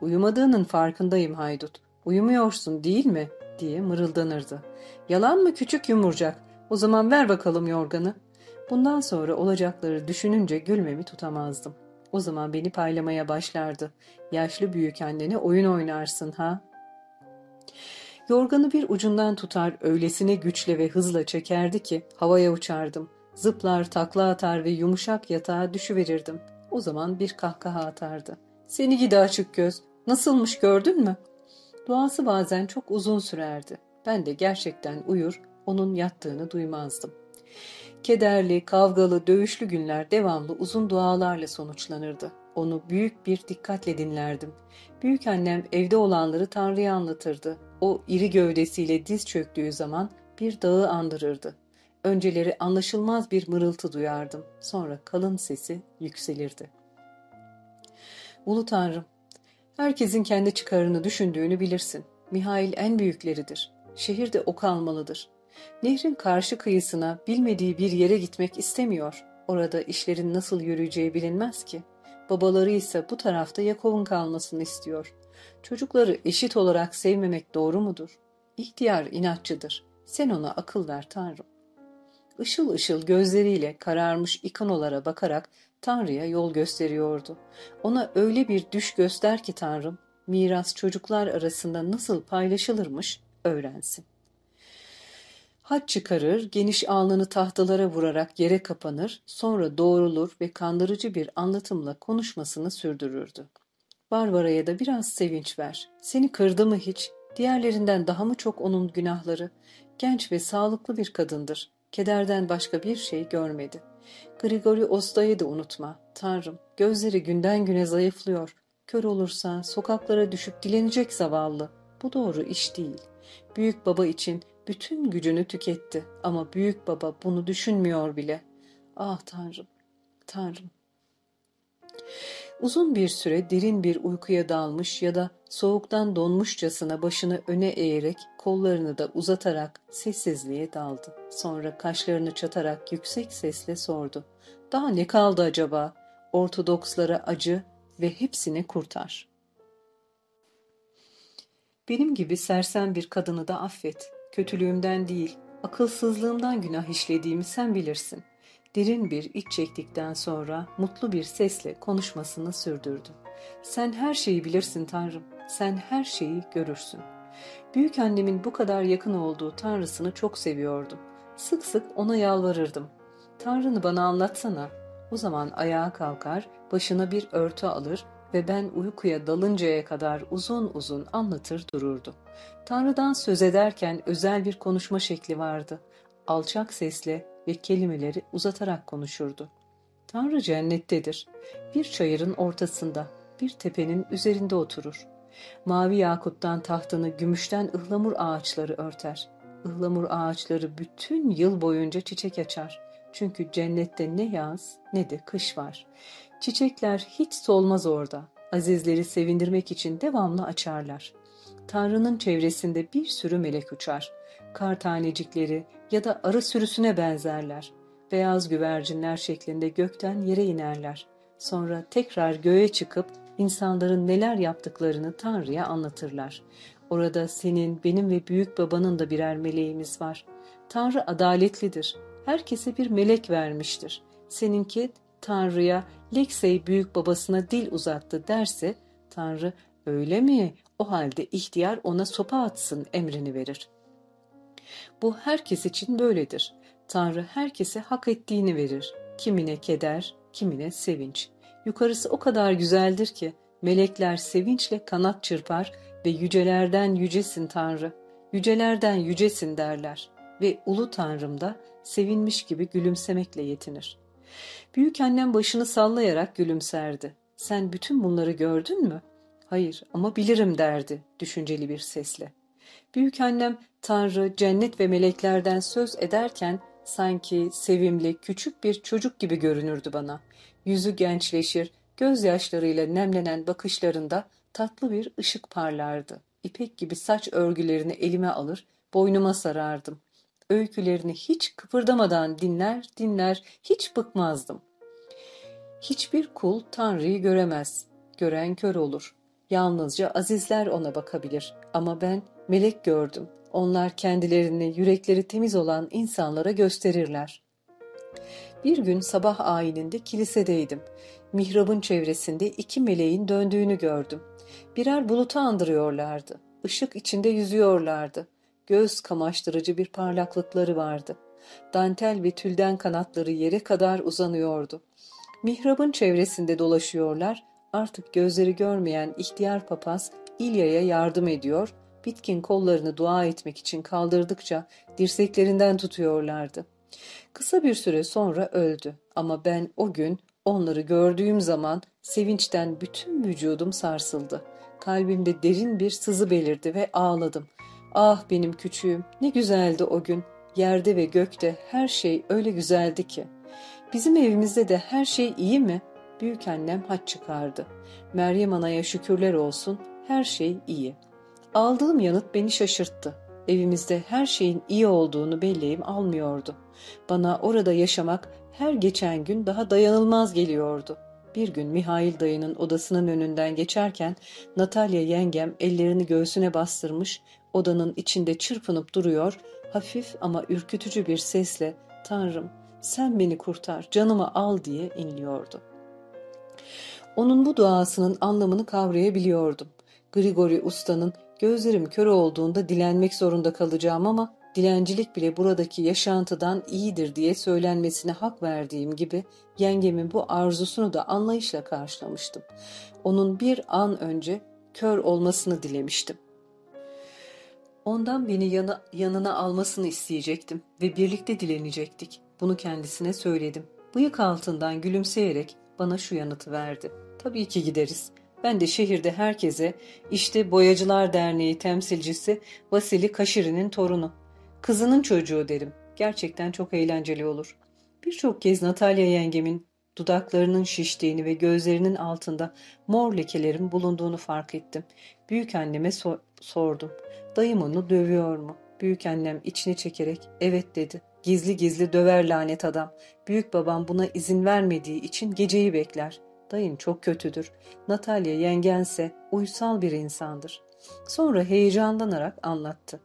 Uyumadığının farkındayım haydut. Uyumuyorsun değil mi? diye mırıldanırdı. Yalan mı küçük yumurcak? O zaman ver bakalım yorganı. Bundan sonra olacakları düşününce gülmemi tutamazdım. O zaman beni paylamaya başlardı. Yaşlı büyük annene oyun oynarsın ha? Yorganı bir ucundan tutar öylesine güçle ve hızla çekerdi ki havaya uçardım. Zıplar, takla atar ve yumuşak yatağa düşüverirdim. O zaman bir kahkaha atardı. Seni gidi açık göz. Nasılmış gördün mü? Duası bazen çok uzun sürerdi. Ben de gerçekten uyur, onun yattığını duymazdım. Kederli, kavgalı, dövüşlü günler devamlı uzun dualarla sonuçlanırdı. Onu büyük bir dikkatle dinlerdim. Büyük annem evde olanları Tanrı'ya anlatırdı. O iri gövdesiyle diz çöktüğü zaman bir dağı andırırdı. Önceleri anlaşılmaz bir mırıltı duyardım. Sonra kalın sesi yükselirdi. Ulu Tanrım, herkesin kendi çıkarını düşündüğünü bilirsin. Mihail en büyükleridir. Şehirde ok almalıdır. Nehrin karşı kıyısına bilmediği bir yere gitmek istemiyor. Orada işlerin nasıl yürüyeceği bilinmez ki. Babaları ise bu tarafta Yakov'un kalmasını istiyor. Çocukları eşit olarak sevmemek doğru mudur? İhtiyar inatçıdır. Sen ona akıl ver Tanrım. Işıl ışıl gözleriyle kararmış ikanolara bakarak Tanrı'ya yol gösteriyordu. Ona öyle bir düş göster ki Tanrım, miras çocuklar arasında nasıl paylaşılırmış öğrensin. Haç çıkarır, geniş alnını tahtalara vurarak yere kapanır, sonra doğrulur ve kandırıcı bir anlatımla konuşmasını sürdürürdü. Barbara'ya da biraz sevinç ver. Seni kırdı mı hiç? Diğerlerinden daha mı çok onun günahları? Genç ve sağlıklı bir kadındır. Kederden başka bir şey görmedi. Grigori Osta'yı da unutma. Tanrım, gözleri günden güne zayıflıyor. Kör olursa sokaklara düşüp dilenecek zavallı. Bu doğru iş değil. Büyük baba için bütün gücünü tüketti ama büyük baba bunu düşünmüyor bile. Ah Tanrım, Tanrım. Uzun bir süre derin bir uykuya dalmış ya da soğuktan donmuşçasına başını öne eğerek kollarını da uzatarak sessizliğe daldı. Sonra kaşlarını çatarak yüksek sesle sordu. Daha ne kaldı acaba? Ortodokslara acı ve hepsini kurtar. Benim gibi sersem bir kadını da affet. Kötülüğümden değil, akılsızlığımdan günah işlediğimi sen bilirsin. Derin bir iç çektikten sonra mutlu bir sesle konuşmasını sürdürdü. Sen her şeyi bilirsin Tanrım, sen her şeyi görürsün. Büyük annemin bu kadar yakın olduğu Tanrısını çok seviyordum. Sık sık ona yalvarırdım. Tanrını bana anlatsana. O zaman ayağa kalkar, başına bir örtü alır ve ben uykuya dalıncaya kadar uzun uzun anlatır dururdu. Tanrı'dan söz ederken özel bir konuşma şekli vardı. Alçak sesle ve kelimeleri uzatarak konuşurdu. Tanrı cennettedir. Bir çayırın ortasında, bir tepenin üzerinde oturur. Mavi yakuttan tahtını gümüşten ıhlamur ağaçları örter. Ihlamur ağaçları bütün yıl boyunca çiçek açar. Çünkü cennette ne yaz ne de kış var. Çiçekler hiç solmaz orada. Azizleri sevindirmek için devamlı açarlar. Tanrı'nın çevresinde bir sürü melek uçar. Kar tanecikleri ya da arı sürüsüne benzerler. Beyaz güvercinler şeklinde gökten yere inerler. Sonra tekrar göğe çıkıp insanların neler yaptıklarını Tanrı'ya anlatırlar. Orada senin, benim ve büyük babanın da birer meleğimiz var. Tanrı adaletlidir. Herkese bir melek vermiştir. Seninki Tanrı'ya Leksey büyük babasına dil uzattı derse Tanrı öyle mi o halde ihtiyar ona sopa atsın emrini verir. Bu herkes için böyledir. Tanrı herkese hak ettiğini verir. Kimine keder, kimine sevinç. Yukarısı o kadar güzeldir ki melekler sevinçle kanat çırpar ve yücelerden yücesin Tanrı, yücelerden yücesin derler ve ulu Tanrım da sevinmiş gibi gülümsemekle yetinir. Büyük annem başını sallayarak gülümserdi. Sen bütün bunları gördün mü? Hayır ama bilirim derdi düşünceli bir sesle. Büyük annem Tanrı, cennet ve meleklerden söz ederken sanki sevimli, küçük bir çocuk gibi görünürdü bana. Yüzü gençleşir, gözyaşlarıyla nemlenen bakışlarında tatlı bir ışık parlardı. İpek gibi saç örgülerini elime alır, boynuma sarardım. Öykülerini hiç kıpırdamadan dinler, dinler, hiç bıkmazdım. Hiçbir kul Tanrı'yı göremez. Gören kör olur. Yalnızca azizler ona bakabilir. Ama ben melek gördüm. Onlar kendilerini yürekleri temiz olan insanlara gösterirler. Bir gün sabah ayininde kilisedeydim. Mihrabın çevresinde iki meleğin döndüğünü gördüm. Birer bulutu andırıyorlardı. Işık içinde yüzüyorlardı. Göz kamaştırıcı bir parlaklıkları vardı. Dantel ve tülden kanatları yere kadar uzanıyordu. Mihrabın çevresinde dolaşıyorlar, artık gözleri görmeyen ihtiyar papaz İlya'ya yardım ediyor, bitkin kollarını dua etmek için kaldırdıkça dirseklerinden tutuyorlardı. Kısa bir süre sonra öldü ama ben o gün onları gördüğüm zaman sevinçten bütün vücudum sarsıldı. Kalbimde derin bir sızı belirdi ve ağladım. Ah benim küçüğüm ne güzeldi o gün. Yerde ve gökte her şey öyle güzeldi ki. Bizim evimizde de her şey iyi mi? Büyük annem haç çıkardı. Meryem Ana'ya şükürler olsun her şey iyi. Aldığım yanıt beni şaşırttı. Evimizde her şeyin iyi olduğunu belleğim almıyordu. Bana orada yaşamak her geçen gün daha dayanılmaz geliyordu. Bir gün Mihail dayının odasının önünden geçerken Natalya yengem ellerini göğsüne bastırmış, odanın içinde çırpınıp duruyor, hafif ama ürkütücü bir sesle ''Tanrım sen beni kurtar, canımı al'' diye inliyordu. Onun bu duasının anlamını kavrayabiliyordum. Grigori ustanın gözlerim kör olduğunda dilenmek zorunda kalacağım ama dilencilik bile buradaki yaşantıdan iyidir diye söylenmesine hak verdiğim gibi yengemin bu arzusunu da anlayışla karşılamıştım. Onun bir an önce kör olmasını dilemiştim. Ondan beni yana, yanına almasını isteyecektim ve birlikte dilenecektik. Bunu kendisine söyledim. Bıyık altından gülümseyerek bana şu yanıtı verdi. Tabii ki gideriz. Ben de şehirde herkese işte Boyacılar Derneği temsilcisi Vasili Kaşiri'nin torunu. Kızının çocuğu derim. Gerçekten çok eğlenceli olur. Birçok kez Natalya yengemin dudaklarının şiştiğini ve gözlerinin altında mor lekelerin bulunduğunu fark ettim. Büyük anneme so sordum. Dayım onu dövüyor mu? Büyük annem içini çekerek evet dedi. Gizli gizli döver lanet adam. Büyük babam buna izin vermediği için geceyi bekler. Dayın çok kötüdür. Natalya yengense uysal bir insandır. Sonra heyecanlanarak anlattı.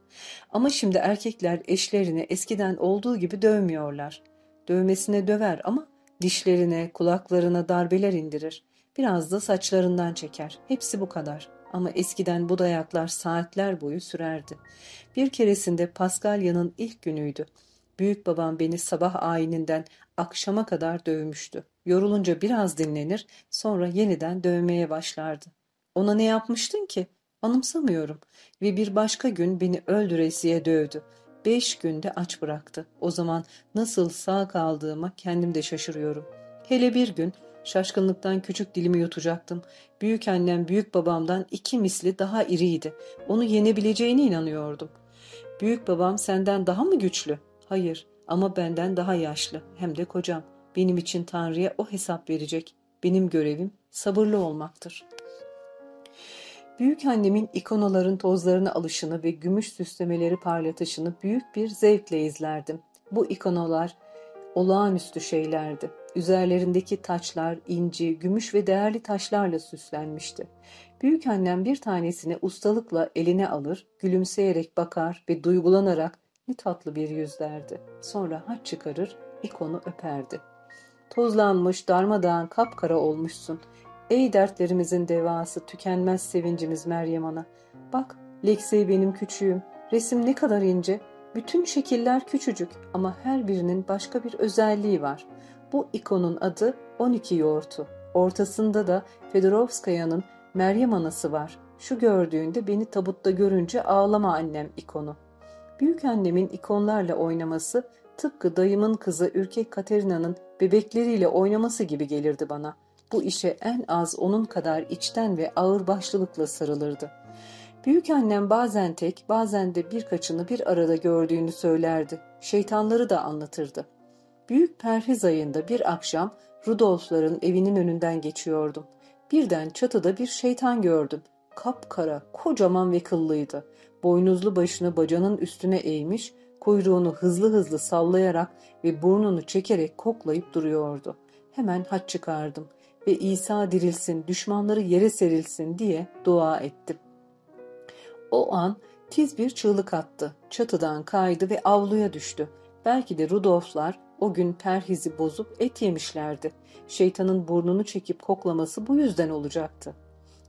Ama şimdi erkekler eşlerini eskiden olduğu gibi dövmüyorlar. Dövmesine döver ama dişlerine, kulaklarına darbeler indirir. Biraz da saçlarından çeker. Hepsi bu kadar. Ama eskiden bu dayaklar saatler boyu sürerdi. Bir keresinde Paskalya'nın ilk günüydü. Büyük babam beni sabah ayininden akşama kadar dövmüştü. Yorulunca biraz dinlenir, sonra yeniden dövmeye başlardı. Ona ne yapmıştın ki? Anımsamıyorum. Ve bir başka gün beni öldüresiye dövdü. Beş günde aç bıraktı. O zaman nasıl sağ kaldığıma kendim de şaşırıyorum. Hele bir gün şaşkınlıktan küçük dilimi yutacaktım. Büyük annem büyük babamdan iki misli daha iriydi. Onu yenebileceğine inanıyordum. Büyük babam senden daha mı güçlü? Hayır ama benden daha yaşlı hem de kocam. Benim için Tanrı'ya o hesap verecek. Benim görevim sabırlı olmaktır. Büyük annemin ikonaların tozlarına alışını ve gümüş süslemeleri parlatışını büyük bir zevkle izlerdim. Bu ikonalar olağanüstü şeylerdi. Üzerlerindeki taçlar, inci, gümüş ve değerli taşlarla süslenmişti. Büyük annem bir tanesini ustalıkla eline alır, gülümseyerek bakar ve duygulanarak ne tatlı bir yüz derdi. Sonra haç çıkarır, ikonu öperdi. Tozlanmış, darmadağın, kapkara olmuşsun. Ey dertlerimizin devası, tükenmez sevincimiz Meryem Ana. Bak, Leksey benim küçüğüm. Resim ne kadar ince. Bütün şekiller küçücük ama her birinin başka bir özelliği var. Bu ikonun adı 12 yoğurtu. Ortasında da Fedorovskaya'nın Meryem Anası var. Şu gördüğünde beni tabutta görünce ağlama annem ikonu. Büyük annemin ikonlarla oynaması tıpkı dayımın kızı ürkek Katerina'nın bebekleriyle oynaması gibi gelirdi bana. Bu işe en az onun kadar içten ve ağır başlılıkla sarılırdı. Büyük annem bazen tek, bazen de birkaçını bir arada gördüğünü söylerdi. Şeytanları da anlatırdı. Büyük perhiz ayında bir akşam Rudolfların evinin önünden geçiyordum. Birden çatıda bir şeytan gördüm. Kapkara, kocaman ve kıllıydı. Boynuzlu başını bacanın üstüne eğmiş, kuyruğunu hızlı hızlı sallayarak ve burnunu çekerek koklayıp duruyordu. Hemen haç çıkardım ve İsa dirilsin, düşmanları yere serilsin diye dua ettim. O an tiz bir çığlık attı. Çatıdan kaydı ve avluya düştü. Belki de Rudolflar o gün perhizi bozup et yemişlerdi. Şeytanın burnunu çekip koklaması bu yüzden olacaktı.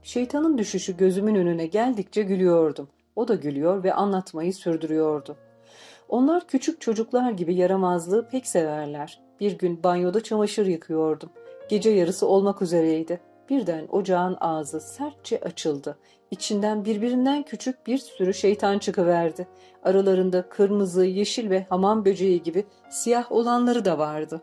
Şeytanın düşüşü gözümün önüne geldikçe gülüyordum. O da gülüyor ve anlatmayı sürdürüyordu. Onlar küçük çocuklar gibi yaramazlığı pek severler. Bir gün banyoda çamaşır yıkıyordum. Gece yarısı olmak üzereydi. Birden ocağın ağzı sertçe açıldı. İçinden birbirinden küçük bir sürü şeytan çıkıverdi. Aralarında kırmızı, yeşil ve hamam böceği gibi siyah olanları da vardı.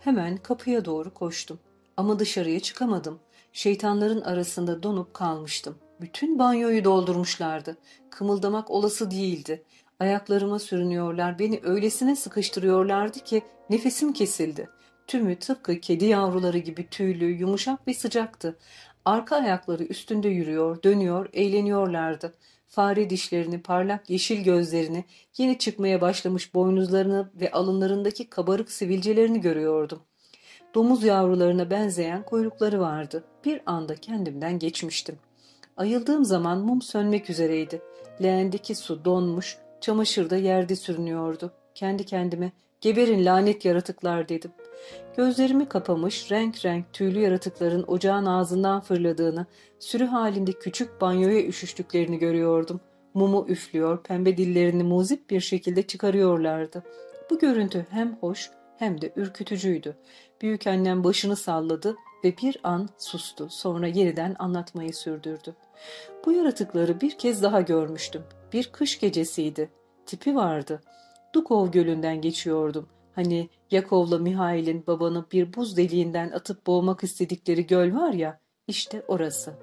Hemen kapıya doğru koştum. Ama dışarıya çıkamadım. Şeytanların arasında donup kalmıştım. Bütün banyoyu doldurmuşlardı. Kımıldamak olası değildi. Ayaklarıma sürünüyorlar, beni öylesine sıkıştırıyorlardı ki nefesim kesildi. Tümü tıpkı kedi yavruları gibi tüylü, yumuşak ve sıcaktı. Arka ayakları üstünde yürüyor, dönüyor, eğleniyorlardı. Fare dişlerini, parlak yeşil gözlerini, yeni çıkmaya başlamış boynuzlarını ve alınlarındaki kabarık sivilcelerini görüyordum. Domuz yavrularına benzeyen kuyrukları vardı. Bir anda kendimden geçmiştim. Ayıldığım zaman mum sönmek üzereydi. Leğendeki su donmuş, çamaşır da yerde sürünüyordu. Kendi kendime geberin lanet yaratıklar dedim. Gözlerimi kapamış renk renk tüylü yaratıkların ocağın ağzından fırladığını, sürü halinde küçük banyoya üşüştüklerini görüyordum. mumu üflüyor, pembe dillerini muzip bir şekilde çıkarıyorlardı. Bu görüntü hem hoş hem de ürkütücüydü. Büyük annem başını salladı ve bir an sustu. Sonra yeniden anlatmayı sürdürdü. Bu yaratıkları bir kez daha görmüştüm. Bir kış gecesiydi. Tipi vardı. Dukov gölünden geçiyordum. Hani Yakov'la Mihail'in babanı bir buz deliğinden atıp boğmak istedikleri göl var ya, işte orası.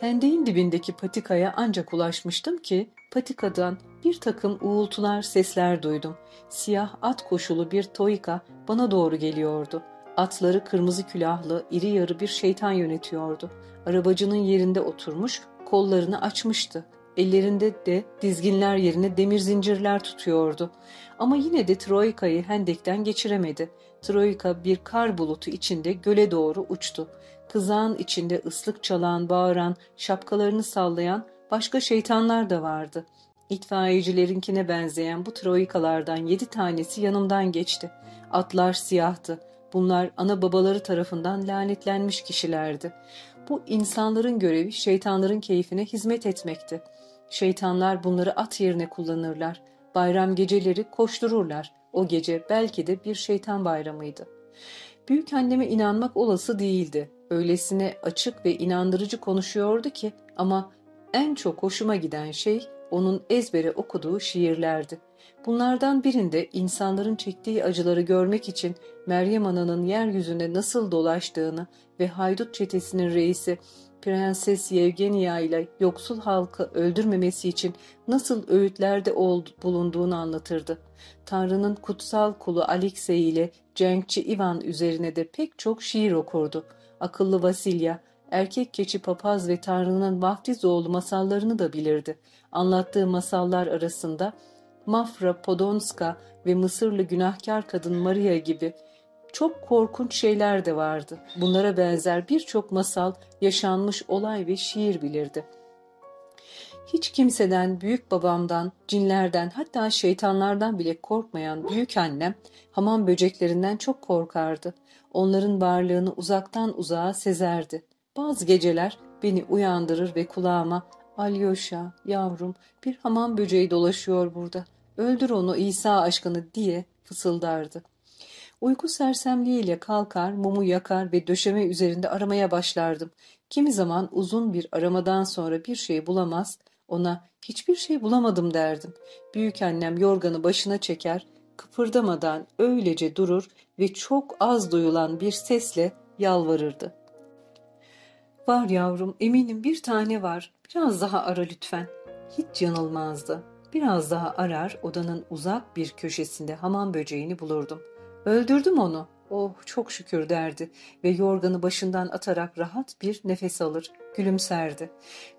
Hendeğin dibindeki patikaya ancak ulaşmıştım ki patikadan bir takım uğultular, sesler duydum. Siyah at koşulu bir toika bana doğru geliyordu. Atları kırmızı külahlı, iri yarı bir şeytan yönetiyordu. Arabacının yerinde oturmuş, kollarını açmıştı. Ellerinde de dizginler yerine demir zincirler tutuyordu. Ama yine de Troika'yı hendekten geçiremedi. Troika bir kar bulutu içinde göle doğru uçtu. Kızağın içinde ıslık çalan, bağıran, şapkalarını sallayan başka şeytanlar da vardı. İtfaiyecilerinkine benzeyen bu troikalardan yedi tanesi yanımdan geçti. Atlar siyahtı. Bunlar ana babaları tarafından lanetlenmiş kişilerdi. Bu insanların görevi şeytanların keyfine hizmet etmekti. Şeytanlar bunları at yerine kullanırlar. Bayram geceleri koştururlar. O gece belki de bir şeytan bayramıydı. Büyük anneme inanmak olası değildi. Öylesine açık ve inandırıcı konuşuyordu ki ama en çok hoşuma giden şey onun ezbere okuduğu şiirlerdi. Bunlardan birinde insanların çektiği acıları görmek için Meryem Ana'nın yeryüzünde nasıl dolaştığını ve haydut çetesinin reisi Prenses Yevgenia ile yoksul halkı öldürmemesi için nasıl öğütlerde bulunduğunu anlatırdı. Tanrı'nın kutsal kulu Alexey ile cenkçi Ivan üzerine de pek çok şiir okurdu. Akıllı Vasilya, erkek keçi papaz ve Tanrı'nın vaftiz oğlu masallarını da bilirdi. Anlattığı masallar arasında Mafra Podonska ve Mısırlı günahkar kadın Maria gibi çok korkunç şeyler de vardı. Bunlara benzer birçok masal, yaşanmış olay ve şiir bilirdi. Hiç kimseden, büyük babamdan, cinlerden hatta şeytanlardan bile korkmayan büyük annem hamam böceklerinden çok korkardı. Onların varlığını uzaktan uzağa sezerdi. Bazı geceler beni uyandırır ve kulağıma Alyosha yavrum bir hamam böceği dolaşıyor burada. Öldür onu İsa aşkını diye fısıldardı. Uyku sersemliğiyle kalkar, mumu yakar ve döşeme üzerinde aramaya başlardım. Kimi zaman uzun bir aramadan sonra bir şey bulamaz, ona hiçbir şey bulamadım derdim. Büyük annem yorganı başına çeker, kıpırdamadan öylece durur ve çok az duyulan bir sesle yalvarırdı. Var yavrum, eminim bir tane var. Biraz daha ara lütfen. Hiç yanılmazdı. Biraz daha arar, odanın uzak bir köşesinde hamam böceğini bulurdum. Öldürdüm onu. Oh çok şükür derdi ve yorganı başından atarak rahat bir nefes alır, gülümserdi.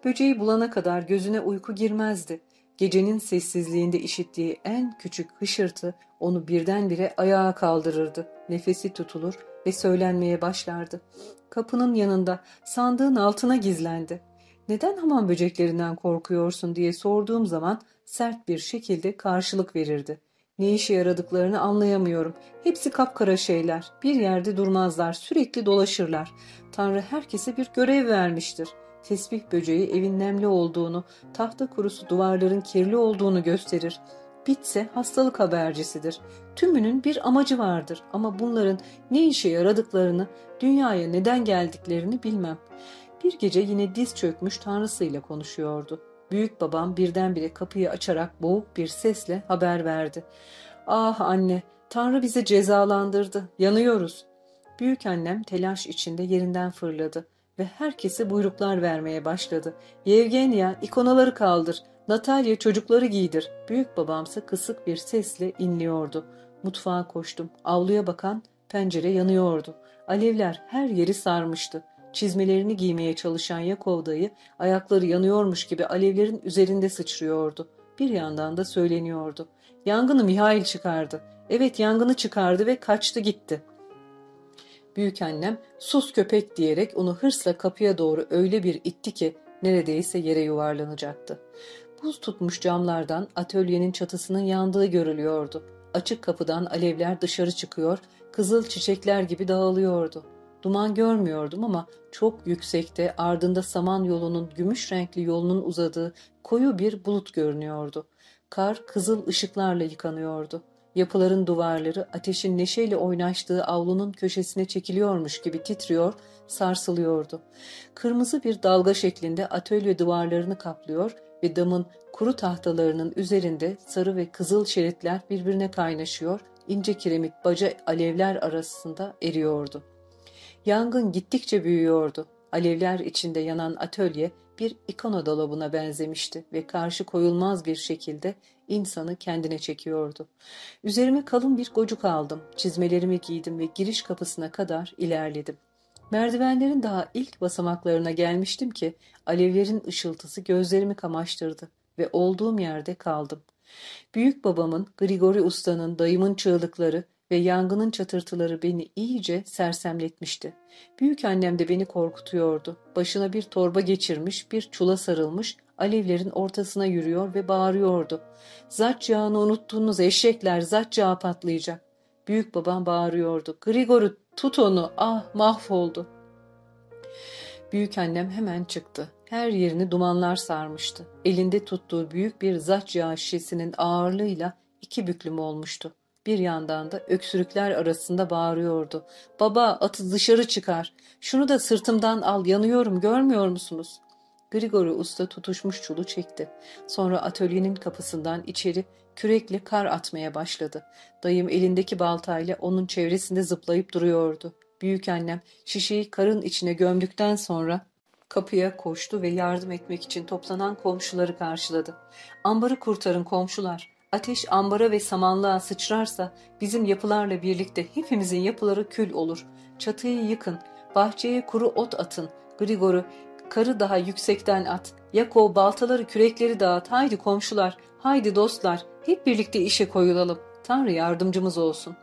Böceği bulana kadar gözüne uyku girmezdi. Gecenin sessizliğinde işittiği en küçük hışırtı onu birdenbire ayağa kaldırırdı. Nefesi tutulur ve söylenmeye başlardı. Kapının yanında sandığın altına gizlendi. Neden hamam böceklerinden korkuyorsun diye sorduğum zaman sert bir şekilde karşılık verirdi. Ne işe yaradıklarını anlayamıyorum. Hepsi kapkara şeyler. Bir yerde durmazlar, sürekli dolaşırlar. Tanrı herkese bir görev vermiştir. Tesbih böceği evin nemli olduğunu, tahta kurusu duvarların kirli olduğunu gösterir. Bitse hastalık habercisidir. Tümünün bir amacı vardır ama bunların ne işe yaradıklarını, dünyaya neden geldiklerini bilmem. Bir gece yine diz çökmüş tanrısıyla konuşuyordu. Büyük babam birdenbire kapıyı açarak boğuk bir sesle haber verdi. Ah anne, Tanrı bizi cezalandırdı, yanıyoruz. Büyük annem telaş içinde yerinden fırladı ve herkese buyruklar vermeye başladı. Yevgenya, ikonaları kaldır, Natalya çocukları giydir. Büyük babamsa kısık bir sesle inliyordu. Mutfağa koştum. Avluya bakan pencere yanıyordu. Alevler her yeri sarmıştı. Çizmelerini giymeye çalışan Yakov dayı ayakları yanıyormuş gibi alevlerin üzerinde sıçrıyordu. Bir yandan da söyleniyordu. Yangını Mihail çıkardı. Evet yangını çıkardı ve kaçtı gitti. Büyük annem sus köpek diyerek onu hırsla kapıya doğru öyle bir itti ki neredeyse yere yuvarlanacaktı. Buz tutmuş camlardan atölyenin çatısının yandığı görülüyordu. Açık kapıdan alevler dışarı çıkıyor, kızıl çiçekler gibi dağılıyordu. Duman görmüyordum ama çok yüksekte ardında saman yolunun gümüş renkli yolunun uzadığı koyu bir bulut görünüyordu. Kar kızıl ışıklarla yıkanıyordu. Yapıların duvarları ateşin neşeyle oynaştığı avlunun köşesine çekiliyormuş gibi titriyor, sarsılıyordu. Kırmızı bir dalga şeklinde atölye duvarlarını kaplıyor ve damın kuru tahtalarının üzerinde sarı ve kızıl şeritler birbirine kaynaşıyor, ince kiremit baca alevler arasında eriyordu. Yangın gittikçe büyüyordu. Alevler içinde yanan atölye bir ikona dolabına benzemişti ve karşı koyulmaz bir şekilde insanı kendine çekiyordu. Üzerime kalın bir gocuk aldım, çizmelerimi giydim ve giriş kapısına kadar ilerledim. Merdivenlerin daha ilk basamaklarına gelmiştim ki alevlerin ışıltısı gözlerimi kamaştırdı ve olduğum yerde kaldım. Büyük babamın, Grigori Usta'nın, dayımın çığlıkları ve yangının çatırtıları beni iyice sersemletmişti. Büyük annem de beni korkutuyordu. Başına bir torba geçirmiş, bir çula sarılmış, alevlerin ortasına yürüyor ve bağırıyordu. Zat yağını unuttuğunuz eşekler zat yağı patlayacak. Büyük babam bağırıyordu. Grigori tut onu, ah mahvoldu. Büyük annem hemen çıktı. Her yerini dumanlar sarmıştı. Elinde tuttuğu büyük bir zaç yağı şişesinin ağırlığıyla iki büklüm olmuştu. Bir yandan da öksürükler arasında bağırıyordu. Baba atı dışarı çıkar. Şunu da sırtımdan al yanıyorum görmüyor musunuz? Grigori usta tutuşmuş çulu çekti. Sonra atölyenin kapısından içeri kürekle kar atmaya başladı. Dayım elindeki baltayla onun çevresinde zıplayıp duruyordu. Büyük annem şişeyi karın içine gömdükten sonra kapıya koştu ve yardım etmek için toplanan komşuları karşıladı. Ambarı kurtarın komşular. Ateş ambara ve samanlığa sıçrarsa bizim yapılarla birlikte hepimizin yapıları kül olur. Çatıyı yıkın, bahçeye kuru ot atın. Grigor'u karı daha yüksekten at. Yakov baltaları kürekleri dağıt. Haydi komşular, haydi dostlar, hep birlikte işe koyulalım. Tanrı yardımcımız olsun.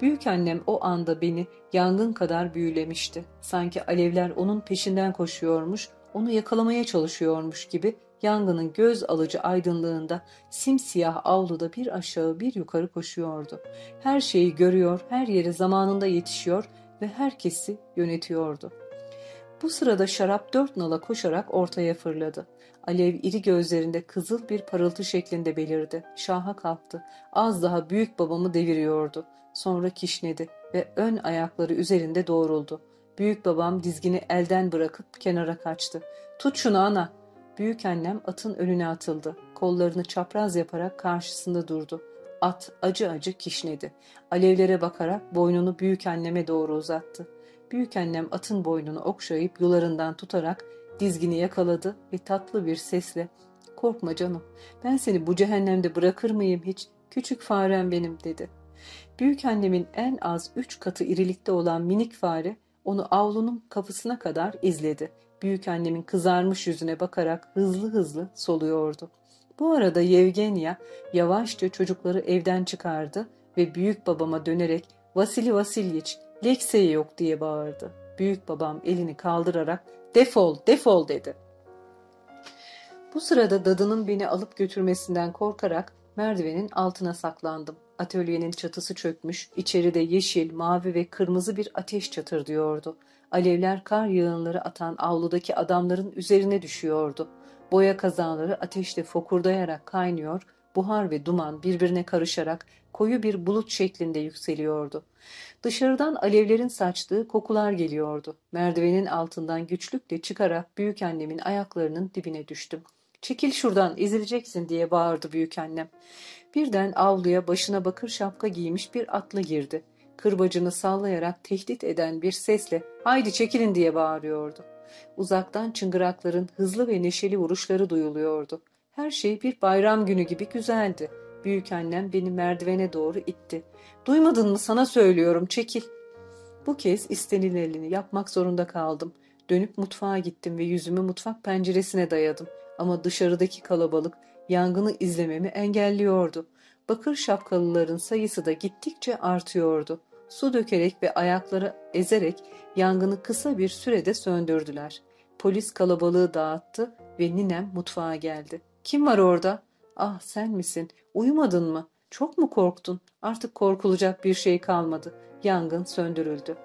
Büyük annem o anda beni yangın kadar büyülemişti. Sanki alevler onun peşinden koşuyormuş, onu yakalamaya çalışıyormuş gibi yangının göz alıcı aydınlığında simsiyah avluda bir aşağı bir yukarı koşuyordu. Her şeyi görüyor, her yere zamanında yetişiyor ve herkesi yönetiyordu. Bu sırada şarap dört nala koşarak ortaya fırladı. Alev iri gözlerinde kızıl bir parıltı şeklinde belirdi. Şaha kalktı. Az daha büyük babamı deviriyordu. Sonra kişnedi ve ön ayakları üzerinde doğruldu. Büyük babam dizgini elden bırakıp kenara kaçtı. Tut şunu ana. Büyük annem atın önüne atıldı. Kollarını çapraz yaparak karşısında durdu. At acı acı kişnedi. Alevlere bakarak boynunu büyük anneme doğru uzattı. Büyük annem atın boynunu okşayıp yularından tutarak dizgini yakaladı ve tatlı bir sesle ''Korkma canım, ben seni bu cehennemde bırakır mıyım hiç? Küçük farem benim.'' dedi. Büyük annemin en az üç katı irilikte olan minik fare onu avlunun kapısına kadar izledi. Büyük annemin kızarmış yüzüne bakarak hızlı hızlı soluyordu. Bu arada Yevgenya yavaşça çocukları evden çıkardı ve büyük babama dönerek Vasili Vasilyiç Lekseye yok diye bağırdı. Büyük babam elini kaldırarak defol defol dedi. Bu sırada dadının beni alıp götürmesinden korkarak merdivenin altına saklandım. Atölyenin çatısı çökmüş, içeride yeşil, mavi ve kırmızı bir ateş çatır diyordu. Alevler kar yığınları atan avludaki adamların üzerine düşüyordu. Boya kazaları ateşte fokurdayarak kaynıyor, buhar ve duman birbirine karışarak koyu bir bulut şeklinde yükseliyordu. Dışarıdan alevlerin saçtığı kokular geliyordu. Merdivenin altından güçlükle çıkarak büyük annemin ayaklarının dibine düştüm. Çekil şuradan ezileceksin diye bağırdı büyük annem. Birden avluya başına bakır şapka giymiş bir atlı girdi. Kırbacını sallayarak tehdit eden bir sesle haydi çekilin diye bağırıyordu. Uzaktan çıngırakların hızlı ve neşeli vuruşları duyuluyordu. Her şey bir bayram günü gibi güzeldi. Büyük annem beni merdivene doğru itti. Duymadın mı sana söylüyorum çekil. Bu kez istenileni yapmak zorunda kaldım. Dönüp mutfağa gittim ve yüzümü mutfak penceresine dayadım. Ama dışarıdaki kalabalık yangını izlememi engelliyordu. Bakır şapkalıların sayısı da gittikçe artıyordu. Su dökerek ve ayakları ezerek yangını kısa bir sürede söndürdüler. Polis kalabalığı dağıttı ve ninem mutfağa geldi. Kim var orada? Ah sen misin? Uyumadın mı? Çok mu korktun? Artık korkulacak bir şey kalmadı. Yangın söndürüldü.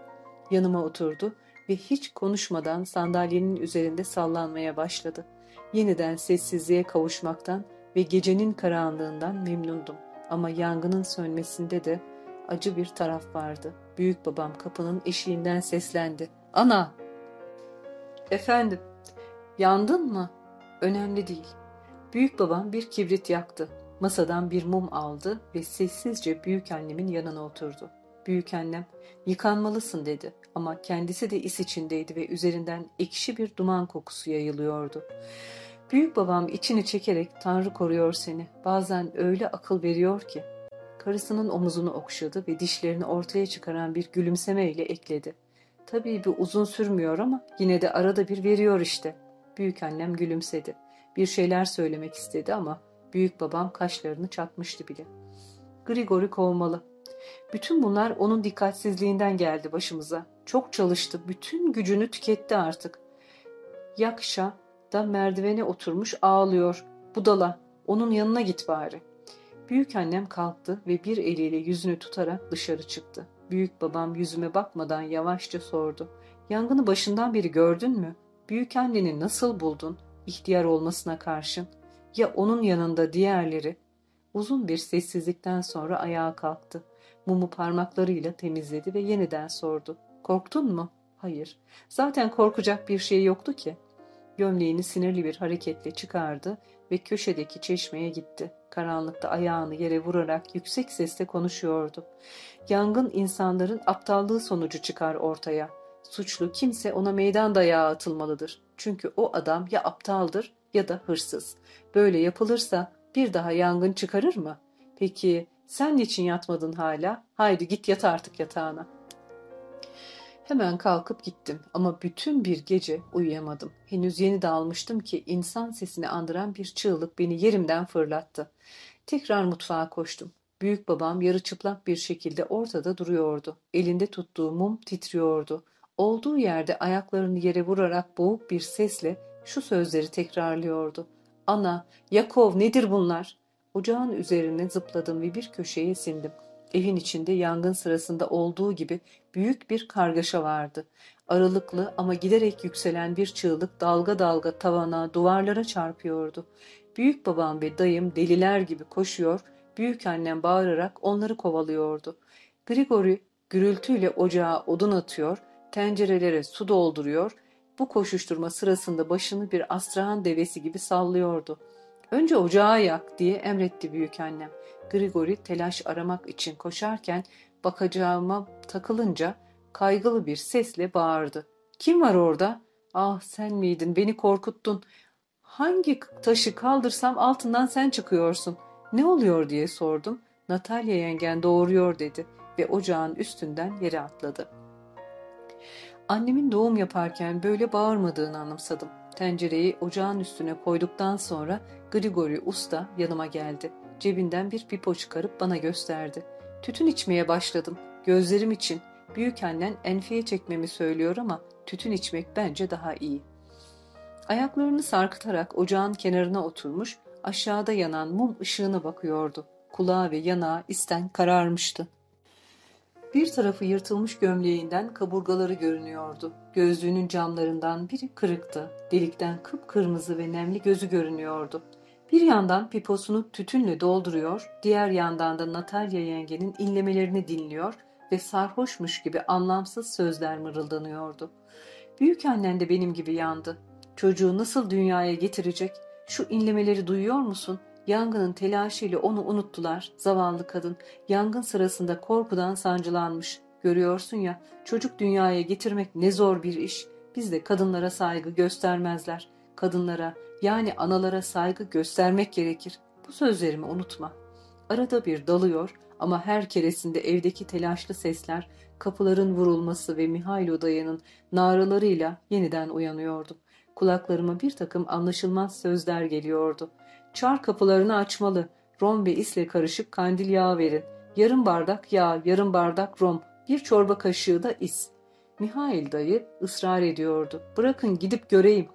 Yanıma oturdu ve hiç konuşmadan sandalyenin üzerinde sallanmaya başladı. Yeniden sessizliğe kavuşmaktan ve gecenin karanlığından memnundum. Ama yangının sönmesinde de acı bir taraf vardı. Büyük babam kapının eşiğinden seslendi. Ana! Efendim, yandın mı? Önemli değil. Büyük babam bir kibrit yaktı. Masadan bir mum aldı ve sessizce büyük annemin yanına oturdu. Büyük annem, yıkanmalısın dedi ama kendisi de is içindeydi ve üzerinden ekşi bir duman kokusu yayılıyordu. Büyük babam içini çekerek Tanrı koruyor seni. Bazen öyle akıl veriyor ki. Karısının omuzunu okşadı ve dişlerini ortaya çıkaran bir gülümsemeyle ekledi. Tabii bir uzun sürmüyor ama yine de arada bir veriyor işte. Büyük annem gülümsedi. Bir şeyler söylemek istedi ama büyük babam kaşlarını çatmıştı bile. Grigori kovmalı. Bütün bunlar onun dikkatsizliğinden geldi başımıza. Çok çalıştı, bütün gücünü tüketti artık. Yakşa da merdivene oturmuş ağlıyor. Budala, onun yanına git bari. Büyük annem kalktı ve bir eliyle yüzünü tutarak dışarı çıktı. Büyük babam yüzüme bakmadan yavaşça sordu. Yangını başından beri gördün mü? Büyük anneni nasıl buldun? İhtiyar olmasına karşın. Ya onun yanında diğerleri? Uzun bir sessizlikten sonra ayağa kalktı. Mumu parmaklarıyla temizledi ve yeniden sordu. Korktun mu? Hayır. Zaten korkacak bir şey yoktu ki. Gömleğini sinirli bir hareketle çıkardı ve köşedeki çeşmeye gitti. Karanlıkta ayağını yere vurarak yüksek sesle konuşuyordu. Yangın insanların aptallığı sonucu çıkar ortaya. Suçlu kimse ona meydan dayağı atılmalıdır. Çünkü o adam ya aptaldır ya da hırsız. Böyle yapılırsa bir daha yangın çıkarır mı? Peki sen niçin yatmadın hala? Haydi git yat artık yatağına. Hemen kalkıp gittim ama bütün bir gece uyuyamadım. Henüz yeni dalmıştım ki insan sesini andıran bir çığlık beni yerimden fırlattı. Tekrar mutfağa koştum. Büyük babam yarı çıplak bir şekilde ortada duruyordu. Elinde tuttuğu mum titriyordu. Olduğu yerde ayaklarını yere vurarak boğuk bir sesle şu sözleri tekrarlıyordu. Ana, Yakov nedir bunlar? Ocağın üzerine zıpladım ve bir köşeye sindim. Evin içinde yangın sırasında olduğu gibi büyük bir kargaşa vardı. Aralıklı ama giderek yükselen bir çığlık dalga dalga tavana, duvarlara çarpıyordu. Büyük babam ve dayım deliler gibi koşuyor, büyük annem bağırarak onları kovalıyordu. Grigori gürültüyle ocağa odun atıyor, tencerelere su dolduruyor, bu koşuşturma sırasında başını bir astrahan devesi gibi sallıyordu. Önce ocağı yak diye emretti büyük annem. Grigori telaş aramak için koşarken bakacağıma takılınca kaygılı bir sesle bağırdı. Kim var orada? Ah sen miydin beni korkuttun. Hangi taşı kaldırsam altından sen çıkıyorsun. Ne oluyor diye sordum. Natalya yengen doğuruyor dedi ve ocağın üstünden yere atladı. Annemin doğum yaparken böyle bağırmadığını anımsadım. Tencereyi ocağın üstüne koyduktan sonra Grigori usta yanıma geldi. Cebinden bir pipo çıkarıp bana gösterdi. Tütün içmeye başladım. Gözlerim için. Büyük annen enfiye çekmemi söylüyor ama tütün içmek bence daha iyi. Ayaklarını sarkıtarak ocağın kenarına oturmuş, aşağıda yanan mum ışığına bakıyordu. Kulağı ve yanağı isten kararmıştı. Bir tarafı yırtılmış gömleğinden kaburgaları görünüyordu. Gözlüğünün camlarından biri kırıktı. Delikten kıpkırmızı ve nemli gözü görünüyordu. Bir yandan piposunu tütünle dolduruyor, diğer yandan da Natalya yengenin inlemelerini dinliyor ve sarhoşmuş gibi anlamsız sözler mırıldanıyordu. Büyük annen de benim gibi yandı. Çocuğu nasıl dünyaya getirecek? Şu inlemeleri duyuyor musun? Yangının telaşıyla onu unuttular. Zavallı kadın yangın sırasında korkudan sancılanmış. Görüyorsun ya çocuk dünyaya getirmek ne zor bir iş. Bizde kadınlara saygı göstermezler. Kadınlara yani analara saygı göstermek gerekir. Bu sözlerimi unutma. Arada bir dalıyor ama her keresinde evdeki telaşlı sesler, kapıların vurulması ve Mihailo dayının naralarıyla yeniden uyanıyordum. Kulaklarıma bir takım anlaşılmaz sözler geliyordu. Çar kapılarını açmalı. Rom ve isle karışık kandil yağı verin. Yarım bardak yağ, yarım bardak rom, bir çorba kaşığı da is. Mihail dayı ısrar ediyordu. Bırakın gidip göreyim.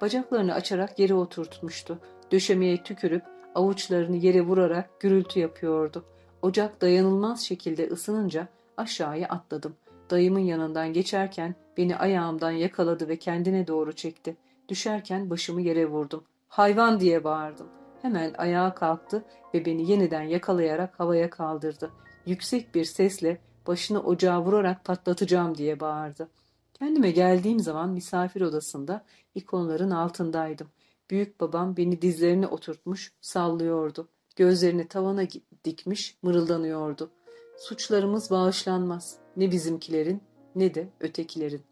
Bacaklarını açarak yere oturtmuştu. Döşemeye tükürüp avuçlarını yere vurarak gürültü yapıyordu. Ocak dayanılmaz şekilde ısınınca aşağıya atladım. Dayımın yanından geçerken beni ayağımdan yakaladı ve kendine doğru çekti. Düşerken başımı yere vurdum. Hayvan diye bağırdım. Hemen ayağa kalktı ve beni yeniden yakalayarak havaya kaldırdı. Yüksek bir sesle başını ocağa vurarak patlatacağım diye bağırdı. Kendime geldiğim zaman misafir odasında ikonların altındaydım. Büyük babam beni dizlerine oturtmuş, sallıyordu. Gözlerini tavana dikmiş, mırıldanıyordu. Suçlarımız bağışlanmaz. Ne bizimkilerin ne de ötekilerin.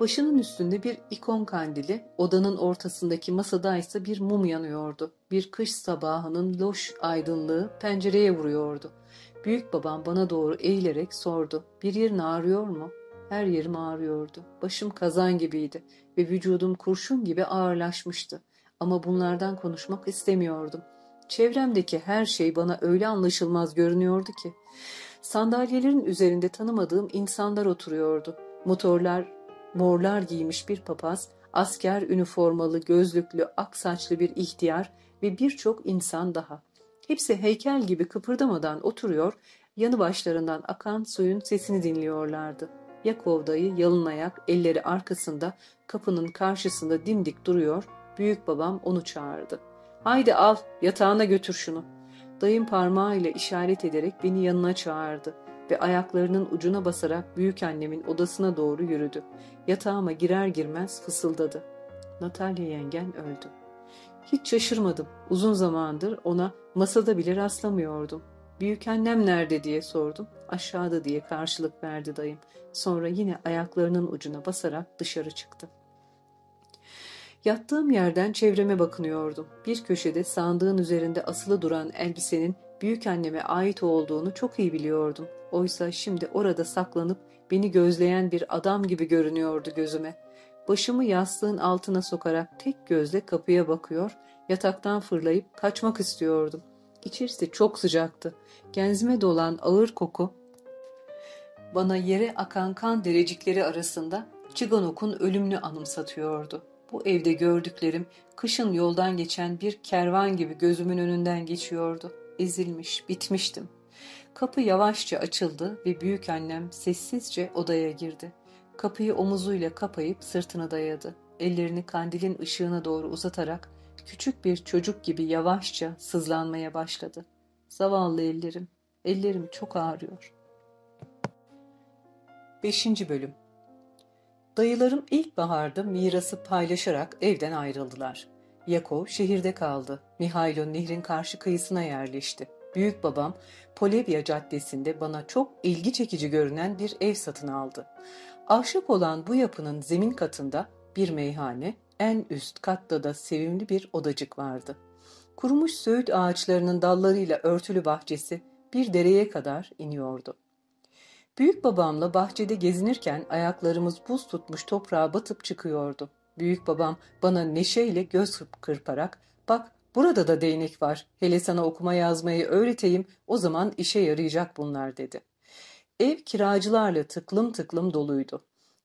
Başının üstünde bir ikon kandili, odanın ortasındaki masada ise bir mum yanıyordu. Bir kış sabahının loş aydınlığı pencereye vuruyordu. Büyük babam bana doğru eğilerek sordu. Bir yerin ağrıyor mu? Her yerim ağrıyordu. Başım kazan gibiydi ve vücudum kurşun gibi ağırlaşmıştı. Ama bunlardan konuşmak istemiyordum. Çevremdeki her şey bana öyle anlaşılmaz görünüyordu ki. Sandalyelerin üzerinde tanımadığım insanlar oturuyordu. Motorlar, morlar giymiş bir papaz, asker üniformalı, gözlüklü, ak saçlı bir ihtiyar ve birçok insan daha. Hepsi heykel gibi kıpırdamadan oturuyor, yanı başlarından akan suyun sesini dinliyorlardı. Yakov dayı yalın ayak, elleri arkasında, kapının karşısında dimdik duruyor, büyük babam onu çağırdı. Haydi al, yatağına götür şunu. Dayım parmağıyla işaret ederek beni yanına çağırdı ve ayaklarının ucuna basarak büyük annemin odasına doğru yürüdü. Yatağıma girer girmez fısıldadı. Natalya yengen öldü. Hiç şaşırmadım. Uzun zamandır ona masada bile rastlamıyordum. Büyük annem nerede diye sordum. Aşağıda diye karşılık verdi dayım. Sonra yine ayaklarının ucuna basarak dışarı çıktı. Yattığım yerden çevreme bakınıyordum. Bir köşede sandığın üzerinde asılı duran elbisenin büyük anneme ait olduğunu çok iyi biliyordum. Oysa şimdi orada saklanıp beni gözleyen bir adam gibi görünüyordu gözüme. Başımı yastığın altına sokarak tek gözle kapıya bakıyor, yataktan fırlayıp kaçmak istiyordum. İçerisi çok sıcaktı. Genzime dolan ağır koku bana yere akan kan derecikleri arasında Çiganok'un ölümünü anımsatıyordu. Bu evde gördüklerim kışın yoldan geçen bir kervan gibi gözümün önünden geçiyordu. Ezilmiş, bitmiştim. Kapı yavaşça açıldı ve büyük annem sessizce odaya girdi. Kapıyı omuzuyla kapayıp sırtına dayadı. Ellerini kandilin ışığına doğru uzatarak küçük bir çocuk gibi yavaşça sızlanmaya başladı. Zavallı ellerim, ellerim çok ağrıyor. 5. Bölüm Dayılarım ilkbaharda mirası paylaşarak evden ayrıldılar. Yakov şehirde kaldı. Mihailo nehrin karşı kıyısına yerleşti. Büyük babam Polevya Caddesi'nde bana çok ilgi çekici görünen bir ev satın aldı. Ahşap olan bu yapının zemin katında bir meyhane, en üst katta da sevimli bir odacık vardı. Kurumuş söğüt ağaçlarının dallarıyla örtülü bahçesi bir dereye kadar iniyordu. Büyük babamla bahçede gezinirken ayaklarımız buz tutmuş toprağa batıp çıkıyordu. Büyük babam bana neşeyle göz kırparak bak burada da değnek var hele sana okuma yazmayı öğreteyim o zaman işe yarayacak bunlar dedi. Ev kiracılarla tıklım tıklım doluydu.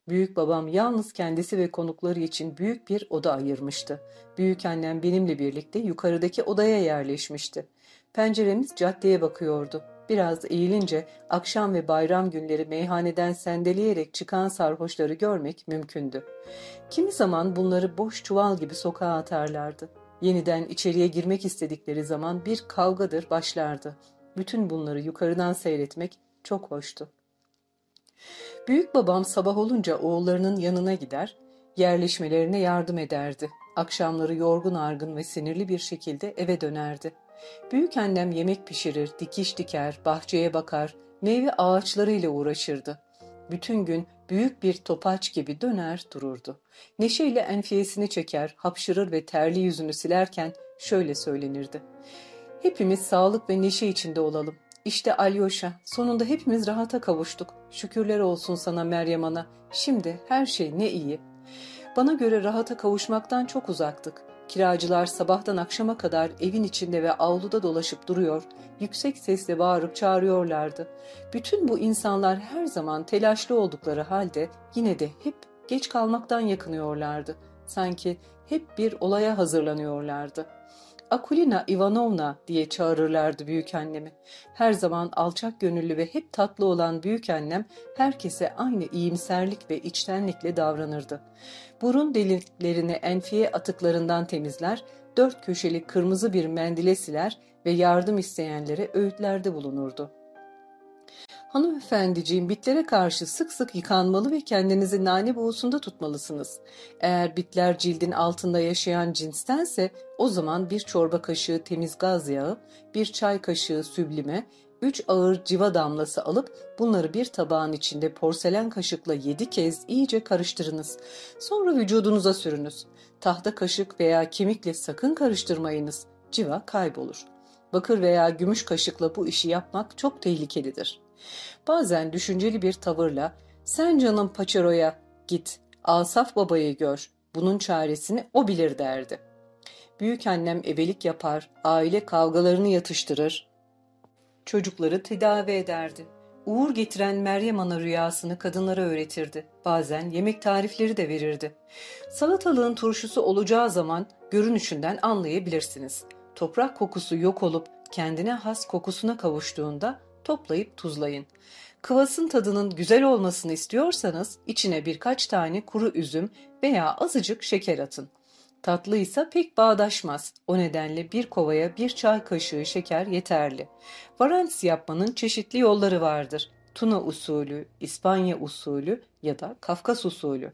Büyük babam yalnız kendisi ve konukları için büyük bir oda ayırmıştı. Büyük annem benimle birlikte yukarıdaki odaya yerleşmişti. Penceremiz caddeye bakıyordu. Biraz eğilince akşam ve bayram günleri meyhaneden sendeleyerek çıkan sarhoşları görmek mümkündü. Kimi zaman bunları boş çuval gibi sokağa atarlardı. Yeniden içeriye girmek istedikleri zaman bir kavgadır başlardı. Bütün bunları yukarıdan seyretmek çok hoştu. Büyük babam sabah olunca oğullarının yanına gider, yerleşmelerine yardım ederdi. Akşamları yorgun argın ve sinirli bir şekilde eve dönerdi. Büyük annem yemek pişirir, dikiş diker, bahçeye bakar, meyve ağaçlarıyla uğraşırdı. Bütün gün büyük bir topaç gibi döner dururdu. Neşeyle enfiyesini çeker, hapşırır ve terli yüzünü silerken şöyle söylenirdi. Hepimiz sağlık ve neşe içinde olalım. İşte Alyosha, sonunda hepimiz rahata kavuştuk. Şükürler olsun sana Meryem Ana. Şimdi her şey ne iyi. Bana göre rahata kavuşmaktan çok uzaktık. Kiracılar sabahtan akşama kadar evin içinde ve avluda dolaşıp duruyor, yüksek sesle bağırıp çağırıyorlardı. Bütün bu insanlar her zaman telaşlı oldukları halde yine de hep geç kalmaktan yakınıyorlardı. Sanki hep bir olaya hazırlanıyorlardı. Akulina Ivanovna diye çağırırlardı büyük annemi. Her zaman alçak gönüllü ve hep tatlı olan büyük annem herkese aynı iyimserlik ve içtenlikle davranırdı. Burun deliklerini enfiye atıklarından temizler, dört köşeli kırmızı bir mendile siler ve yardım isteyenlere öğütlerde bulunurdu. Hanımefendiciğim bitlere karşı sık sık yıkanmalı ve kendinizi nane buğusunda tutmalısınız. Eğer bitler cildin altında yaşayan cinstense o zaman bir çorba kaşığı temiz gaz yağı, bir çay kaşığı süblime, üç ağır civa damlası alıp bunları bir tabağın içinde porselen kaşıkla yedi kez iyice karıştırınız. Sonra vücudunuza sürünüz. Tahta kaşık veya kemikle sakın karıştırmayınız. Civa kaybolur. Bakır veya gümüş kaşıkla bu işi yapmak çok tehlikelidir. Bazen düşünceli bir tavırla sen canım Paçaro'ya git, Asaf babayı gör, bunun çaresini o bilir derdi. Büyük annem ebelik yapar, aile kavgalarını yatıştırır, çocukları tedavi ederdi. Uğur getiren Meryem Ana rüyasını kadınlara öğretirdi. Bazen yemek tarifleri de verirdi. Salatalığın turşusu olacağı zaman görünüşünden anlayabilirsiniz. Toprak kokusu yok olup kendine has kokusuna kavuştuğunda toplayıp tuzlayın. Kıvasın tadının güzel olmasını istiyorsanız içine birkaç tane kuru üzüm veya azıcık şeker atın. Tatlıysa pek bağdaşmaz. O nedenle bir kovaya bir çay kaşığı şeker yeterli. Varantis yapmanın çeşitli yolları vardır. Tuna usulü, İspanya usulü ya da Kafkas usulü.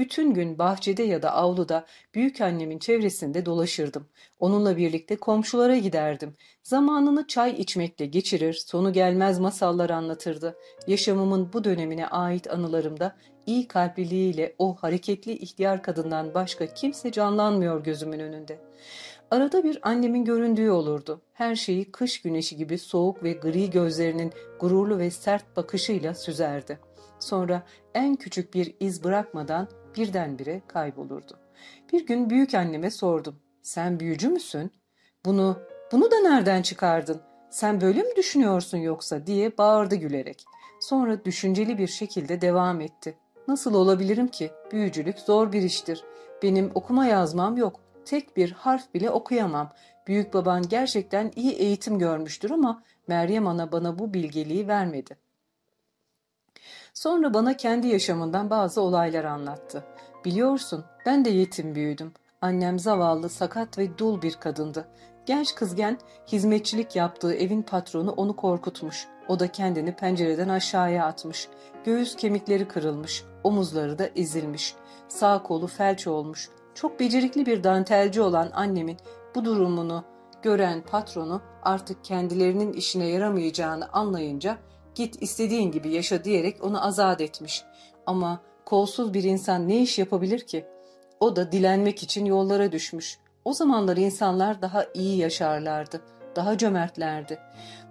Bütün gün bahçede ya da avluda büyük annemin çevresinde dolaşırdım. Onunla birlikte komşulara giderdim. Zamanını çay içmekle geçirir, sonu gelmez masallar anlatırdı. Yaşamımın bu dönemine ait anılarımda iyi kalpliliğiyle o hareketli ihtiyar kadından başka kimse canlanmıyor gözümün önünde. Arada bir annemin göründüğü olurdu. Her şeyi kış güneşi gibi soğuk ve gri gözlerinin gururlu ve sert bakışıyla süzerdi. Sonra en küçük bir iz bırakmadan birdenbire kaybolurdu. Bir gün büyük anneme sordum. Sen büyücü müsün? Bunu, bunu da nereden çıkardın? Sen böyle mi düşünüyorsun yoksa diye bağırdı gülerek. Sonra düşünceli bir şekilde devam etti. Nasıl olabilirim ki? Büyücülük zor bir iştir. Benim okuma yazmam yok. Tek bir harf bile okuyamam. Büyük baban gerçekten iyi eğitim görmüştür ama Meryem ana bana bu bilgeliği vermedi. Sonra bana kendi yaşamından bazı olaylar anlattı. Biliyorsun ben de yetim büyüdüm. Annem zavallı, sakat ve dul bir kadındı. Genç kızgen hizmetçilik yaptığı evin patronu onu korkutmuş. O da kendini pencereden aşağıya atmış. Göğüs kemikleri kırılmış, omuzları da ezilmiş. Sağ kolu felç olmuş. Çok becerikli bir dantelci olan annemin bu durumunu gören patronu artık kendilerinin işine yaramayacağını anlayınca git istediğin gibi yaşa diyerek onu azat etmiş. Ama kolsuz bir insan ne iş yapabilir ki? O da dilenmek için yollara düşmüş. O zamanlar insanlar daha iyi yaşarlardı, daha cömertlerdi.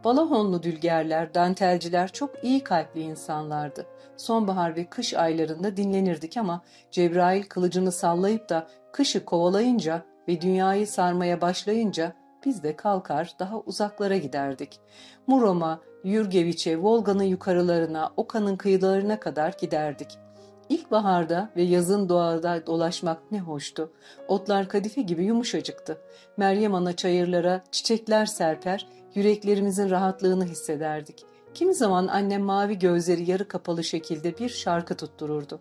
Balahonlu dülgerler, dantelciler çok iyi kalpli insanlardı. Sonbahar ve kış aylarında dinlenirdik ama Cebrail kılıcını sallayıp da kışı kovalayınca ve dünyayı sarmaya başlayınca biz de kalkar daha uzaklara giderdik. Murom'a, Yurgeviç'e, Volga'nın yukarılarına, Oka'nın kıyılarına kadar giderdik. İlkbaharda ve yazın doğada dolaşmak ne hoştu. Otlar kadife gibi yumuşacıktı. Meryem Ana çayırlara çiçekler serper, yüreklerimizin rahatlığını hissederdik. Kimi zaman annem mavi gözleri yarı kapalı şekilde bir şarkı tuttururdu.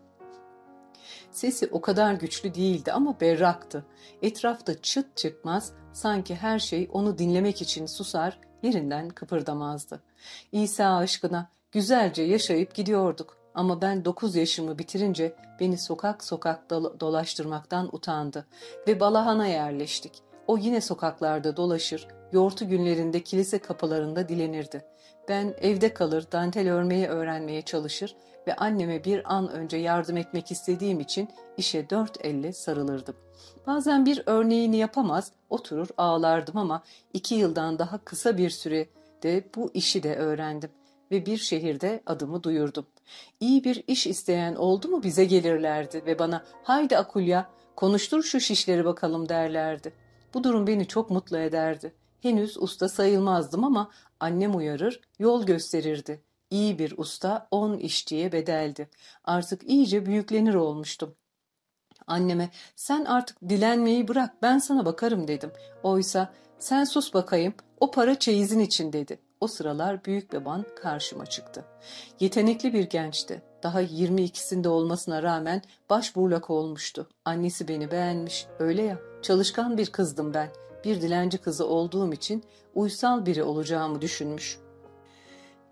Sesi o kadar güçlü değildi ama berraktı. Etrafta çıt çıkmaz, sanki her şey onu dinlemek için susar, yerinden kıpırdamazdı. İsa aşkına güzelce yaşayıp gidiyorduk. Ama ben dokuz yaşımı bitirince beni sokak sokak dolaştırmaktan utandı ve Balahan'a yerleştik. O yine sokaklarda dolaşır, yortu günlerinde kilise kapılarında dilenirdi. Ben evde kalır, dantel örmeyi öğrenmeye çalışır ve anneme bir an önce yardım etmek istediğim için işe dört elle sarılırdım. Bazen bir örneğini yapamaz, oturur ağlardım ama iki yıldan daha kısa bir sürede bu işi de öğrendim ve bir şehirde adımı duyurdum. İyi bir iş isteyen oldu mu bize gelirlerdi ve bana haydi Akulya konuştur şu şişleri bakalım derlerdi. Bu durum beni çok mutlu ederdi. Henüz usta sayılmazdım ama annem uyarır, yol gösterirdi. İyi bir usta on işçiye bedeldi. Artık iyice büyüklenir olmuştum. Anneme sen artık dilenmeyi bırak ben sana bakarım dedim. Oysa sen sus bakayım o para çeyizin için dedi. O sıralar büyük baban karşıma çıktı. Yetenekli bir gençti. Daha 22'sinde olmasına rağmen başburlak olmuştu. Annesi beni beğenmiş. Öyle ya, çalışkan bir kızdım ben. Bir dilenci kızı olduğum için uysal biri olacağımı düşünmüş.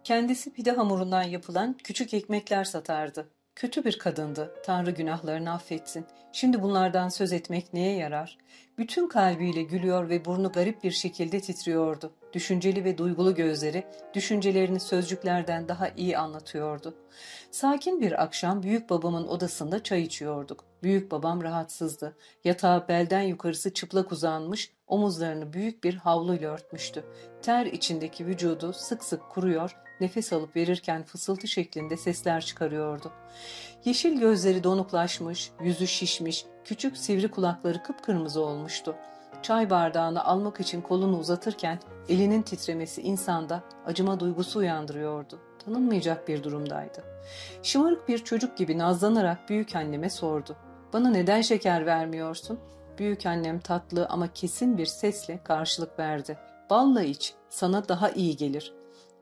Kendisi pide hamurundan yapılan küçük ekmekler satardı. Kötü bir kadındı. Tanrı günahlarını affetsin. Şimdi bunlardan söz etmek neye yarar? Bütün kalbiyle gülüyor ve burnu garip bir şekilde titriyordu. Düşünceli ve duygulu gözleri düşüncelerini sözcüklerden daha iyi anlatıyordu. Sakin bir akşam büyük babamın odasında çay içiyorduk. Büyük babam rahatsızdı. Yatağa belden yukarısı çıplak uzanmış, omuzlarını büyük bir havluyla örtmüştü. Ter içindeki vücudu sık sık kuruyor, nefes alıp verirken fısıltı şeklinde sesler çıkarıyordu. Yeşil gözleri donuklaşmış, yüzü şişmiş, küçük sivri kulakları kıpkırmızı olmuştu. Çay bardağını almak için kolunu uzatırken elinin titremesi insanda acıma duygusu uyandırıyordu. Tanınmayacak bir durumdaydı. Şımarık bir çocuk gibi nazlanarak büyük anneme sordu. Bana neden şeker vermiyorsun? Büyük annem tatlı ama kesin bir sesle karşılık verdi. Balla iç, sana daha iyi gelir.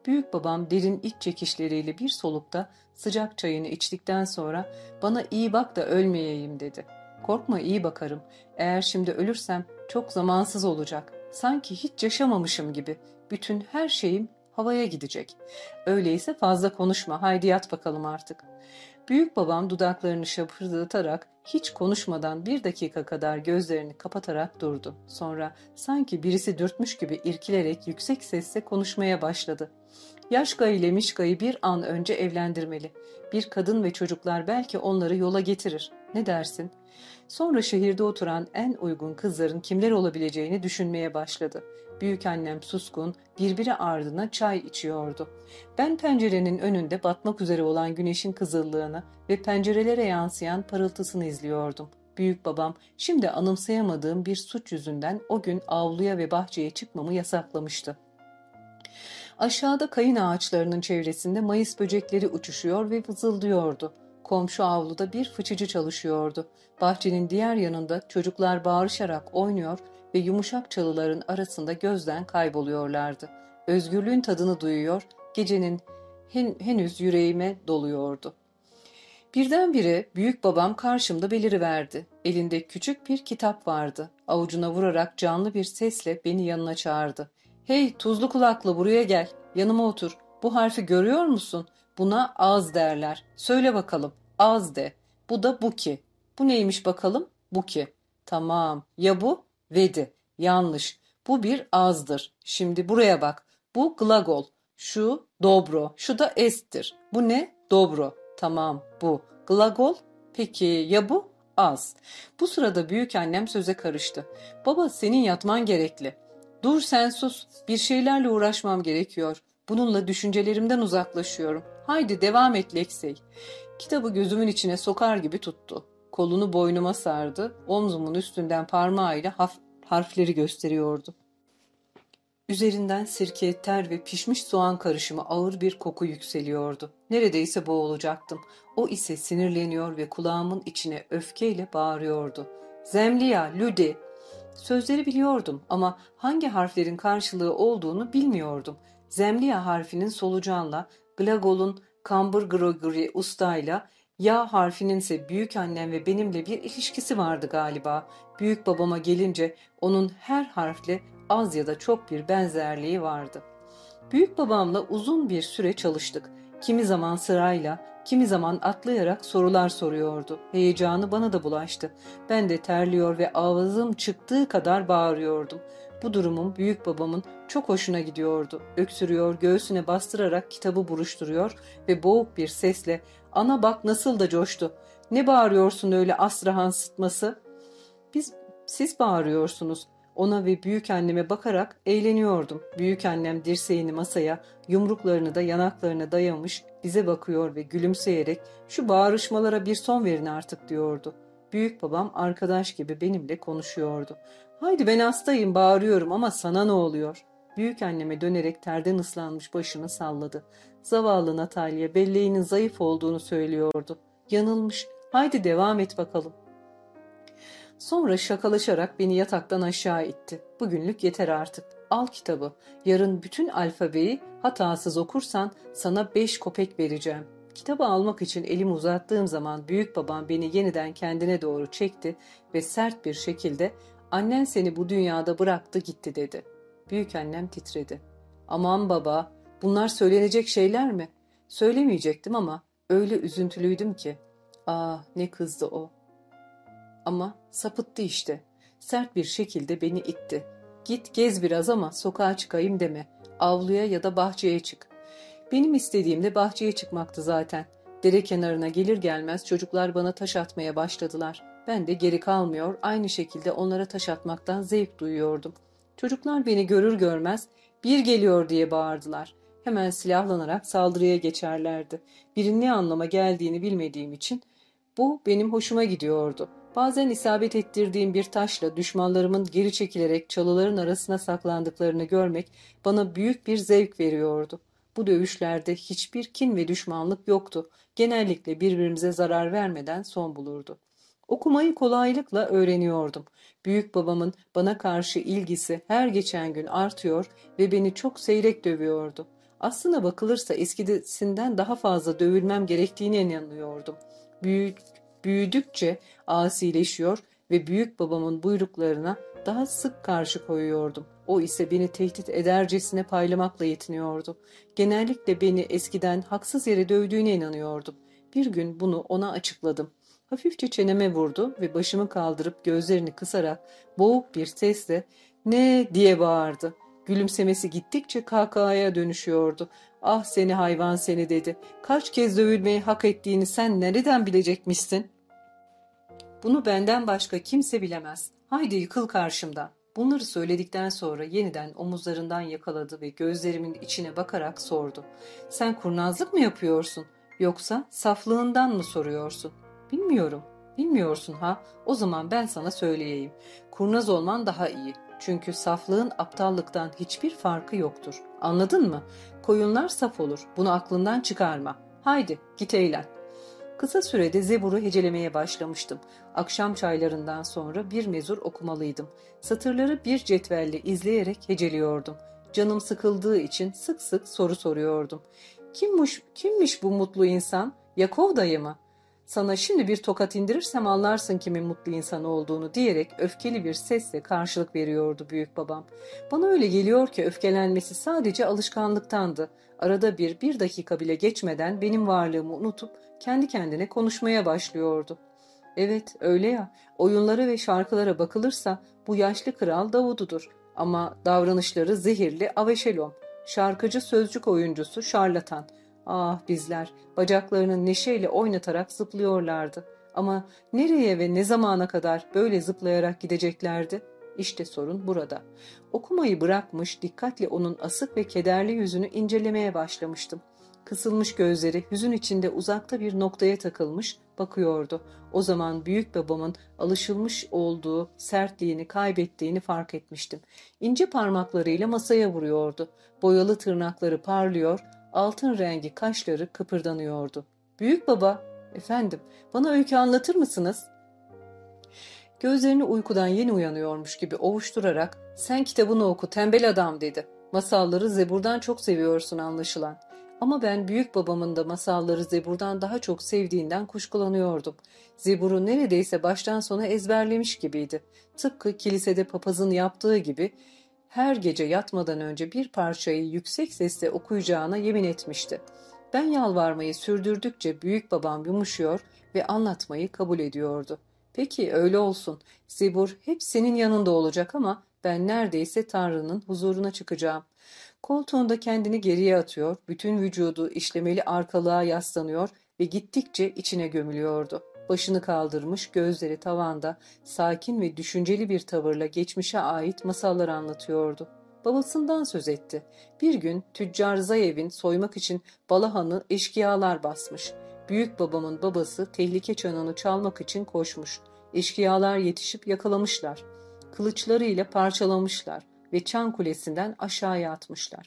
Büyük babam derin iç çekişleriyle bir solukta sıcak çayını içtikten sonra bana iyi bak da ölmeyeyim dedi. Korkma iyi bakarım. Eğer şimdi ölürsem çok zamansız olacak. Sanki hiç yaşamamışım gibi. Bütün her şeyim havaya gidecek. Öyleyse fazla konuşma. Haydi yat bakalım artık. Büyük babam dudaklarını şapırdatarak hiç konuşmadan bir dakika kadar gözlerini kapatarak durdu. Sonra sanki birisi dürtmüş gibi irkilerek yüksek sesle konuşmaya başladı. Yaşka ile Mişka'yı bir an önce evlendirmeli. Bir kadın ve çocuklar belki onları yola getirir. Ne dersin? Sonra şehirde oturan en uygun kızların kimler olabileceğini düşünmeye başladı. Büyük annem suskun, birbiri ardına çay içiyordu. Ben pencerenin önünde batmak üzere olan güneşin kızıllığını ve pencerelere yansıyan parıltısını izliyordum. Büyük babam şimdi anımsayamadığım bir suç yüzünden o gün avluya ve bahçeye çıkmamı yasaklamıştı. Aşağıda kayın ağaçlarının çevresinde mayıs böcekleri uçuşuyor ve vızıldıyordu. Komşu avluda bir fıçıcı çalışıyordu. Bahçenin diğer yanında çocuklar bağırışarak oynuyor ve yumuşak çalıların arasında gözden kayboluyorlardı. Özgürlüğün tadını duyuyor, gecenin hen henüz yüreğime doluyordu. Birdenbire büyük babam karşımda beliriverdi. Elinde küçük bir kitap vardı. Avucuna vurarak canlı bir sesle beni yanına çağırdı. Hey tuzlu kulaklı buraya gel. Yanıma otur. Bu harfi görüyor musun? Buna az derler. Söyle bakalım. Az de. Bu da buki. Bu neymiş bakalım? Buki. Tamam. Ya bu? Vedi. Yanlış. Bu bir azdır. Şimdi buraya bak. Bu glagol. Şu dobro. Şu da esttir. Bu ne? Dobro. Tamam bu. Glagol. Peki ya bu? Az. Bu sırada büyük annem söze karıştı. Baba senin yatman gerekli. Dur sen sus. Bir şeylerle uğraşmam gerekiyor. Bununla düşüncelerimden uzaklaşıyorum. Haydi devam et Lexey. Kitabı gözümün içine sokar gibi tuttu. Kolunu boynuma sardı. Omzumun üstünden parmağıyla harfleri gösteriyordu. Üzerinden sirke, ter ve pişmiş soğan karışımı ağır bir koku yükseliyordu. Neredeyse boğulacaktım. O ise sinirleniyor ve kulağımın içine öfkeyle bağırıyordu. Zemliya, Lüdi, Sözleri biliyordum ama hangi harflerin karşılığı olduğunu bilmiyordum. Zemliya harfinin solucanla, glagolun Kambur Gregory ustayla, ya harfinin ise büyük annem ve benimle bir ilişkisi vardı galiba. Büyük babama gelince onun her harfle az ya da çok bir benzerliği vardı. Büyük babamla uzun bir süre çalıştık. Kimi zaman sırayla, kimi zaman atlayarak sorular soruyordu. Heyecanı bana da bulaştı. Ben de terliyor ve ağzım çıktığı kadar bağırıyordum. Bu durumum büyük babamın çok hoşuna gidiyordu. Öksürüyor, göğsüne bastırarak kitabı buruşturuyor ve boğuk bir sesle ''Ana bak nasıl da coştu. Ne bağırıyorsun öyle Astrahan sıtması?'' ''Biz, siz bağırıyorsunuz. Ona ve büyük anneme bakarak eğleniyordum. Büyük annem dirseğini masaya, yumruklarını da yanaklarına dayamış, bize bakıyor ve gülümseyerek şu bağırışmalara bir son verin artık diyordu. Büyük babam arkadaş gibi benimle konuşuyordu. Haydi ben hastayım bağırıyorum ama sana ne oluyor? Büyük anneme dönerek terden ıslanmış başını salladı. Zavallı Natalya belleğinin zayıf olduğunu söylüyordu. Yanılmış. Haydi devam et bakalım. Sonra şakalaşarak beni yataktan aşağı itti. Bugünlük yeter artık. Al kitabı. Yarın bütün alfabeyi hatasız okursan sana beş kopek vereceğim. Kitabı almak için elimi uzattığım zaman büyük babam beni yeniden kendine doğru çekti ve sert bir şekilde annen seni bu dünyada bıraktı gitti dedi. Büyük annem titredi. Aman baba bunlar söylenecek şeyler mi? Söylemeyecektim ama öyle üzüntülüydüm ki. Ah ne kızdı o. Ama sapıttı işte. Sert bir şekilde beni itti. Git gez biraz ama sokağa çıkayım deme. Avluya ya da bahçeye çık. Benim istediğim de bahçeye çıkmaktı zaten. Dere kenarına gelir gelmez çocuklar bana taş atmaya başladılar. Ben de geri kalmıyor, aynı şekilde onlara taş atmaktan zevk duyuyordum. Çocuklar beni görür görmez bir geliyor diye bağırdılar. Hemen silahlanarak saldırıya geçerlerdi. Birinin ne anlama geldiğini bilmediğim için bu benim hoşuma gidiyordu. Bazen isabet ettirdiğim bir taşla düşmanlarımın geri çekilerek çalıların arasına saklandıklarını görmek bana büyük bir zevk veriyordu. Bu dövüşlerde hiçbir kin ve düşmanlık yoktu. Genellikle birbirimize zarar vermeden son bulurdu. Okumayı kolaylıkla öğreniyordum. Büyük babamın bana karşı ilgisi her geçen gün artıyor ve beni çok seyrek dövüyordu. Aslına bakılırsa eskisinden daha fazla dövülmem gerektiğine inanıyordum. Büyük, büyüdükçe asileşiyor ve büyük babamın buyruklarına daha sık karşı koyuyordum. O ise beni tehdit edercesine paylamakla yetiniyordu. Genellikle beni eskiden haksız yere dövdüğüne inanıyordum. Bir gün bunu ona açıkladım. Hafifçe çeneme vurdu ve başımı kaldırıp gözlerini kısarak boğuk bir sesle ne diye bağırdı. Gülümsemesi gittikçe kahkahaya dönüşüyordu. Ah seni hayvan seni dedi. Kaç kez dövülmeyi hak ettiğini sen nereden bilecekmişsin? Bunu benden başka kimse bilemez. Haydi yıkıl karşımdan. Bunları söyledikten sonra yeniden omuzlarından yakaladı ve gözlerimin içine bakarak sordu. Sen kurnazlık mı yapıyorsun? Yoksa saflığından mı soruyorsun? Bilmiyorum. Bilmiyorsun ha? O zaman ben sana söyleyeyim. Kurnaz olman daha iyi. Çünkü saflığın aptallıktan hiçbir farkı yoktur. Anladın mı? Koyunlar saf olur. Bunu aklından çıkarma. Haydi git eğlen. Kısa sürede Zebur'u hecelemeye başlamıştım. Akşam çaylarından sonra bir mezur okumalıydım. Satırları bir cetvelle izleyerek heceliyordum. Canım sıkıldığı için sık sık soru soruyordum. Kimmiş, kimmiş bu mutlu insan? Yakov dayı mı? Sana şimdi bir tokat indirirsem anlarsın kimin mutlu insan olduğunu diyerek öfkeli bir sesle karşılık veriyordu büyük babam. Bana öyle geliyor ki öfkelenmesi sadece alışkanlıktandı. Arada bir bir dakika bile geçmeden benim varlığımı unutup kendi kendine konuşmaya başlıyordu. Evet öyle ya oyunlara ve şarkılara bakılırsa bu yaşlı kral Davud'udur ama davranışları zehirli Aveşelom, şarkıcı sözcük oyuncusu şarlatan. Ah bizler bacaklarını neşeyle oynatarak zıplıyorlardı. Ama nereye ve ne zamana kadar böyle zıplayarak gideceklerdi? İşte sorun burada. Okumayı bırakmış, dikkatle onun asık ve kederli yüzünü incelemeye başlamıştım. Kısılmış gözleri hüzün içinde uzakta bir noktaya takılmış, bakıyordu. O zaman büyük babamın alışılmış olduğu sertliğini kaybettiğini fark etmiştim. İnce parmaklarıyla masaya vuruyordu. Boyalı tırnakları parlıyor, altın rengi kaşları kıpırdanıyordu. Büyük baba, efendim, bana öykü anlatır mısınız? Gözlerini uykudan yeni uyanıyormuş gibi ovuşturarak, sen kitabını oku tembel adam dedi. Masalları Zebur'dan çok seviyorsun anlaşılan. Ama ben büyük babamın da masalları Zebur'dan daha çok sevdiğinden kuşkulanıyordum. Zebur'u neredeyse baştan sona ezberlemiş gibiydi. Tıpkı kilisede papazın yaptığı gibi her gece yatmadan önce bir parçayı yüksek sesle okuyacağına yemin etmişti. Ben yalvarmayı sürdürdükçe büyük babam yumuşuyor ve anlatmayı kabul ediyordu. Peki öyle olsun. Zebur hep senin yanında olacak ama ben neredeyse Tanrı'nın huzuruna çıkacağım. Koltuğunda kendini geriye atıyor, bütün vücudu işlemeli arkalığa yaslanıyor ve gittikçe içine gömülüyordu. Başını kaldırmış, gözleri tavanda, sakin ve düşünceli bir tavırla geçmişe ait masallar anlatıyordu. Babasından söz etti. Bir gün tüccar Zayev'in soymak için Balahan'ı eşkıyalar basmış. Büyük babamın babası tehlike çanını çalmak için koşmuş. Eşkıyalar yetişip yakalamışlar. Kılıçlarıyla parçalamışlar ve çan kulesinden aşağıya atmışlar.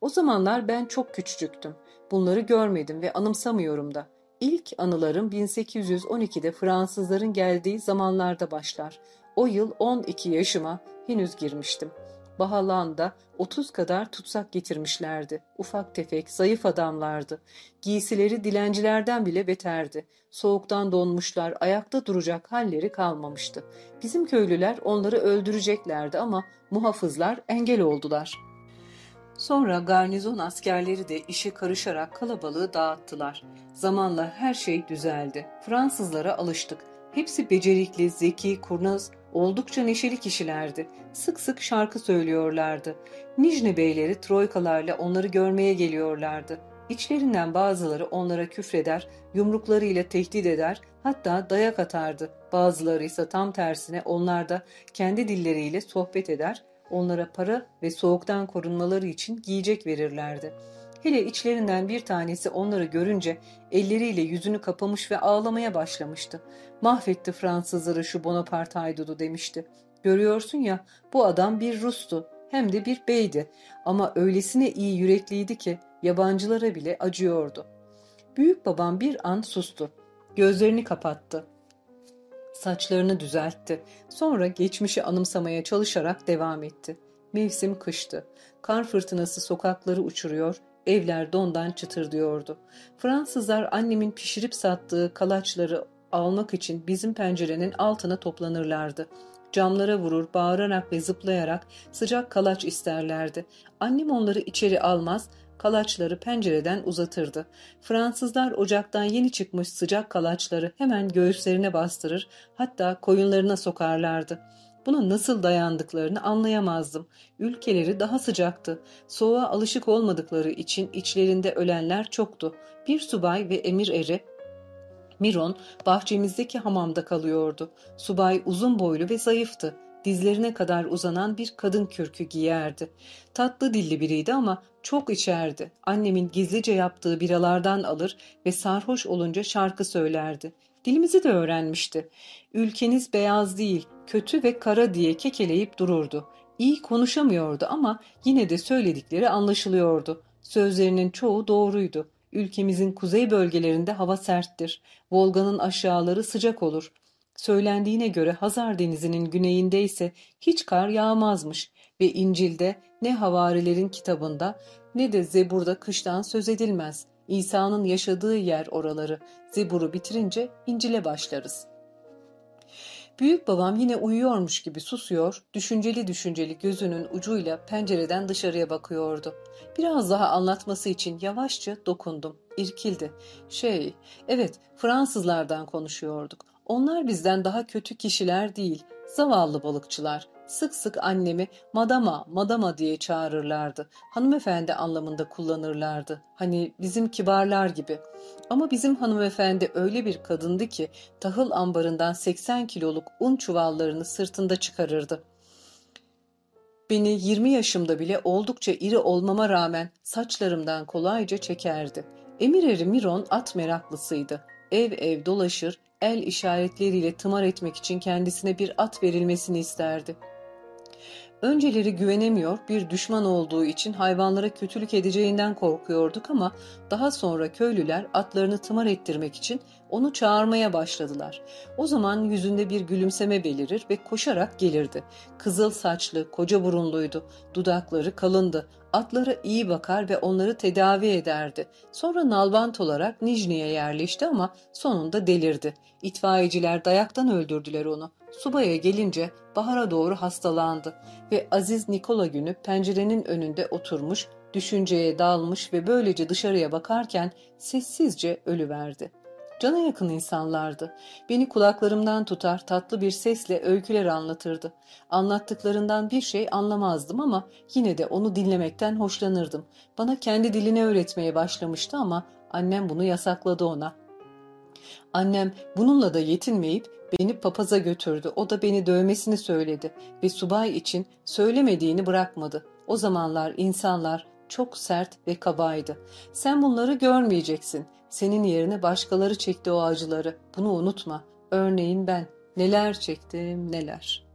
O zamanlar ben çok küçücüktüm. Bunları görmedim ve anımsamıyorum da. İlk anılarım 1812'de Fransızların geldiği zamanlarda başlar. O yıl 12 yaşıma henüz girmiştim. Bahalan'da 30 kadar tutsak getirmişlerdi. Ufak tefek, zayıf adamlardı. Giysileri dilencilerden bile beterdi. Soğuktan donmuşlar, ayakta duracak halleri kalmamıştı. Bizim köylüler onları öldüreceklerdi ama muhafızlar engel oldular. Sonra garnizon askerleri de işe karışarak kalabalığı dağıttılar. Zamanla her şey düzeldi. Fransızlara alıştık. Hepsi becerikli, zeki, kurnaz, oldukça neşeli kişilerdi. Sık sık şarkı söylüyorlardı. Nijne beyleri troykalarla onları görmeye geliyorlardı. İçlerinden bazıları onlara küfreder, yumruklarıyla tehdit eder, hatta dayak atardı. Bazıları ise tam tersine onlar da kendi dilleriyle sohbet eder, onlara para ve soğuktan korunmaları için giyecek verirlerdi. Hele içlerinden bir tanesi onları görünce elleriyle yüzünü kapamış ve ağlamaya başlamıştı. Mahvetti Fransızları şu Bonaparte haydudu demişti. Görüyorsun ya bu adam bir Rus'tu hem de bir beydi ama öylesine iyi yürekliydi ki yabancılara bile acıyordu. Büyük babam bir an sustu. Gözlerini kapattı. Saçlarını düzeltti. Sonra geçmişi anımsamaya çalışarak devam etti. Mevsim kıştı. Kar fırtınası sokakları uçuruyor, evler dondan çıtırdıyordu. Fransızlar annemin pişirip sattığı kalaçları almak için bizim pencerenin altına toplanırlardı. Camlara vurur, bağırarak ve zıplayarak sıcak kalaç isterlerdi. Annem onları içeri almaz, kalaçları pencereden uzatırdı. Fransızlar ocaktan yeni çıkmış sıcak kalaçları hemen göğüslerine bastırır, hatta koyunlarına sokarlardı. Buna nasıl dayandıklarını anlayamazdım. Ülkeleri daha sıcaktı. Soğuğa alışık olmadıkları için içlerinde ölenler çoktu. Bir subay ve emir eri Miron bahçemizdeki hamamda kalıyordu. Subay uzun boylu ve zayıftı. Dizlerine kadar uzanan bir kadın kürkü giyerdi. Tatlı dilli biriydi ama çok içerdi. Annemin gizlice yaptığı biralardan alır ve sarhoş olunca şarkı söylerdi. Dilimizi de öğrenmişti. Ülkeniz beyaz değil, kötü ve kara diye kekeleyip dururdu. İyi konuşamıyordu ama yine de söyledikleri anlaşılıyordu. Sözlerinin çoğu doğruydu. Ülkemizin kuzey bölgelerinde hava serttir. Volga'nın aşağıları sıcak olur. Söylendiğine göre Hazar Denizi'nin güneyinde ise hiç kar yağmazmış ve İncil'de ne havarilerin kitabında ne de Zebur'da kıştan söz edilmez. İsa'nın yaşadığı yer oraları. Zebur'u bitirince İncil'e başlarız.'' Büyük babam yine uyuyormuş gibi susuyor, düşünceli düşünceli gözünün ucuyla pencereden dışarıya bakıyordu. Biraz daha anlatması için yavaşça dokundum. İrkildi. Şey, evet Fransızlardan konuşuyorduk. Onlar bizden daha kötü kişiler değil, zavallı balıkçılar. Sık sık annemi madama, madama diye çağırırlardı. Hanımefendi anlamında kullanırlardı. Hani bizim kibarlar gibi. Ama bizim hanımefendi öyle bir kadındı ki tahıl ambarından 80 kiloluk un çuvallarını sırtında çıkarırdı. Beni 20 yaşımda bile oldukça iri olmama rağmen saçlarımdan kolayca çekerdi. Emir eri Miron at meraklısıydı. Ev ev dolaşır, el işaretleriyle tımar etmek için kendisine bir at verilmesini isterdi. Önceleri güvenemiyor, bir düşman olduğu için hayvanlara kötülük edeceğinden korkuyorduk ama daha sonra köylüler atlarını tımar ettirmek için onu çağırmaya başladılar. O zaman yüzünde bir gülümseme belirir ve koşarak gelirdi. Kızıl saçlı, koca burunluydu, dudakları kalındı, atlara iyi bakar ve onları tedavi ederdi. Sonra nalbant olarak Nijni'ye yerleşti ama sonunda delirdi. İtfaiyeciler dayaktan öldürdüler onu. Subaya gelince bahara doğru hastalandı ve Aziz Nikola günü pencerenin önünde oturmuş, düşünceye dalmış ve böylece dışarıya bakarken sessizce ölüverdi. Cana yakın insanlardı. Beni kulaklarımdan tutar tatlı bir sesle öyküler anlatırdı. Anlattıklarından bir şey anlamazdım ama yine de onu dinlemekten hoşlanırdım. Bana kendi dilini öğretmeye başlamıştı ama annem bunu yasakladı ona. Annem bununla da yetinmeyip beni papaza götürdü. O da beni dövmesini söyledi ve subay için söylemediğini bırakmadı. O zamanlar insanlar çok sert ve kabaydı. Sen bunları görmeyeceksin. Senin yerine başkaları çekti o acıları. Bunu unutma. Örneğin ben. Neler çektim neler.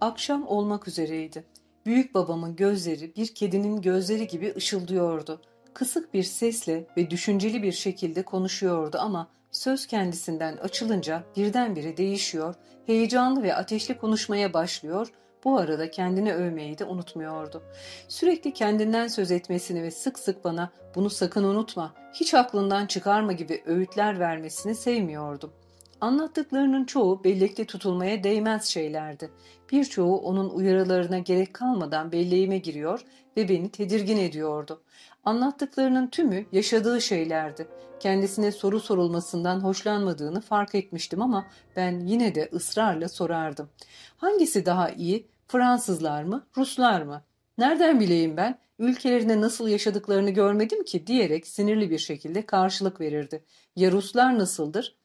Akşam olmak üzereydi. Büyük babamın gözleri bir kedinin gözleri gibi ışıldıyordu. Kısık bir sesle ve düşünceli bir şekilde konuşuyordu ama söz kendisinden açılınca birdenbire değişiyor, heyecanlı ve ateşli konuşmaya başlıyor, bu arada kendini övmeyi de unutmuyordu. Sürekli kendinden söz etmesini ve sık sık bana bunu sakın unutma, hiç aklından çıkarma gibi öğütler vermesini sevmiyordum. Anlattıklarının çoğu bellekte tutulmaya değmez şeylerdi. Birçoğu onun uyarılarına gerek kalmadan belleğime giriyor ve beni tedirgin ediyordu. Anlattıklarının tümü yaşadığı şeylerdi. Kendisine soru sorulmasından hoşlanmadığını fark etmiştim ama ben yine de ısrarla sorardım. Hangisi daha iyi? Fransızlar mı, Ruslar mı? Nereden bileyim ben? Ülkelerinde nasıl yaşadıklarını görmedim ki diyerek sinirli bir şekilde karşılık verirdi. Ya Ruslar nasıldır?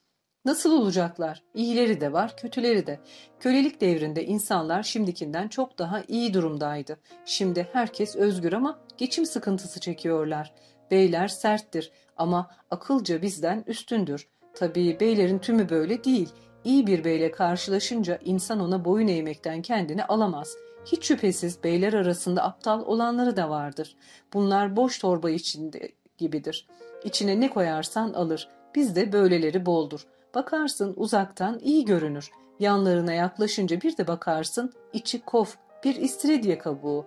Nasıl olacaklar? İyileri de var, kötüleri de. Kölelik devrinde insanlar şimdikinden çok daha iyi durumdaydı. Şimdi herkes özgür ama geçim sıkıntısı çekiyorlar. Beyler serttir ama akılca bizden üstündür. Tabii beylerin tümü böyle değil. İyi bir beyle karşılaşınca insan ona boyun eğmekten kendini alamaz. Hiç şüphesiz beyler arasında aptal olanları da vardır. Bunlar boş torba içinde gibidir. İçine ne koyarsan alır. Bizde böyleleri boldur. Bakarsın uzaktan iyi görünür. Yanlarına yaklaşınca bir de bakarsın içi kof, bir istiridye kabuğu.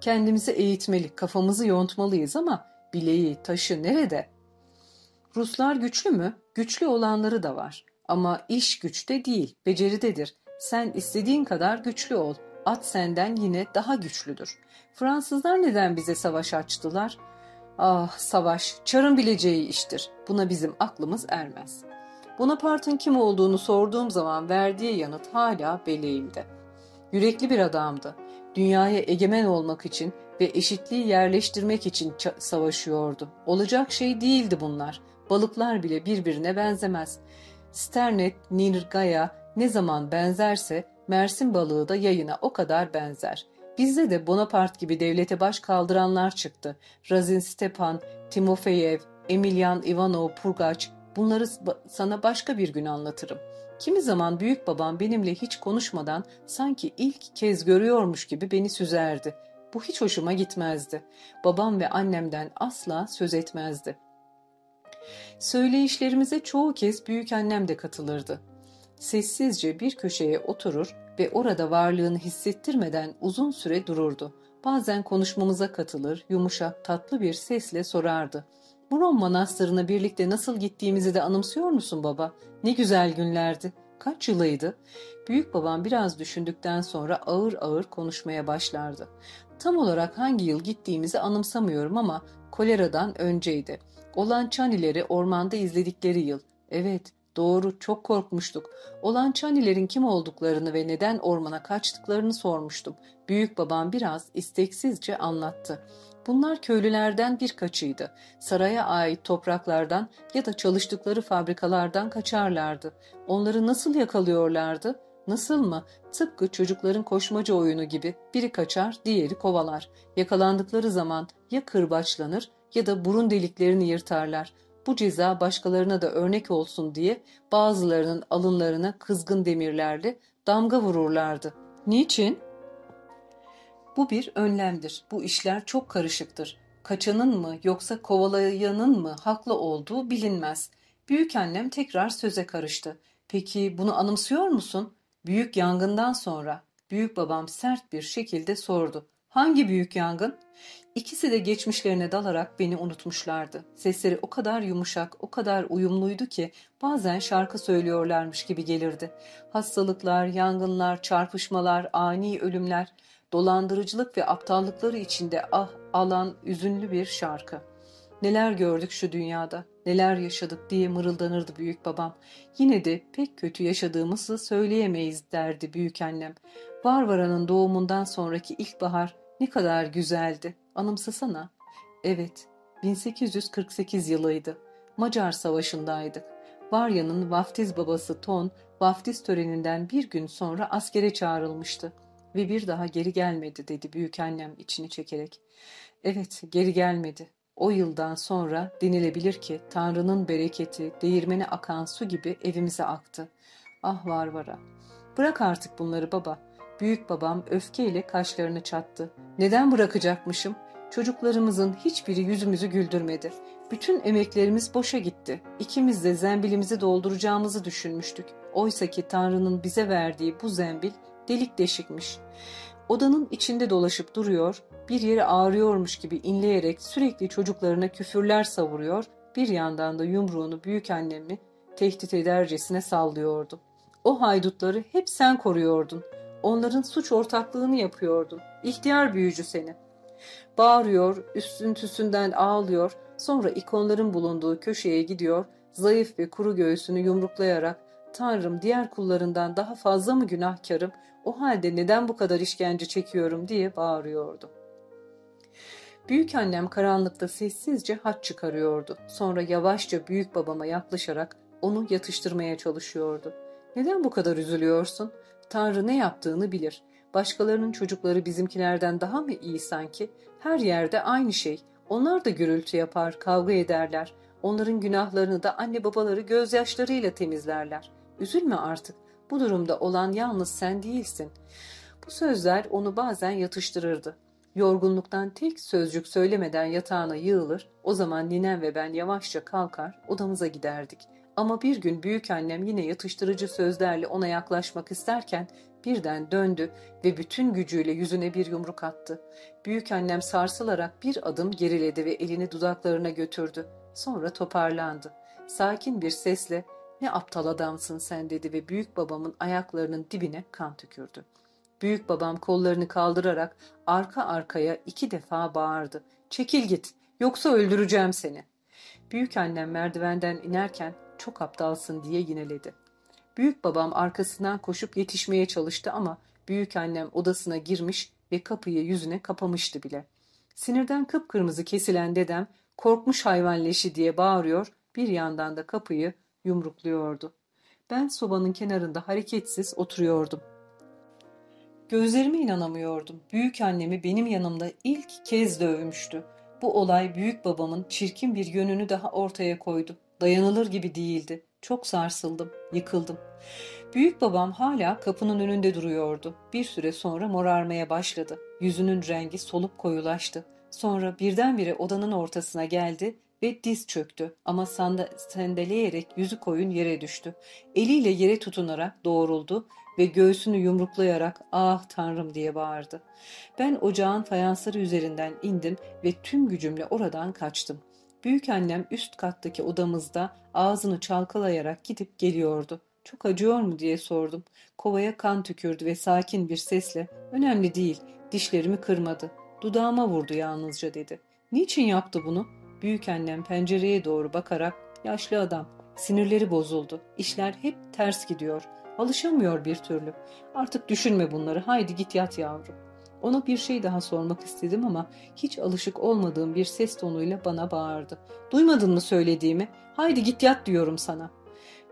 Kendimizi eğitmeli, kafamızı yontmalıyız ama bileği, taşı nerede? Ruslar güçlü mü? Güçlü olanları da var. Ama iş güçte değil, beceridedir. Sen istediğin kadar güçlü ol. At senden yine daha güçlüdür. Fransızlar neden bize savaş açtılar? Ah savaş, çarın bileceği iştir. Buna bizim aklımız ermez. Bonaparte'ın kim olduğunu sorduğum zaman verdiği yanıt hala beleğimde. Yürekli bir adamdı. Dünyaya egemen olmak için ve eşitliği yerleştirmek için savaşıyordu. Olacak şey değildi bunlar. Balıklar bile birbirine benzemez. Sternet, Nirgaya ne zaman benzerse Mersin balığı da yayına o kadar benzer. Bizde de Bonaparte gibi devlete baş kaldıranlar çıktı. Razin Stepan, Timofeyev, Emilyan Ivanov Purgaç bunları sana başka bir gün anlatırım. Kimi zaman büyük babam benimle hiç konuşmadan sanki ilk kez görüyormuş gibi beni süzerdi. Bu hiç hoşuma gitmezdi. Babam ve annemden asla söz etmezdi. Söyleyişlerimize çoğu kez büyük annem de katılırdı. Sessizce bir köşeye oturur ve orada varlığını hissettirmeden uzun süre dururdu. Bazen konuşmamıza katılır, yumuşak, tatlı bir sesle sorardı. Muron Manastırı'na birlikte nasıl gittiğimizi de anımsıyor musun baba? Ne güzel günlerdi. Kaç yılıydı? Büyük babam biraz düşündükten sonra ağır ağır konuşmaya başlardı. Tam olarak hangi yıl gittiğimizi anımsamıyorum ama koleradan önceydi. Olan çanileri ormanda izledikleri yıl. Evet, Doğru, çok korkmuştuk. Olan Çanilerin kim olduklarını ve neden ormana kaçtıklarını sormuştum. Büyük babam biraz isteksizce anlattı. Bunlar köylülerden birkaçıydı. Saraya ait topraklardan ya da çalıştıkları fabrikalardan kaçarlardı. Onları nasıl yakalıyorlardı? Nasıl mı? Tıpkı çocukların koşmaca oyunu gibi biri kaçar, diğeri kovalar. Yakalandıkları zaman ya kırbaçlanır ya da burun deliklerini yırtarlar bu ceza başkalarına da örnek olsun diye bazılarının alınlarına kızgın demirlerle damga vururlardı. Niçin? Bu bir önlemdir. Bu işler çok karışıktır. Kaçanın mı yoksa kovalayanın mı haklı olduğu bilinmez. Büyük annem tekrar söze karıştı. Peki bunu anımsıyor musun? Büyük yangından sonra büyük babam sert bir şekilde sordu. Hangi büyük yangın? İkisi de geçmişlerine dalarak beni unutmuşlardı. Sesleri o kadar yumuşak, o kadar uyumluydu ki bazen şarkı söylüyorlarmış gibi gelirdi. Hastalıklar, yangınlar, çarpışmalar, ani ölümler, dolandırıcılık ve aptallıkları içinde ah alan üzünlü bir şarkı. Neler gördük şu dünyada, neler yaşadık diye mırıldanırdı büyük babam. Yine de pek kötü yaşadığımızı söyleyemeyiz derdi büyük annem. Varvara'nın doğumundan sonraki ilkbahar ne kadar güzeldi. Anımsasana. Evet, 1848 yılıydı. Macar Savaşı'ndaydık. Varya'nın vaftiz babası Ton, vaftiz töreninden bir gün sonra askere çağrılmıştı. Ve bir daha geri gelmedi dedi büyükannem içini çekerek. Evet, geri gelmedi. O yıldan sonra denilebilir ki Tanrı'nın bereketi değirmene akan su gibi evimize aktı. Ah Varvara. Bırak artık bunları baba. Büyük babam öfkeyle kaşlarını çattı. Neden bırakacakmışım? Çocuklarımızın hiçbiri yüzümüzü güldürmedi. Bütün emeklerimiz boşa gitti. İkimiz de zembilimizi dolduracağımızı düşünmüştük. Oysa ki Tanrı'nın bize verdiği bu zembil delik deşikmiş. Odanın içinde dolaşıp duruyor, bir yeri ağrıyormuş gibi inleyerek sürekli çocuklarına küfürler savuruyor, bir yandan da yumruğunu büyük annemi tehdit edercesine sallıyordu. O haydutları hep sen koruyordun. Onların suç ortaklığını yapıyordun. İhtiyar büyücü seni. Bağırıyor, üstüntüsünden ağlıyor, sonra ikonların bulunduğu köşeye gidiyor, zayıf ve kuru göğsünü yumruklayarak Tanrım diğer kullarından daha fazla mı günahkarım, o halde neden bu kadar işkence çekiyorum diye bağırıyordu. Büyük annem karanlıkta sessizce haç çıkarıyordu. Sonra yavaşça büyük babama yaklaşarak onu yatıştırmaya çalışıyordu. Neden bu kadar üzülüyorsun? Tanrı ne yaptığını bilir. Başkalarının çocukları bizimkilerden daha mı iyi sanki? Her yerde aynı şey. Onlar da gürültü yapar, kavga ederler. Onların günahlarını da anne babaları gözyaşlarıyla temizlerler. Üzülme artık. Bu durumda olan yalnız sen değilsin. Bu sözler onu bazen yatıştırırdı. Yorgunluktan tek sözcük söylemeden yatağına yığılır, o zaman ninem ve ben yavaşça kalkar, odamıza giderdik. Ama bir gün büyük annem yine yatıştırıcı sözlerle ona yaklaşmak isterken birden döndü ve bütün gücüyle yüzüne bir yumruk attı. Büyük annem sarsılarak bir adım geriledi ve elini dudaklarına götürdü. Sonra toparlandı. Sakin bir sesle ne aptal adamsın sen dedi ve büyük babamın ayaklarının dibine kan tükürdü. Büyük babam kollarını kaldırarak arka arkaya iki defa bağırdı. Çekil git yoksa öldüreceğim seni. Büyük annem merdivenden inerken çok aptalsın diye yineledi. Büyük babam arkasından koşup yetişmeye çalıştı ama büyük annem odasına girmiş ve kapıyı yüzüne kapamıştı bile. Sinirden kıpkırmızı kesilen dedem korkmuş hayvan leşi diye bağırıyor, bir yandan da kapıyı yumrukluyordu. Ben sobanın kenarında hareketsiz oturuyordum. Gözlerime inanamıyordum. Büyük annemi benim yanımda ilk kez dövmüştü. Bu olay büyük babamın çirkin bir yönünü daha ortaya koydu. Dayanılır gibi değildi. Çok sarsıldım, yıkıldım. Büyük babam hala kapının önünde duruyordu. Bir süre sonra morarmaya başladı. Yüzünün rengi solup koyulaştı. Sonra birdenbire odanın ortasına geldi ve diz çöktü ama sanda, sendeleyerek yüzü koyun yere düştü. Eliyle yere tutunarak doğruldu ve göğsünü yumruklayarak ah tanrım diye bağırdı. Ben ocağın fayansları üzerinden indim ve tüm gücümle oradan kaçtım. Büyük annem üst kattaki odamızda ağzını çalkalayarak gidip geliyordu. Çok acıyor mu diye sordum. Kovaya kan tükürdü ve sakin bir sesle önemli değil dişlerimi kırmadı. Dudağıma vurdu yalnızca dedi. Niçin yaptı bunu? Büyük annem pencereye doğru bakarak yaşlı adam sinirleri bozuldu. İşler hep ters gidiyor. Alışamıyor bir türlü. Artık düşünme bunları haydi git yat yavrum. Ona bir şey daha sormak istedim ama hiç alışık olmadığım bir ses tonuyla bana bağırdı. Duymadın mı söylediğimi? Haydi git yat diyorum sana.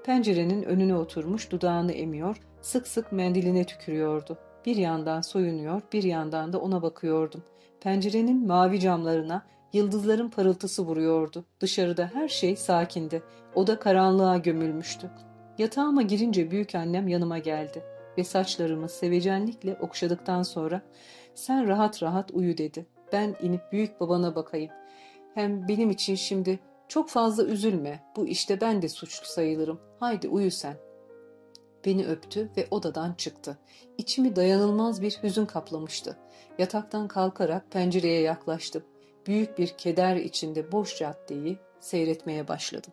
Pencerenin önüne oturmuş dudağını emiyor, sık sık mendiline tükürüyordu. Bir yandan soyunuyor, bir yandan da ona bakıyordum. Pencerenin mavi camlarına yıldızların parıltısı vuruyordu. Dışarıda her şey sakindi. Oda karanlığa gömülmüştü. Yatağıma girince büyük annem yanıma geldi ve saçlarımı sevecenlikle okşadıktan sonra sen rahat rahat uyu dedi. Ben inip büyük babana bakayım. Hem benim için şimdi çok fazla üzülme. Bu işte ben de suçlu sayılırım. Haydi uyu sen. Beni öptü ve odadan çıktı. İçimi dayanılmaz bir hüzün kaplamıştı. Yataktan kalkarak pencereye yaklaştım. Büyük bir keder içinde boş caddeyi seyretmeye başladım.